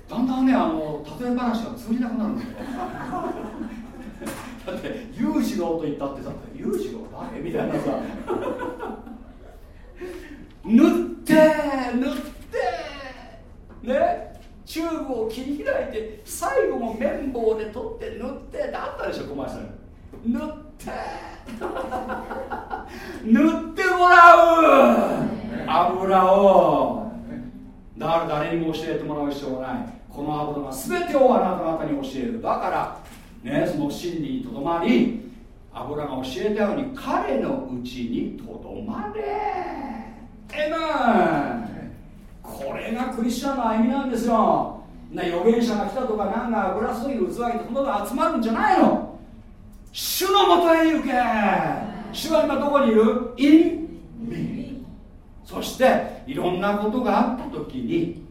だんだんねあの例え話が通じなくなるんだよ。だって裕次郎と言ったってさ裕次郎誰？みたいなさ。塗って塗って。ね？チューブを切り開いて最後も綿棒で取って塗ってってあったでしょ小林さん。塗って。塗ってもらう。油を。だから誰にも教えてもらう必要がない。この油が全てをあなた方に教える。だからね、その真理にとどまり油が教えたように彼のうちにとどまれ。エマンこれがクリスチャンの歩みなんですよ。な預言者が来たとかなんか油そういう器にどんどん集まるんじゃないの。主のもとへ行け。主は今どこにいる？インミそしていろんなことがあった時に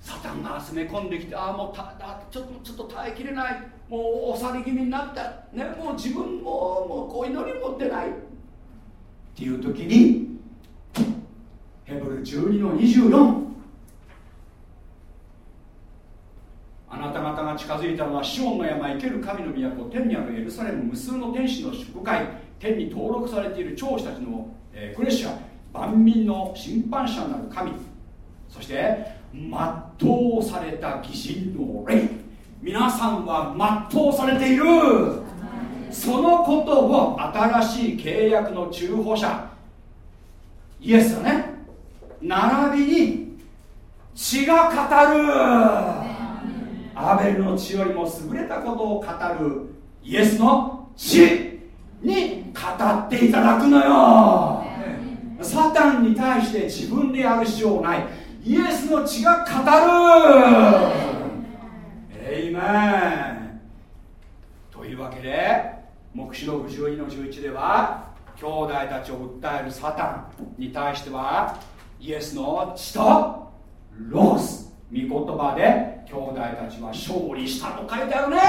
サタンが集め込んできてああもうただちょっとちょっと耐えきれない。もう押され気味になった、ね、もう自分ももうこう祈り持ってない。っていう時にヘブル12の24あなた方が近づいたのはシオンの山生ける神の都天にあるエルサレム無数の天使の祝会。天に登録されている長子たちの、えー、クレッシャー万民の審判者なる神。そして全うされた義人の霊。皆さんは全うされている。そのことを新しい契約の中保者。イエスがね。並びに血が語る。アベルの血よりも優れたことを語る。イエスの血に語っていただくのよ。サタンに対して自分でやる必要ない。イエスの血が語る。エイメンというわけで黙示録12の11では兄弟たちを訴えるサタンに対してはイエスの血とロース御言葉で兄弟たちは勝利したと書いてあるね。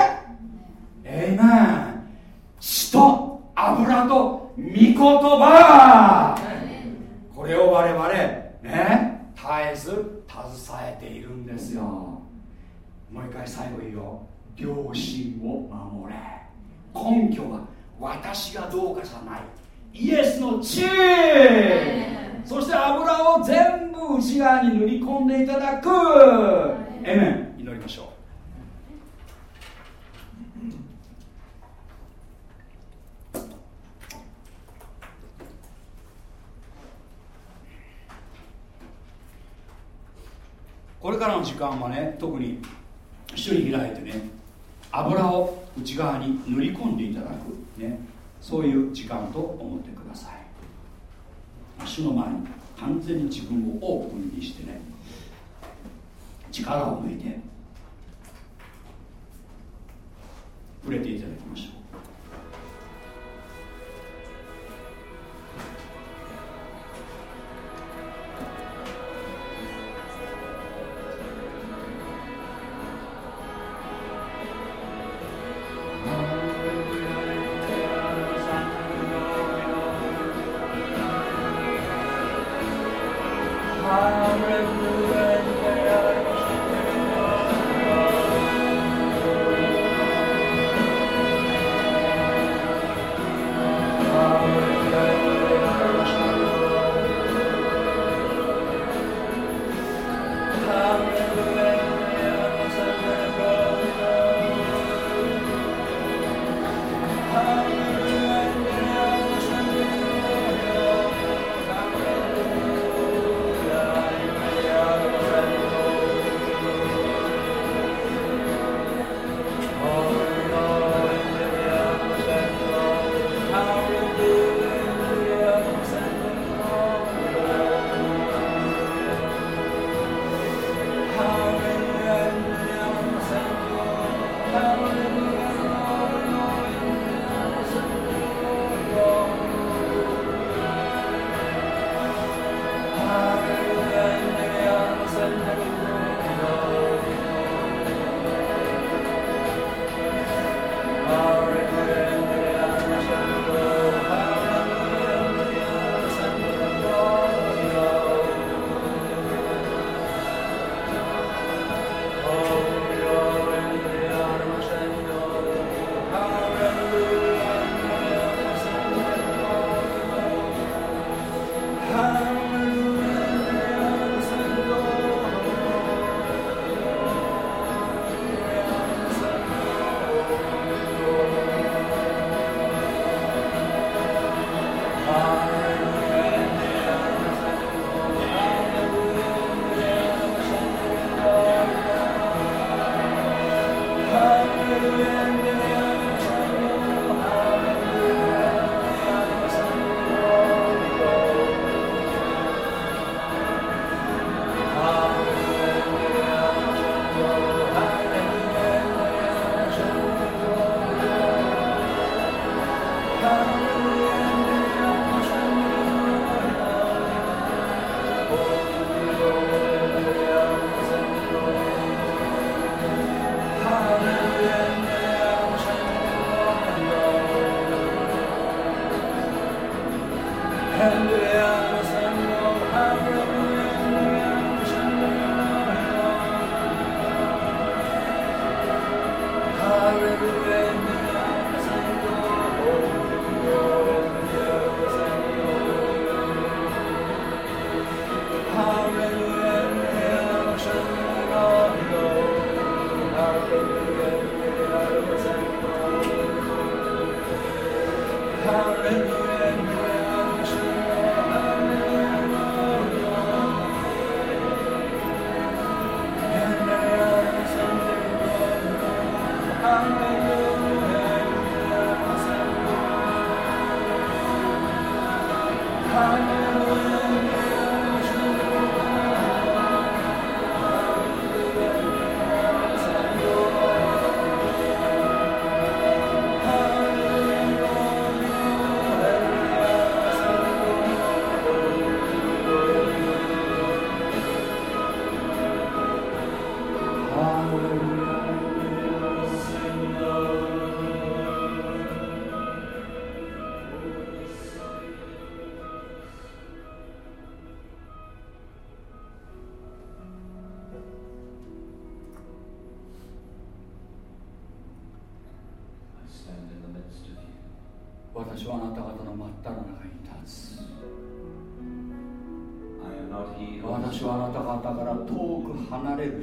エイメン。血と油と御言葉。これを我々ね絶えず携えているんですよ。もう一回最後言うよ。良心を守れ。根拠は私がどうかじゃない。イエスの血。そして油を全部内側に塗り込んでいただく。エメン祈りましょう。これからの時間はね特に主に開いてね油を内側に塗り込んでいただく、ね、そういう時間と思ってください主の前に完全に自分をオープンにしてね力を抜いて触れていただきましょう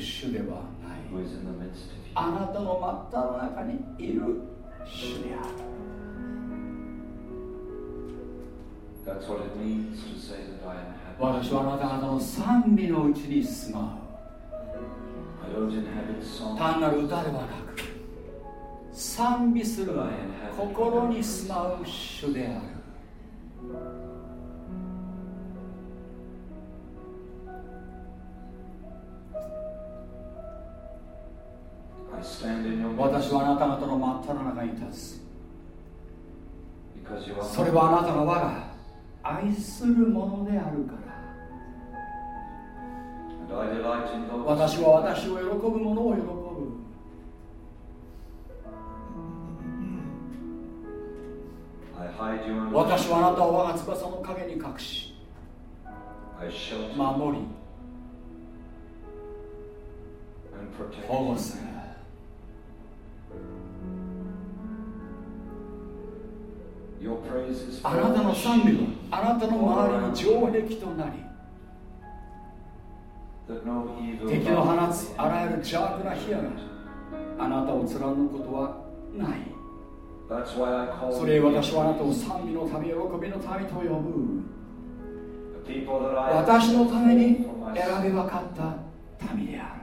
る主ではないあなたの真っ只中にいる主である。私はあなた方の賛美のうちに住まう。単なる歌ではなく賛美する心に住まう主である私はあなた方の真っ只中に立つ。それはあなたが我が愛するものであるから。私は私を喜ぶ者を喜ぶ。私はあなたを我が翼の陰に隠し守り保護するあなたの賛美はあなたの周りに城壁となり敵の放つあらゆる邪悪な火矢があなたを貫くことはない。それ私はあなたを賛美の民喜びの民と呼ぶ。私のために選び分かった民である。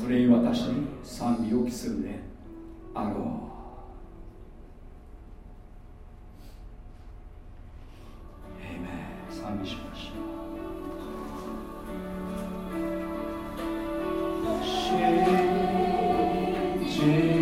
それに私に賛美を期するであろう賛美しましょう。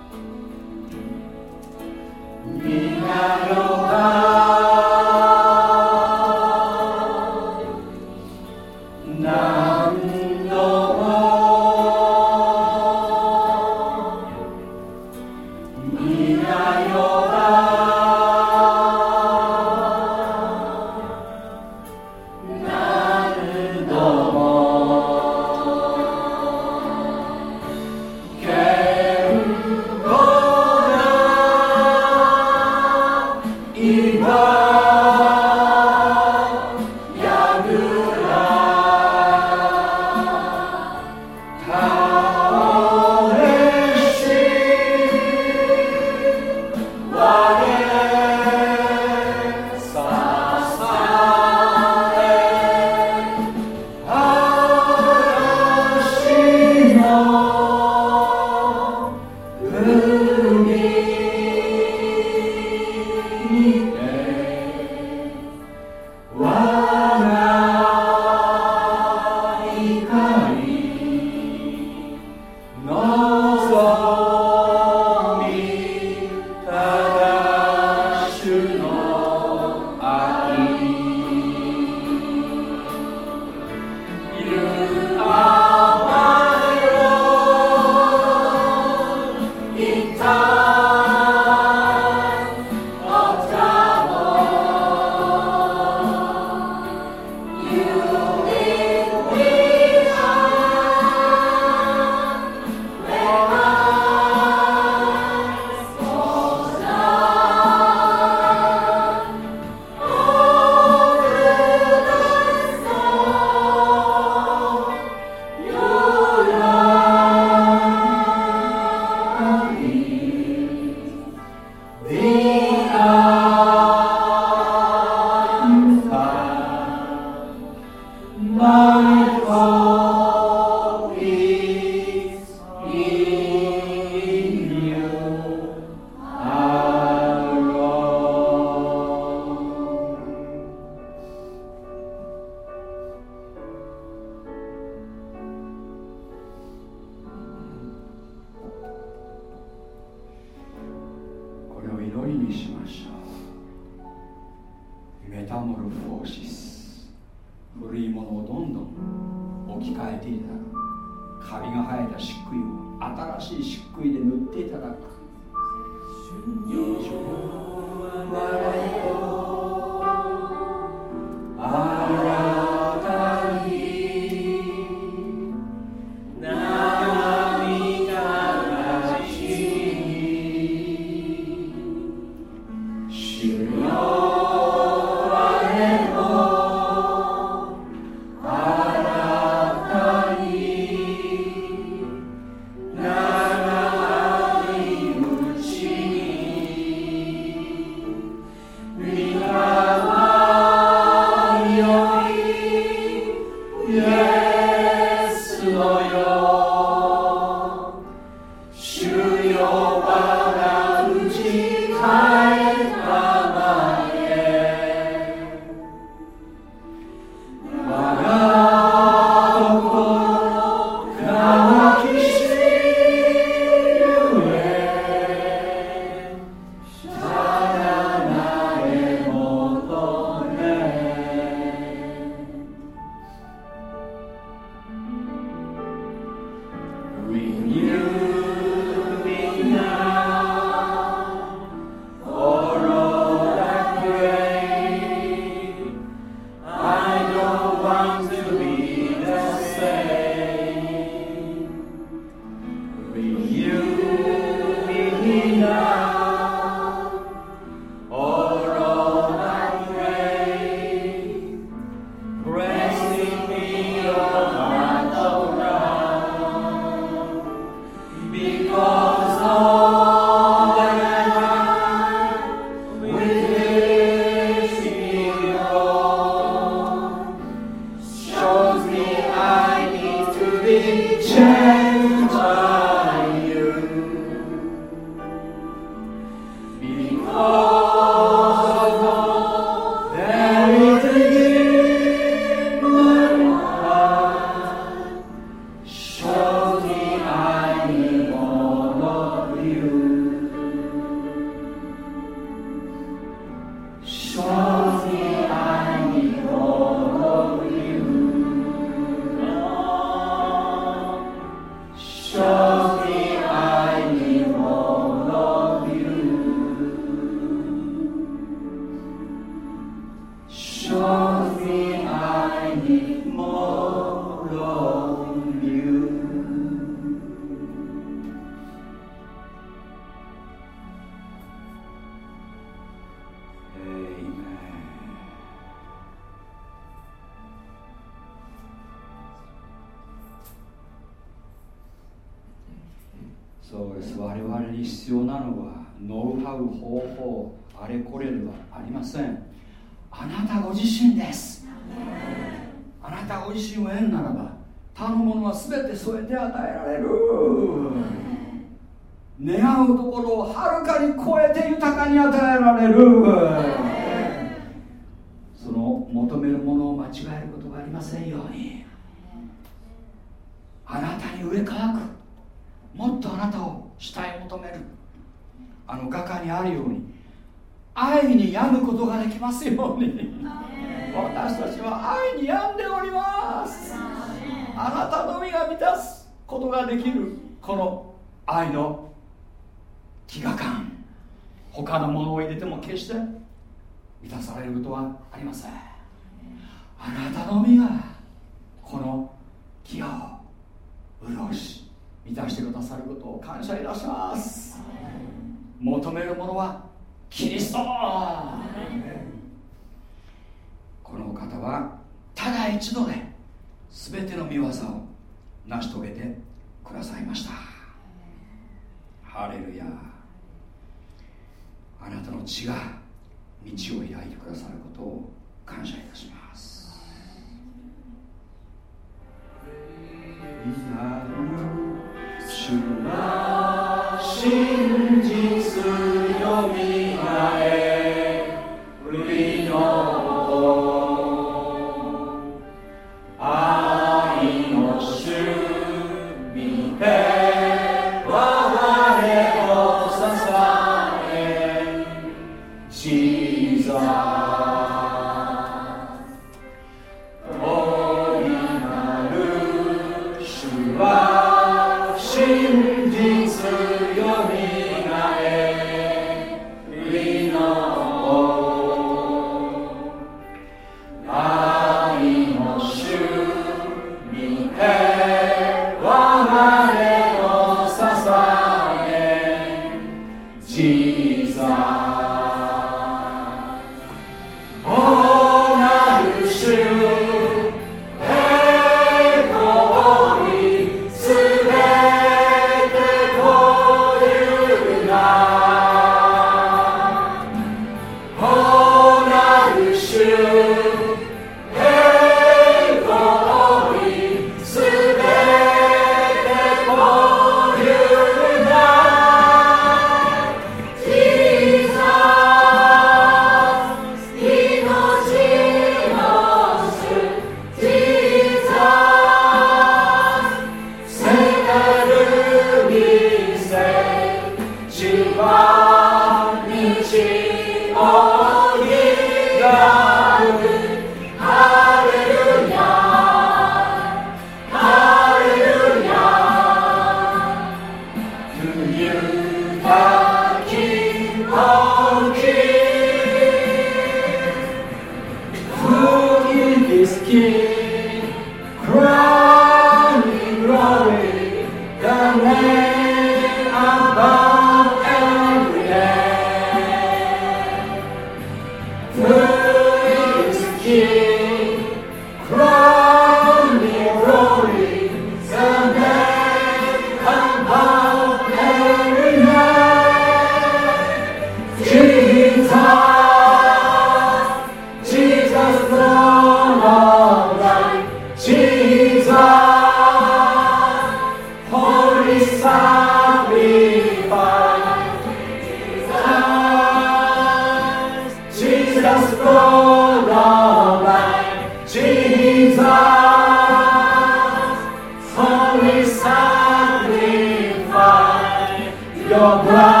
さら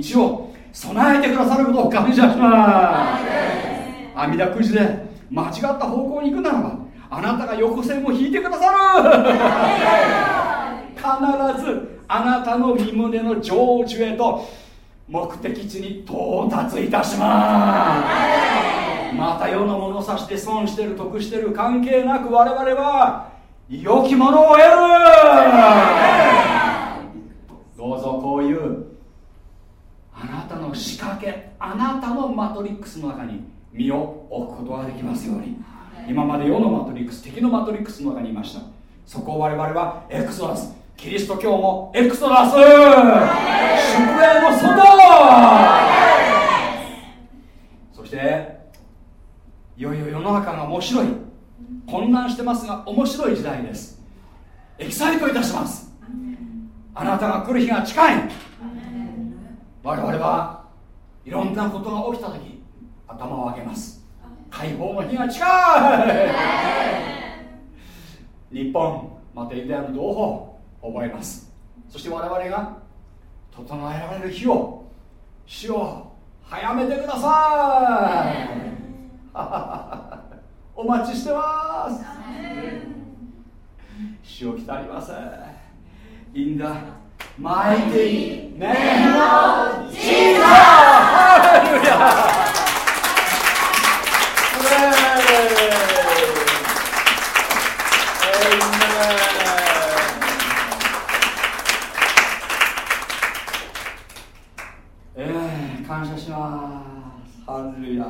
道を備えてくださることを感謝します。阿弥陀くじで間違った方向に行くならばあなたが横線を引いてくださる。必ずあなたの身胸の成就へと目的地に到達いたします。また世の物差して損してる得してる関係なく我々は良きものを得る。どうぞこういうあなたの仕掛けあなたのマトリックスの中に身を置くことができますように。今まで世のマトリックス敵のマトリックスの中にいました。そこを我々はエクソダスキリスト教もエクソダス。宿営の外。そしていよいよ世の中が面白い。混乱してますが面白い時代です。エキサイトいたします。あなたが来る日が近い我々はいろんなことが起きた時頭を上げます。解放の日が近い。日本またイデアの同胞覚えます。そして我々が整えられる日を主を早めてください。お待ちしてます。主を来たりません。In the mighty name of Jesus! Hallelujah! えー、感謝します。ハレルヤ。